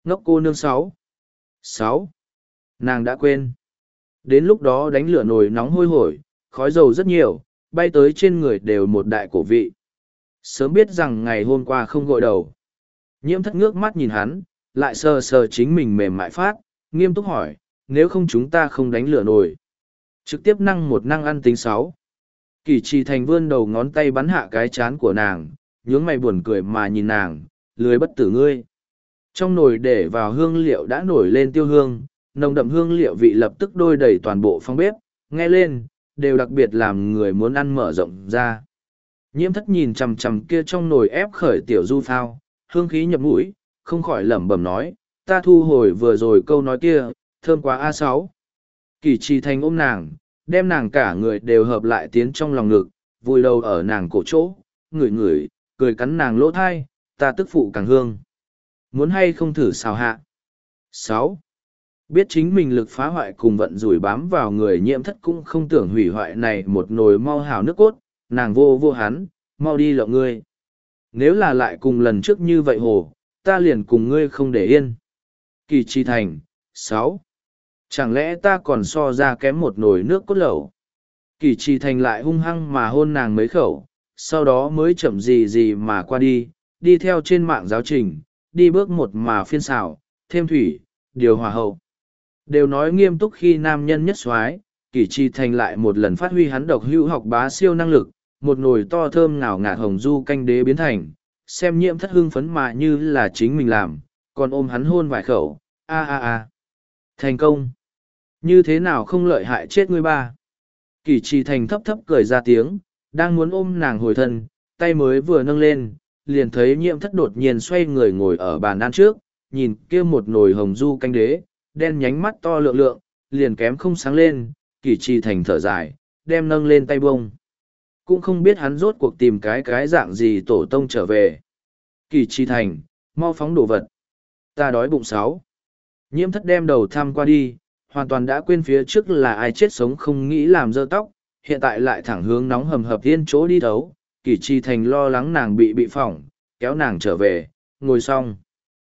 Ngốc cô nương sáu. Sáu. Nàng đã quên. Đến lúc đó đánh lửa nồi nóng hôi hổi, khói dầu rất nhiều, bay tới trên người đều một đại cổ vị. Sớm biết rằng ngày hôm qua không gội đầu. Nhiễm thất ngước mắt nhìn hắn, lại sờ sờ chính mình mềm mại phát, nghiêm túc hỏi, nếu không chúng ta không đánh lửa nồi. Trực tiếp năng một năng ăn tính sáu. Kỳ trì thành vươn đầu ngón tay bắn hạ cái chán của nàng, nhướng mày buồn cười mà nhìn nàng, lười bất tử ngươi. Trong nồi để vào hương liệu đã nổi lên tiêu hương, nồng đậm hương liệu vị lập tức đôi đầy toàn bộ phòng bếp, nghe lên, đều đặc biệt làm người muốn ăn mở rộng ra. Nhiễm thất nhìn chằm chằm kia trong nồi ép khởi tiểu du phao, hương khí nhập mũi, không khỏi lẩm bẩm nói, ta thu hồi vừa rồi câu nói kia, thơm quá a sáu. Kỳ trì thành ôm nàng, đem nàng cả người đều hợp lại tiến trong lòng ngực, vùi đầu ở nàng cổ chỗ, ngửi ngửi, cười cắn nàng lỗ thai, ta tức phụ càng hương. Muốn hay không thử xào hạ. sáu Biết chính mình lực phá hoại cùng vận rủi bám vào người nhiễm thất cũng không tưởng hủy hoại này một nồi mau hào nước cốt, nàng vô vô hắn, mau đi lộng ngươi. Nếu là lại cùng lần trước như vậy hồ, ta liền cùng ngươi không để yên. Kỳ trì thành, sáu Chẳng lẽ ta còn so ra kém một nồi nước cốt lẩu? Kỳ trì thành lại hung hăng mà hôn nàng mấy khẩu, sau đó mới chậm gì gì mà qua đi, đi theo trên mạng giáo trình, đi bước một mà phiên xảo, thêm thủy, điều hòa hậu. Đều nói nghiêm túc khi nam nhân nhất soái kỳ trì thành lại một lần phát huy hắn độc hữu học bá siêu năng lực, một nồi to thơm ngào ngạt hồng du canh đế biến thành, xem nhiễm thất hưng phấn mà như là chính mình làm, còn ôm hắn hôn vài khẩu, a a a. Thành công. Như thế nào không lợi hại chết ngươi ba? Kỳ trì thành thấp thấp cười ra tiếng, đang muốn ôm nàng hồi thân, tay mới vừa nâng lên, liền thấy nhiễm thất đột nhiên xoay người ngồi ở bàn ăn trước, nhìn kia một nồi hồng du canh đế, đen nhánh mắt to lượng lượng, liền kém không sáng lên, Kỳ trì thành thở dài, đem nâng lên tay bông. Cũng không biết hắn rốt cuộc tìm cái cái dạng gì tổ tông trở về. Kỳ trì thành, mau phóng đồ vật. Ta đói bụng sáu. Nhiễm thất đem đầu thăm qua đi, hoàn toàn đã quên phía trước là ai chết sống không nghĩ làm dơ tóc, hiện tại lại thẳng hướng nóng hầm hập yên chỗ đi thấu. Kỷ trì thành lo lắng nàng bị bị phỏng, kéo nàng trở về, ngồi xong.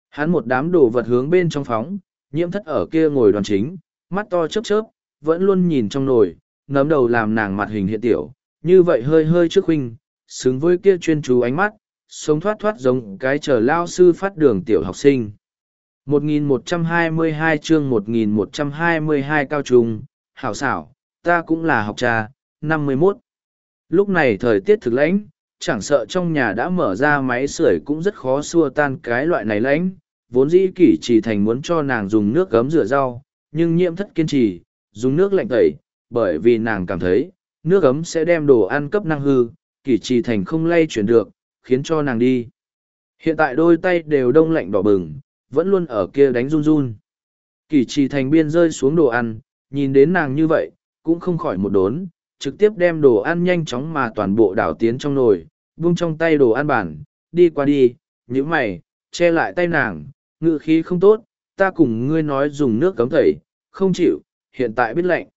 Hắn một đám đồ vật hướng bên trong phóng, nhiễm thất ở kia ngồi đoàn chính, mắt to chớp chớp, vẫn luôn nhìn trong nồi, nấm đầu làm nàng mặt hình hiện tiểu, như vậy hơi hơi trước huynh, xứng với kia chuyên chú ánh mắt, sống thoát thoát giống cái chờ lao sư phát đường tiểu học sinh. 1122 chương 1122 cao trung, hảo xảo, ta cũng là học trà, 51. Lúc này thời tiết thực lãnh, chẳng sợ trong nhà đã mở ra máy sưởi cũng rất khó xua tan cái loại này lãnh, vốn dĩ kỷ chỉ thành muốn cho nàng dùng nước gấm rửa rau, nhưng nhiễm thất kiên trì, dùng nước lạnh tẩy, bởi vì nàng cảm thấy, nước gấm sẽ đem đồ ăn cấp năng hư, kỷ trì thành không lay chuyển được, khiến cho nàng đi. Hiện tại đôi tay đều đông lạnh đỏ bừng, vẫn luôn ở kia đánh run run. Kỷ trì thành biên rơi xuống đồ ăn, nhìn đến nàng như vậy, cũng không khỏi một đốn, trực tiếp đem đồ ăn nhanh chóng mà toàn bộ đảo tiến trong nồi, vung trong tay đồ ăn bản, đi qua đi, những mày, che lại tay nàng, ngự khí không tốt, ta cùng ngươi nói dùng nước cấm thẩy, không chịu, hiện tại biết lạnh.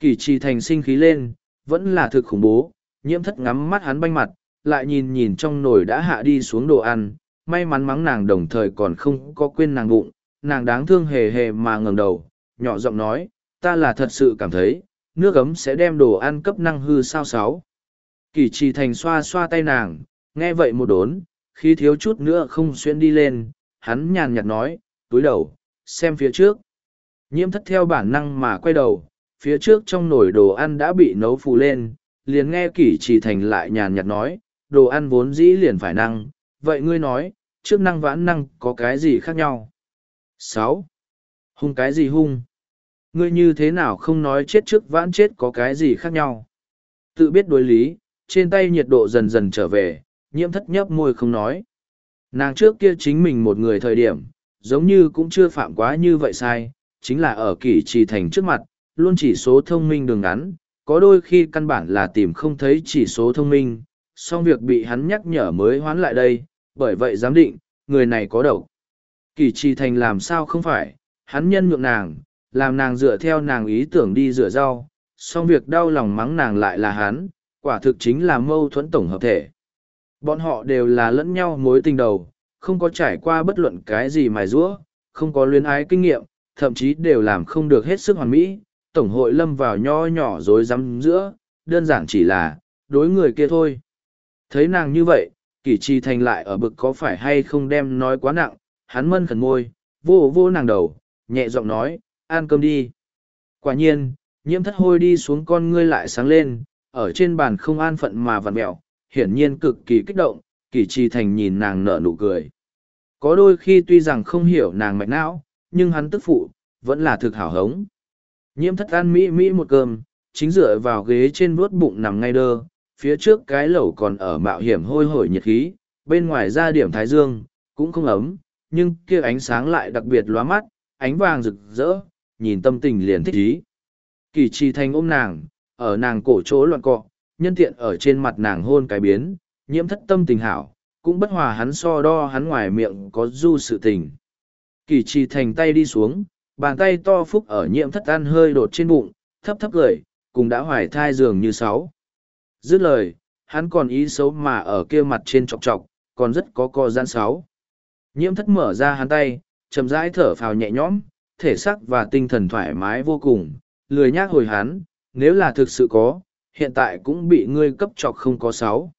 Kỳ trì thành sinh khí lên, vẫn là thực khủng bố, nhiễm thất ngắm mắt hắn banh mặt, lại nhìn nhìn trong nồi đã hạ đi xuống đồ ăn, may mắn mắng nàng đồng thời còn không có quên nàng bụng, nàng đáng thương hề hề mà ngẩng đầu, nhỏ giọng nói, ta là thật sự cảm thấy, nước ấm sẽ đem đồ ăn cấp năng hư sao sáu. Kỳ trì thành xoa xoa tay nàng, nghe vậy một đốn, khi thiếu chút nữa không xuyên đi lên, hắn nhàn nhạt nói, túi đầu, xem phía trước. Nhiễm thất theo bản năng mà quay đầu, phía trước trong nồi đồ ăn đã bị nấu phù lên, liền nghe kỷ trì thành lại nhàn nhạt nói, đồ ăn vốn dĩ liền phải năng, vậy ngươi nói, trước năng vãn năng có cái gì khác nhau? sáu Hung cái gì hung? Ngươi như thế nào không nói chết trước vãn chết có cái gì khác nhau? Tự biết đối lý, trên tay nhiệt độ dần dần trở về, nhiễm thất nhấp môi không nói. Nàng trước kia chính mình một người thời điểm, giống như cũng chưa phạm quá như vậy sai, chính là ở kỷ trì thành trước mặt, luôn chỉ số thông minh đường ngắn, có đôi khi căn bản là tìm không thấy chỉ số thông minh, song việc bị hắn nhắc nhở mới hoán lại đây, bởi vậy giám định, người này có độc. Kỷ trì thành làm sao không phải, hắn nhân nhượng nàng, làm nàng dựa theo nàng ý tưởng đi rửa rau, song việc đau lòng mắng nàng lại là hắn, quả thực chính là mâu thuẫn tổng hợp thể. Bọn họ đều là lẫn nhau mối tình đầu, không có trải qua bất luận cái gì mài rũa, không có luyến ái kinh nghiệm, thậm chí đều làm không được hết sức hoàn mỹ, tổng hội lâm vào nho nhỏ rối rắm giữa, đơn giản chỉ là, đối người kia thôi. Thấy nàng như vậy, kỷ trì thành lại ở bực có phải hay không đem nói quá nặng, hắn mân khẩn môi, vô vô nàng đầu, nhẹ giọng nói, ăn cơm đi. Quả nhiên, nhiễm thất hôi đi xuống con ngươi lại sáng lên, ở trên bàn không an phận mà vặn mẹo, hiển nhiên cực kỳ kích động, kỳ trì thành nhìn nàng nở nụ cười. Có đôi khi tuy rằng không hiểu nàng mạch não, nhưng hắn tức phụ, vẫn là thực hảo hống. Nhiễm thất ăn mỹ mỹ một cơm, chính dựa vào ghế trên vuốt bụng nằm ngay đơ, phía trước cái lẩu còn ở mạo hiểm hôi hổi nhiệt khí, bên ngoài ra điểm thái dương, cũng không ấm, nhưng kia ánh sáng lại đặc biệt lóa mắt, ánh vàng rực rỡ, nhìn tâm tình liền thích ý. Kỳ trì thành ôm nàng, ở nàng cổ chỗ loạn cọ, nhân tiện ở trên mặt nàng hôn cái biến, nhiễm thất tâm tình hảo, cũng bất hòa hắn so đo hắn ngoài miệng có du sự tình. Kỳ trì thành tay đi xuống, bàn tay to phúc ở nhiễm thất ăn hơi đột trên bụng, thấp thấp gửi, cùng đã hoài thai dường như sáu. Dứt lời, hắn còn ý xấu mà ở kia mặt trên chọc chọc, còn rất có co giãn sáu. Nhiễm thất mở ra hắn tay, chậm rãi thở phào nhẹ nhõm, thể xác và tinh thần thoải mái vô cùng, lười nhác hồi hắn, nếu là thực sự có, hiện tại cũng bị ngươi cấp chọc không có sáu.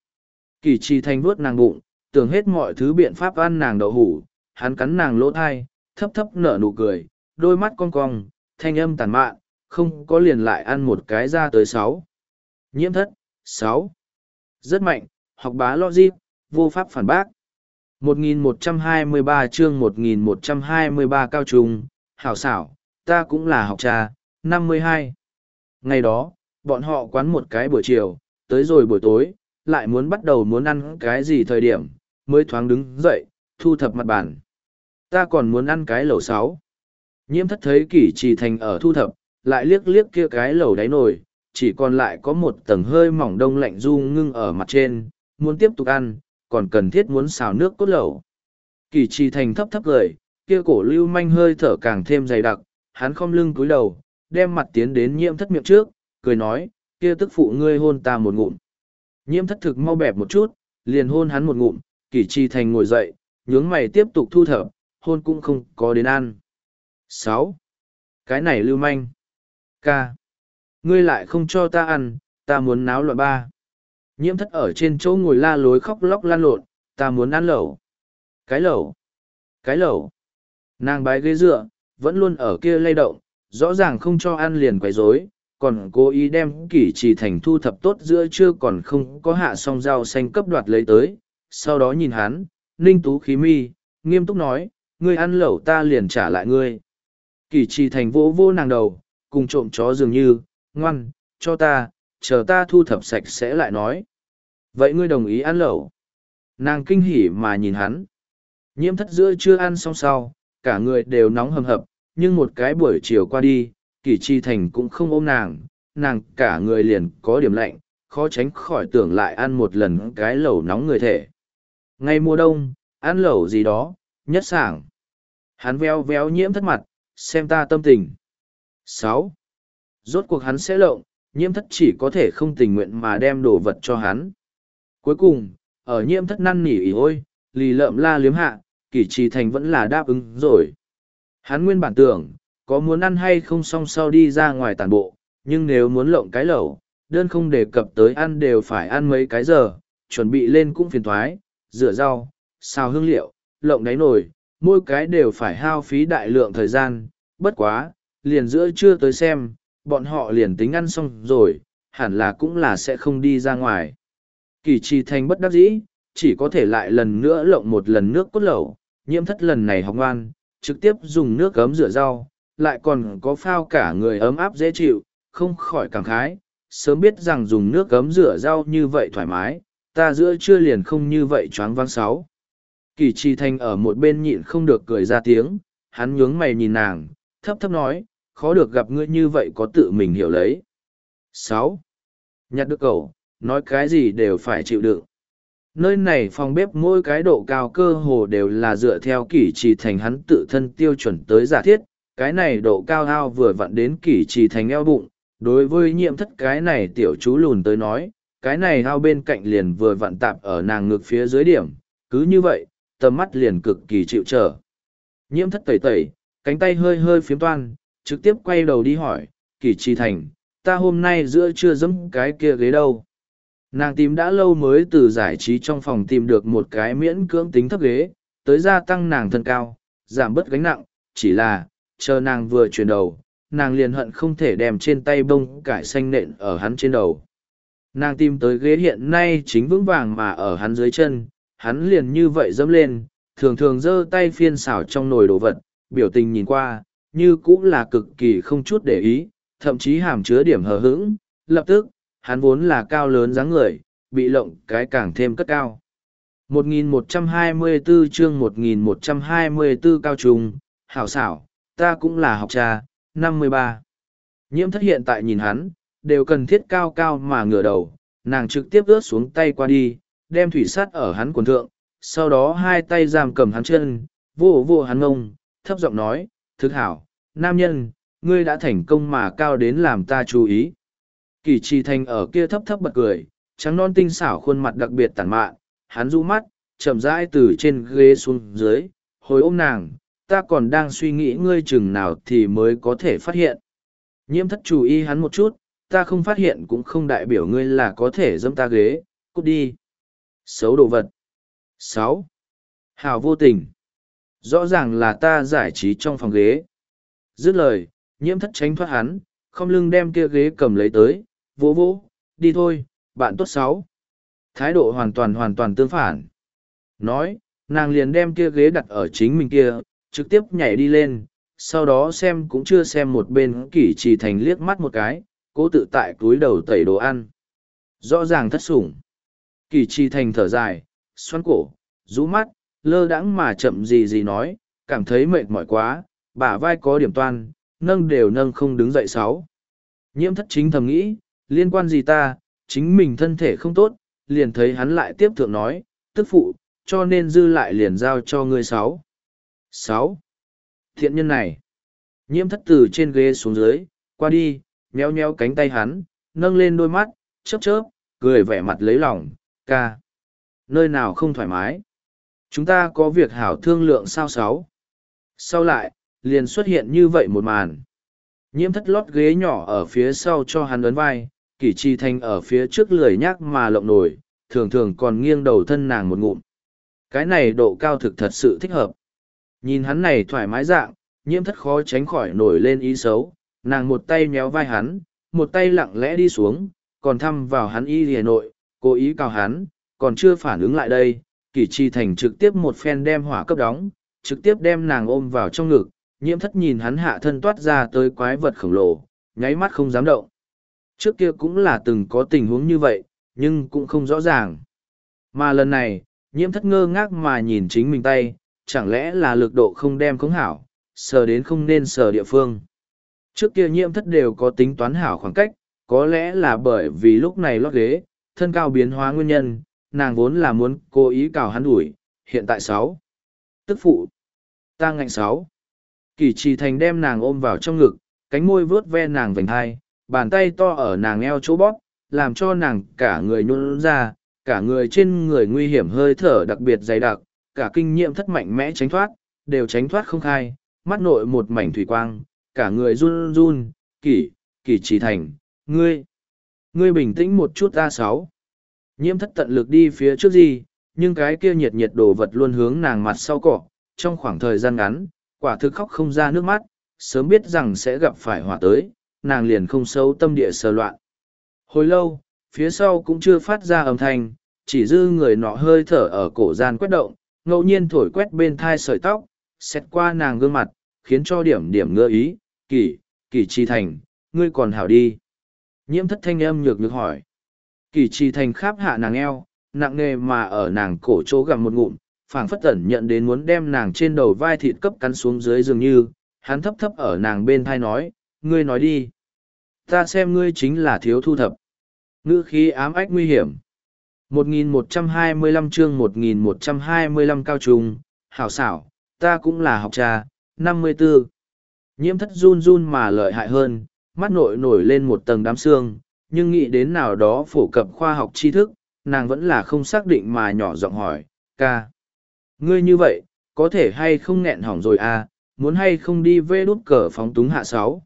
Kỳ trì thanh vuốt nàng bụng, tưởng hết mọi thứ biện pháp ăn nàng đậu hủ, hắn cắn nàng lỗ thai, thấp thấp nở nụ cười, đôi mắt cong cong, thanh âm tàn mạn, không có liền lại ăn một cái ra tới sáu. Nhiễm thất, sáu. Rất mạnh, học bá logic, vô pháp phản bác. 1123 chương 1123 cao trung, hảo xảo, ta cũng là học trà, 52. Ngày đó, bọn họ quán một cái buổi chiều, tới rồi buổi tối, lại muốn bắt đầu muốn ăn cái gì thời điểm, mới thoáng đứng dậy, thu thập mặt bàn. Ta còn muốn ăn cái lẩu sáu. Nhiễm thất thấy kỷ trì thành ở thu thập, lại liếc liếc kia cái lẩu đáy nồi, chỉ còn lại có một tầng hơi mỏng đông lạnh du ngưng ở mặt trên, muốn tiếp tục ăn, còn cần thiết muốn xào nước cốt lẩu. Kỳ trì thành thấp thấp gửi, kia cổ lưu manh hơi thở càng thêm dày đặc, hắn khom lưng cúi đầu, đem mặt tiến đến nhiễm thất miệng trước, cười nói, kia tức phụ ngươi hôn ta một ngụm. Nhiễm thất thực mau bẹp một chút, liền hôn hắn một ngụm, kỳ trì thành ngồi dậy, nhướng mày tiếp tục thu thở, hôn cũng không có đến ăn. sáu Cái này lưu manh. Ca. Ngươi lại không cho ta ăn, ta muốn náo loạn ba. Nhiễm thất ở trên chỗ ngồi la lối khóc lóc lan lộn, ta muốn ăn lẩu. Cái lẩu. Cái lẩu. Nàng bái ghế dựa, vẫn luôn ở kia lay động, rõ ràng không cho ăn liền quấy rối, còn cố ý đem kỷ trì thành thu thập tốt giữa chưa còn không có hạ xong rau xanh cấp đoạt lấy tới. Sau đó nhìn hắn, ninh tú khí mi, nghiêm túc nói, ngươi ăn lẩu ta liền trả lại ngươi. Kỷ trì thành vỗ vô nàng đầu, cùng trộm chó dường như, ngoan, cho ta, chờ ta thu thập sạch sẽ lại nói. Vậy ngươi đồng ý ăn lẩu? Nàng kinh hỉ mà nhìn hắn. Nhiễm thất giữa chưa ăn xong sau, cả người đều nóng hầm hập, nhưng một cái buổi chiều qua đi, kỷ chi thành cũng không ôm nàng, nàng cả người liền có điểm lạnh, khó tránh khỏi tưởng lại ăn một lần cái lẩu nóng người thể. Ngay mùa đông, ăn lẩu gì đó, nhất sảng. Hắn veo véo nhiễm thất mặt, xem ta tâm tình. sáu Rốt cuộc hắn sẽ lộng, nhiễm thất chỉ có thể không tình nguyện mà đem đồ vật cho hắn. Cuối cùng, ở nhiễm thất năn nỉ ỉ ôi, lì lợm la liếm hạ, kỷ trì thành vẫn là đáp ứng rồi. Hắn nguyên bản tưởng, có muốn ăn hay không xong sau đi ra ngoài tàn bộ, nhưng nếu muốn lộng cái lẩu, đơn không đề cập tới ăn đều phải ăn mấy cái giờ, chuẩn bị lên cũng phiền thoái, rửa rau, xào hương liệu, lộng đáy nồi, mỗi cái đều phải hao phí đại lượng thời gian, bất quá, liền giữa trưa tới xem, bọn họ liền tính ăn xong rồi, hẳn là cũng là sẽ không đi ra ngoài. Kỳ trì thành bất đắc dĩ, chỉ có thể lại lần nữa lộng một lần nước cốt lẩu, nhiễm thất lần này học ngoan, trực tiếp dùng nước ấm rửa rau, lại còn có phao cả người ấm áp dễ chịu, không khỏi cảm khái, sớm biết rằng dùng nước ấm rửa rau như vậy thoải mái, ta giữa chưa liền không như vậy choáng váng sáu. Kỳ trì thành ở một bên nhịn không được cười ra tiếng, hắn nhướng mày nhìn nàng, thấp thấp nói, khó được gặp ngươi như vậy có tự mình hiểu lấy. sáu Nhặt được cậu, nói cái gì đều phải chịu đựng. Nơi này phòng bếp mỗi cái độ cao cơ hồ đều là dựa theo kỷ trì thành hắn tự thân tiêu chuẩn tới giả thiết, cái này độ cao ao vừa vặn đến kỷ trì thành eo bụng, đối với nhiệm thất cái này tiểu chú lùn tới nói, cái này ao bên cạnh liền vừa vặn tạp ở nàng ngực phía dưới điểm, cứ như vậy, tầm mắt liền cực kỳ chịu trở. Nhiễm thất tẩy tẩy, cánh tay hơi hơi phiếm toan, trực tiếp quay đầu đi hỏi, kỷ trì thành, ta hôm nay giữa trưa dẫm cái kia ghế đâu? Nàng tìm đã lâu mới từ giải trí trong phòng tìm được một cái miễn cưỡng tính thấp ghế, tới gia tăng nàng thân cao, giảm bớt gánh nặng, chỉ là, chờ nàng vừa chuyển đầu, nàng liền hận không thể đem trên tay bông cải xanh nện ở hắn trên đầu. Nàng tìm tới ghế hiện nay chính vững vàng mà ở hắn dưới chân, hắn liền như vậy dẫm lên, thường thường giơ tay phiên xảo trong nồi đồ vật, biểu tình nhìn qua, như cũng là cực kỳ không chút để ý, thậm chí hàm chứa điểm hờ hững, lập tức hắn vốn là cao lớn dáng người, bị lộng cái càng thêm cất cao. 1124 chương 1124 cao trùng, hảo xảo, ta cũng là học trà, 53. Nhiễm thất hiện tại nhìn hắn, đều cần thiết cao cao mà ngửa đầu, nàng trực tiếp ướt xuống tay qua đi, đem thủy sắt ở hắn quần thượng, sau đó hai tay giam cầm hắn chân, vô vô hắn ngông, thấp giọng nói, thức hảo, nam nhân, ngươi đã thành công mà cao đến làm ta chú ý. Kỳ trì thành ở kia thấp thấp bật cười, trắng non tinh xảo khuôn mặt đặc biệt tàn mạn, hắn du mắt, chậm rãi từ trên ghế xuống dưới, hồi ôm nàng, ta còn đang suy nghĩ ngươi chừng nào thì mới có thể phát hiện. Nhiễm thất chú ý hắn một chút, ta không phát hiện cũng không đại biểu ngươi là có thể dâm ta ghế, cút đi. Xấu đồ vật. sáu Hào vô tình. Rõ ràng là ta giải trí trong phòng ghế. Dứt lời, nhiễm thất tránh thoát hắn, không lưng đem kia ghế cầm lấy tới, vỗ vỗ, đi thôi, bạn tốt sáu. Thái độ hoàn toàn hoàn toàn tương phản. Nói, nàng liền đem kia ghế đặt ở chính mình kia, trực tiếp nhảy đi lên, sau đó xem cũng chưa xem một bên kỷ trì thành liếc mắt một cái, cố tự tại túi đầu tẩy đồ ăn. Rõ ràng thất sủng. Kỷ trì thành thở dài, xoắn cổ, rũ mắt, lơ đãng mà chậm gì gì nói, cảm thấy mệt mỏi quá, bả vai có điểm toan, nâng đều nâng không đứng dậy sáu. Nhiễm thất chính thầm nghĩ, liên quan gì ta, chính mình thân thể không tốt, liền thấy hắn lại tiếp thượng nói, tức phụ, cho nên dư lại liền giao cho ngươi sáu. Sáu. Thiện nhân này. Nhiễm thất từ trên ghế xuống dưới, qua đi, méo méo cánh tay hắn, nâng lên đôi mắt, chớp chớp, cười vẻ mặt lấy lòng, ca. Nơi nào không thoải mái? Chúng ta có việc hảo thương lượng sao sáu. Sau lại, liền xuất hiện như vậy một màn. Nhiễm thất lót ghế nhỏ ở phía sau cho hắn ấn vai, kỷ chi thanh ở phía trước lười nhác mà lộng nổi, thường thường còn nghiêng đầu thân nàng một ngụm. Cái này độ cao thực thật sự thích hợp. Nhìn hắn này thoải mái dạng, nhiễm thất khó tránh khỏi nổi lên ý xấu, nàng một tay méo vai hắn, một tay lặng lẽ đi xuống, còn thăm vào hắn y lìa nội, cố ý cào hắn, còn chưa phản ứng lại đây, kỷ chi thành trực tiếp một phen đem hỏa cấp đóng, trực tiếp đem nàng ôm vào trong ngực, nhiễm thất nhìn hắn hạ thân toát ra tới quái vật khổng lồ, nháy mắt không dám động. Trước kia cũng là từng có tình huống như vậy, nhưng cũng không rõ ràng. Mà lần này, nhiễm thất ngơ ngác mà nhìn chính mình tay, chẳng lẽ là lực độ không đem không hảo, sờ đến không nên sờ địa phương. Trước kia nhiễm thất đều có tính toán hảo khoảng cách, có lẽ là bởi vì lúc này lót ghế, thân cao biến hóa nguyên nhân, nàng vốn là muốn cố ý cào hắn đuổi, hiện tại sáu. Tức phụ. Ta ngạnh sáu. Kỳ trì thành đem nàng ôm vào trong ngực, cánh môi vướt ve nàng vành hai, bàn tay to ở nàng eo chỗ bóp, làm cho nàng cả người nhún ra, cả người trên người nguy hiểm hơi thở đặc biệt dày đặc, cả kinh nghiệm thất mạnh mẽ tránh thoát, đều tránh thoát không khai, mắt nội một mảnh thủy quang, cả người run run, kỷ, kỷ trì thành, ngươi, ngươi bình tĩnh một chút ra sáu. Nhiễm thất tận lực đi phía trước gì, nhưng cái kia nhiệt nhiệt đồ vật luôn hướng nàng mặt sau cỏ. trong khoảng thời gian ngắn, quả thực khóc không ra nước mắt, sớm biết rằng sẽ gặp phải hỏa tới, nàng liền không xấu tâm địa sờ loạn. Hồi lâu, phía sau cũng chưa phát ra âm thanh, chỉ dư người nọ hơi thở ở cổ gian quét động, ngẫu nhiên thổi quét bên thai sợi tóc, xét qua nàng gương mặt, khiến cho điểm điểm ngơ ý, kỳ, kỳ chi thành, ngươi còn hảo đi. Nhiễm thất thanh âm nhược nhược hỏi. Kỳ chi thành kháp hạ nàng eo, nặng nề mà ở nàng cổ chỗ gặm một ngụm, phảng phất tẩn nhận đến muốn đem nàng trên đầu vai thịt cấp cắn xuống dưới dường như, hắn thấp thấp ở nàng bên thai nói, ngươi nói đi. Ta xem ngươi chính là thiếu thu thập. Ngữ khí ám ách nguy hiểm. 1125 chương 1125 cao trùng, hảo xảo, ta cũng là học trà, 54. Nhiễm thất run run mà lợi hại hơn, mắt nội nổi lên một tầng đám xương, nhưng nghĩ đến nào đó phổ cập khoa học tri thức, nàng vẫn là không xác định mà nhỏ giọng hỏi, ca. Ngươi như vậy, có thể hay không nghẹn hỏng rồi à, muốn hay không đi vê đút cờ phóng túng hạ sáu.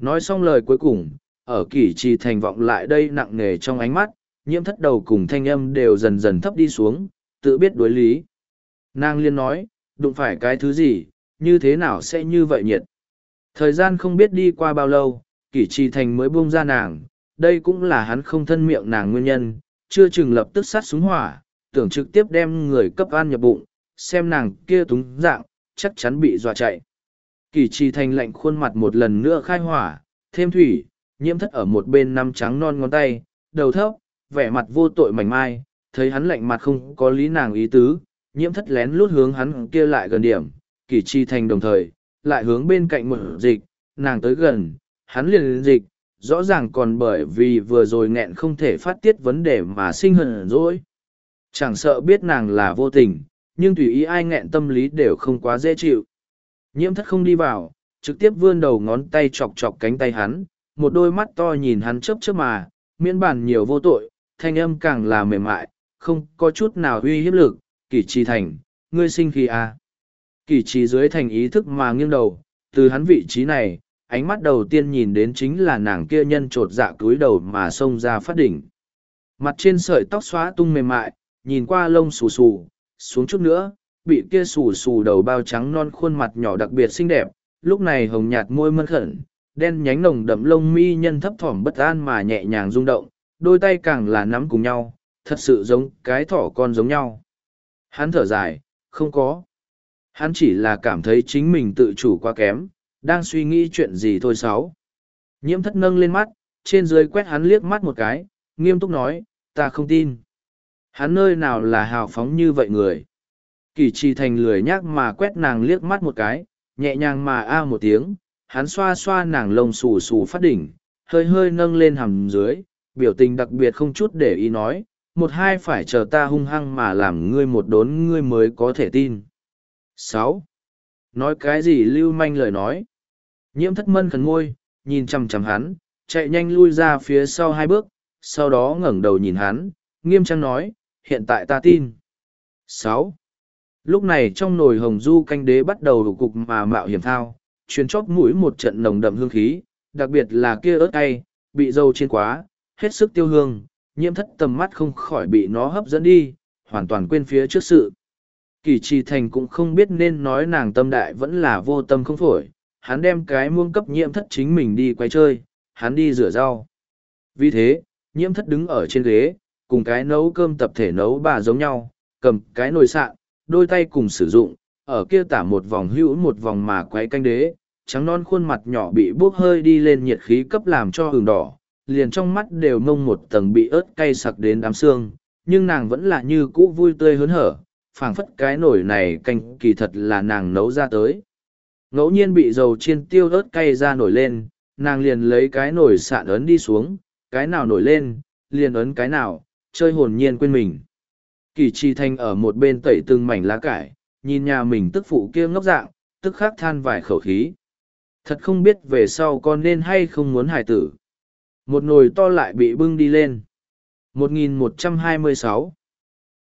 Nói xong lời cuối cùng, ở kỷ trì thành vọng lại đây nặng nề trong ánh mắt, nhiễm thất đầu cùng thanh âm đều dần dần thấp đi xuống, tự biết đối lý. Nàng liên nói, đụng phải cái thứ gì, như thế nào sẽ như vậy nhiệt. Thời gian không biết đi qua bao lâu, kỷ trì thành mới buông ra nàng, đây cũng là hắn không thân miệng nàng nguyên nhân, chưa chừng lập tức sát súng hỏa, tưởng trực tiếp đem người cấp an nhập bụng, xem nàng kia túng dạng, chắc chắn bị dọa chạy. Kỳ trì thành lạnh khuôn mặt một lần nữa khai hỏa, thêm thủy, nhiễm thất ở một bên năm trắng non ngón tay, đầu thấp, vẻ mặt vô tội mảnh mai, thấy hắn lạnh mặt không có lý nàng ý tứ, nhiễm thất lén lút hướng hắn kia lại gần điểm, kỳ trì thành đồng thời, lại hướng bên cạnh một dịch, nàng tới gần, hắn liền dịch, rõ ràng còn bởi vì vừa rồi nghẹn không thể phát tiết vấn đề mà sinh hận rồi. Chẳng sợ biết nàng là vô tình, nhưng tùy ý ai nghẹn tâm lý đều không quá dễ chịu. Nhiễm thất không đi vào, trực tiếp vươn đầu ngón tay chọc chọc cánh tay hắn, một đôi mắt to nhìn hắn chớp chớp mà, miễn bản nhiều vô tội, thanh âm càng là mềm mại, không có chút nào uy hiếp lực, kỷ trì thành, ngươi sinh khi à. Kỷ trì dưới thành ý thức mà nghiêng đầu, từ hắn vị trí này, ánh mắt đầu tiên nhìn đến chính là nàng kia nhân trột dạ túi đầu mà xông ra phát đỉnh. Mặt trên sợi tóc xóa tung mềm mại, nhìn qua lông xù xù, xuống chút nữa, bị kia xù xù đầu bao trắng non khuôn mặt nhỏ đặc biệt xinh đẹp, lúc này hồng nhạt môi mân khẩn, đen nhánh nồng đậm lông mi nhân thấp thỏm bất an mà nhẹ nhàng rung động, đôi tay càng là nắm cùng nhau, thật sự giống cái thỏ con giống nhau. Hắn thở dài, không có. Hắn chỉ là cảm thấy chính mình tự chủ quá kém, đang suy nghĩ chuyện gì thôi sáu. Nhiễm thất nâng lên mắt, trên dưới quét hắn liếc mắt một cái, nghiêm túc nói, ta không tin. Hắn nơi nào là hào phóng như vậy người. Kỳ trì thành lười nhác mà quét nàng liếc mắt một cái, nhẹ nhàng mà a một tiếng, hắn xoa xoa nàng lông xù xù phát đỉnh, hơi hơi nâng lên hầm dưới, biểu tình đặc biệt không chút để ý nói, một hai phải chờ ta hung hăng mà làm ngươi một đốn ngươi mới có thể tin. sáu Nói cái gì lưu manh lời nói? Nhiễm thất mân khẩn ngôi, nhìn chằm chằm hắn, chạy nhanh lui ra phía sau hai bước, sau đó ngẩng đầu nhìn hắn, nghiêm trang nói, hiện tại ta tin. sáu Lúc này trong nồi hồng du canh đế bắt đầu cục mà mạo hiểm thao, chuyến chóp mũi một trận nồng đậm hương khí, đặc biệt là kia ớt cay, bị dầu trên quá, hết sức tiêu hương, nhiễm thất tầm mắt không khỏi bị nó hấp dẫn đi, hoàn toàn quên phía trước sự. Kỳ trì thành cũng không biết nên nói nàng tâm đại vẫn là vô tâm không phổi, hắn đem cái muông cấp nhiễm thất chính mình đi quay chơi, hắn đi rửa rau. Vì thế, nhiễm thất đứng ở trên ghế, cùng cái nấu cơm tập thể nấu bà giống nhau, cầm cái nồi sạn, đôi tay cùng sử dụng, ở kia tả một vòng hữu một vòng mà quay canh đế, trắng non khuôn mặt nhỏ bị bốc hơi đi lên nhiệt khí cấp làm cho hừng đỏ, liền trong mắt đều mông một tầng bị ớt cay sặc đến đám xương, nhưng nàng vẫn là như cũ vui tươi hớn hở, phảng phất cái nổi này canh kỳ thật là nàng nấu ra tới. Ngẫu nhiên bị dầu chiên tiêu ớt cay ra nổi lên, nàng liền lấy cái nổi sạn ấn đi xuống, cái nào nổi lên, liền ấn cái nào, chơi hồn nhiên quên mình. Kỳ trì thanh ở một bên tẩy từng mảnh lá cải, nhìn nhà mình tức phụ kia ngốc dạng, tức khắc than vài khẩu khí. Thật không biết về sau con nên hay không muốn hài tử. Một nồi to lại bị bưng đi lên. 1126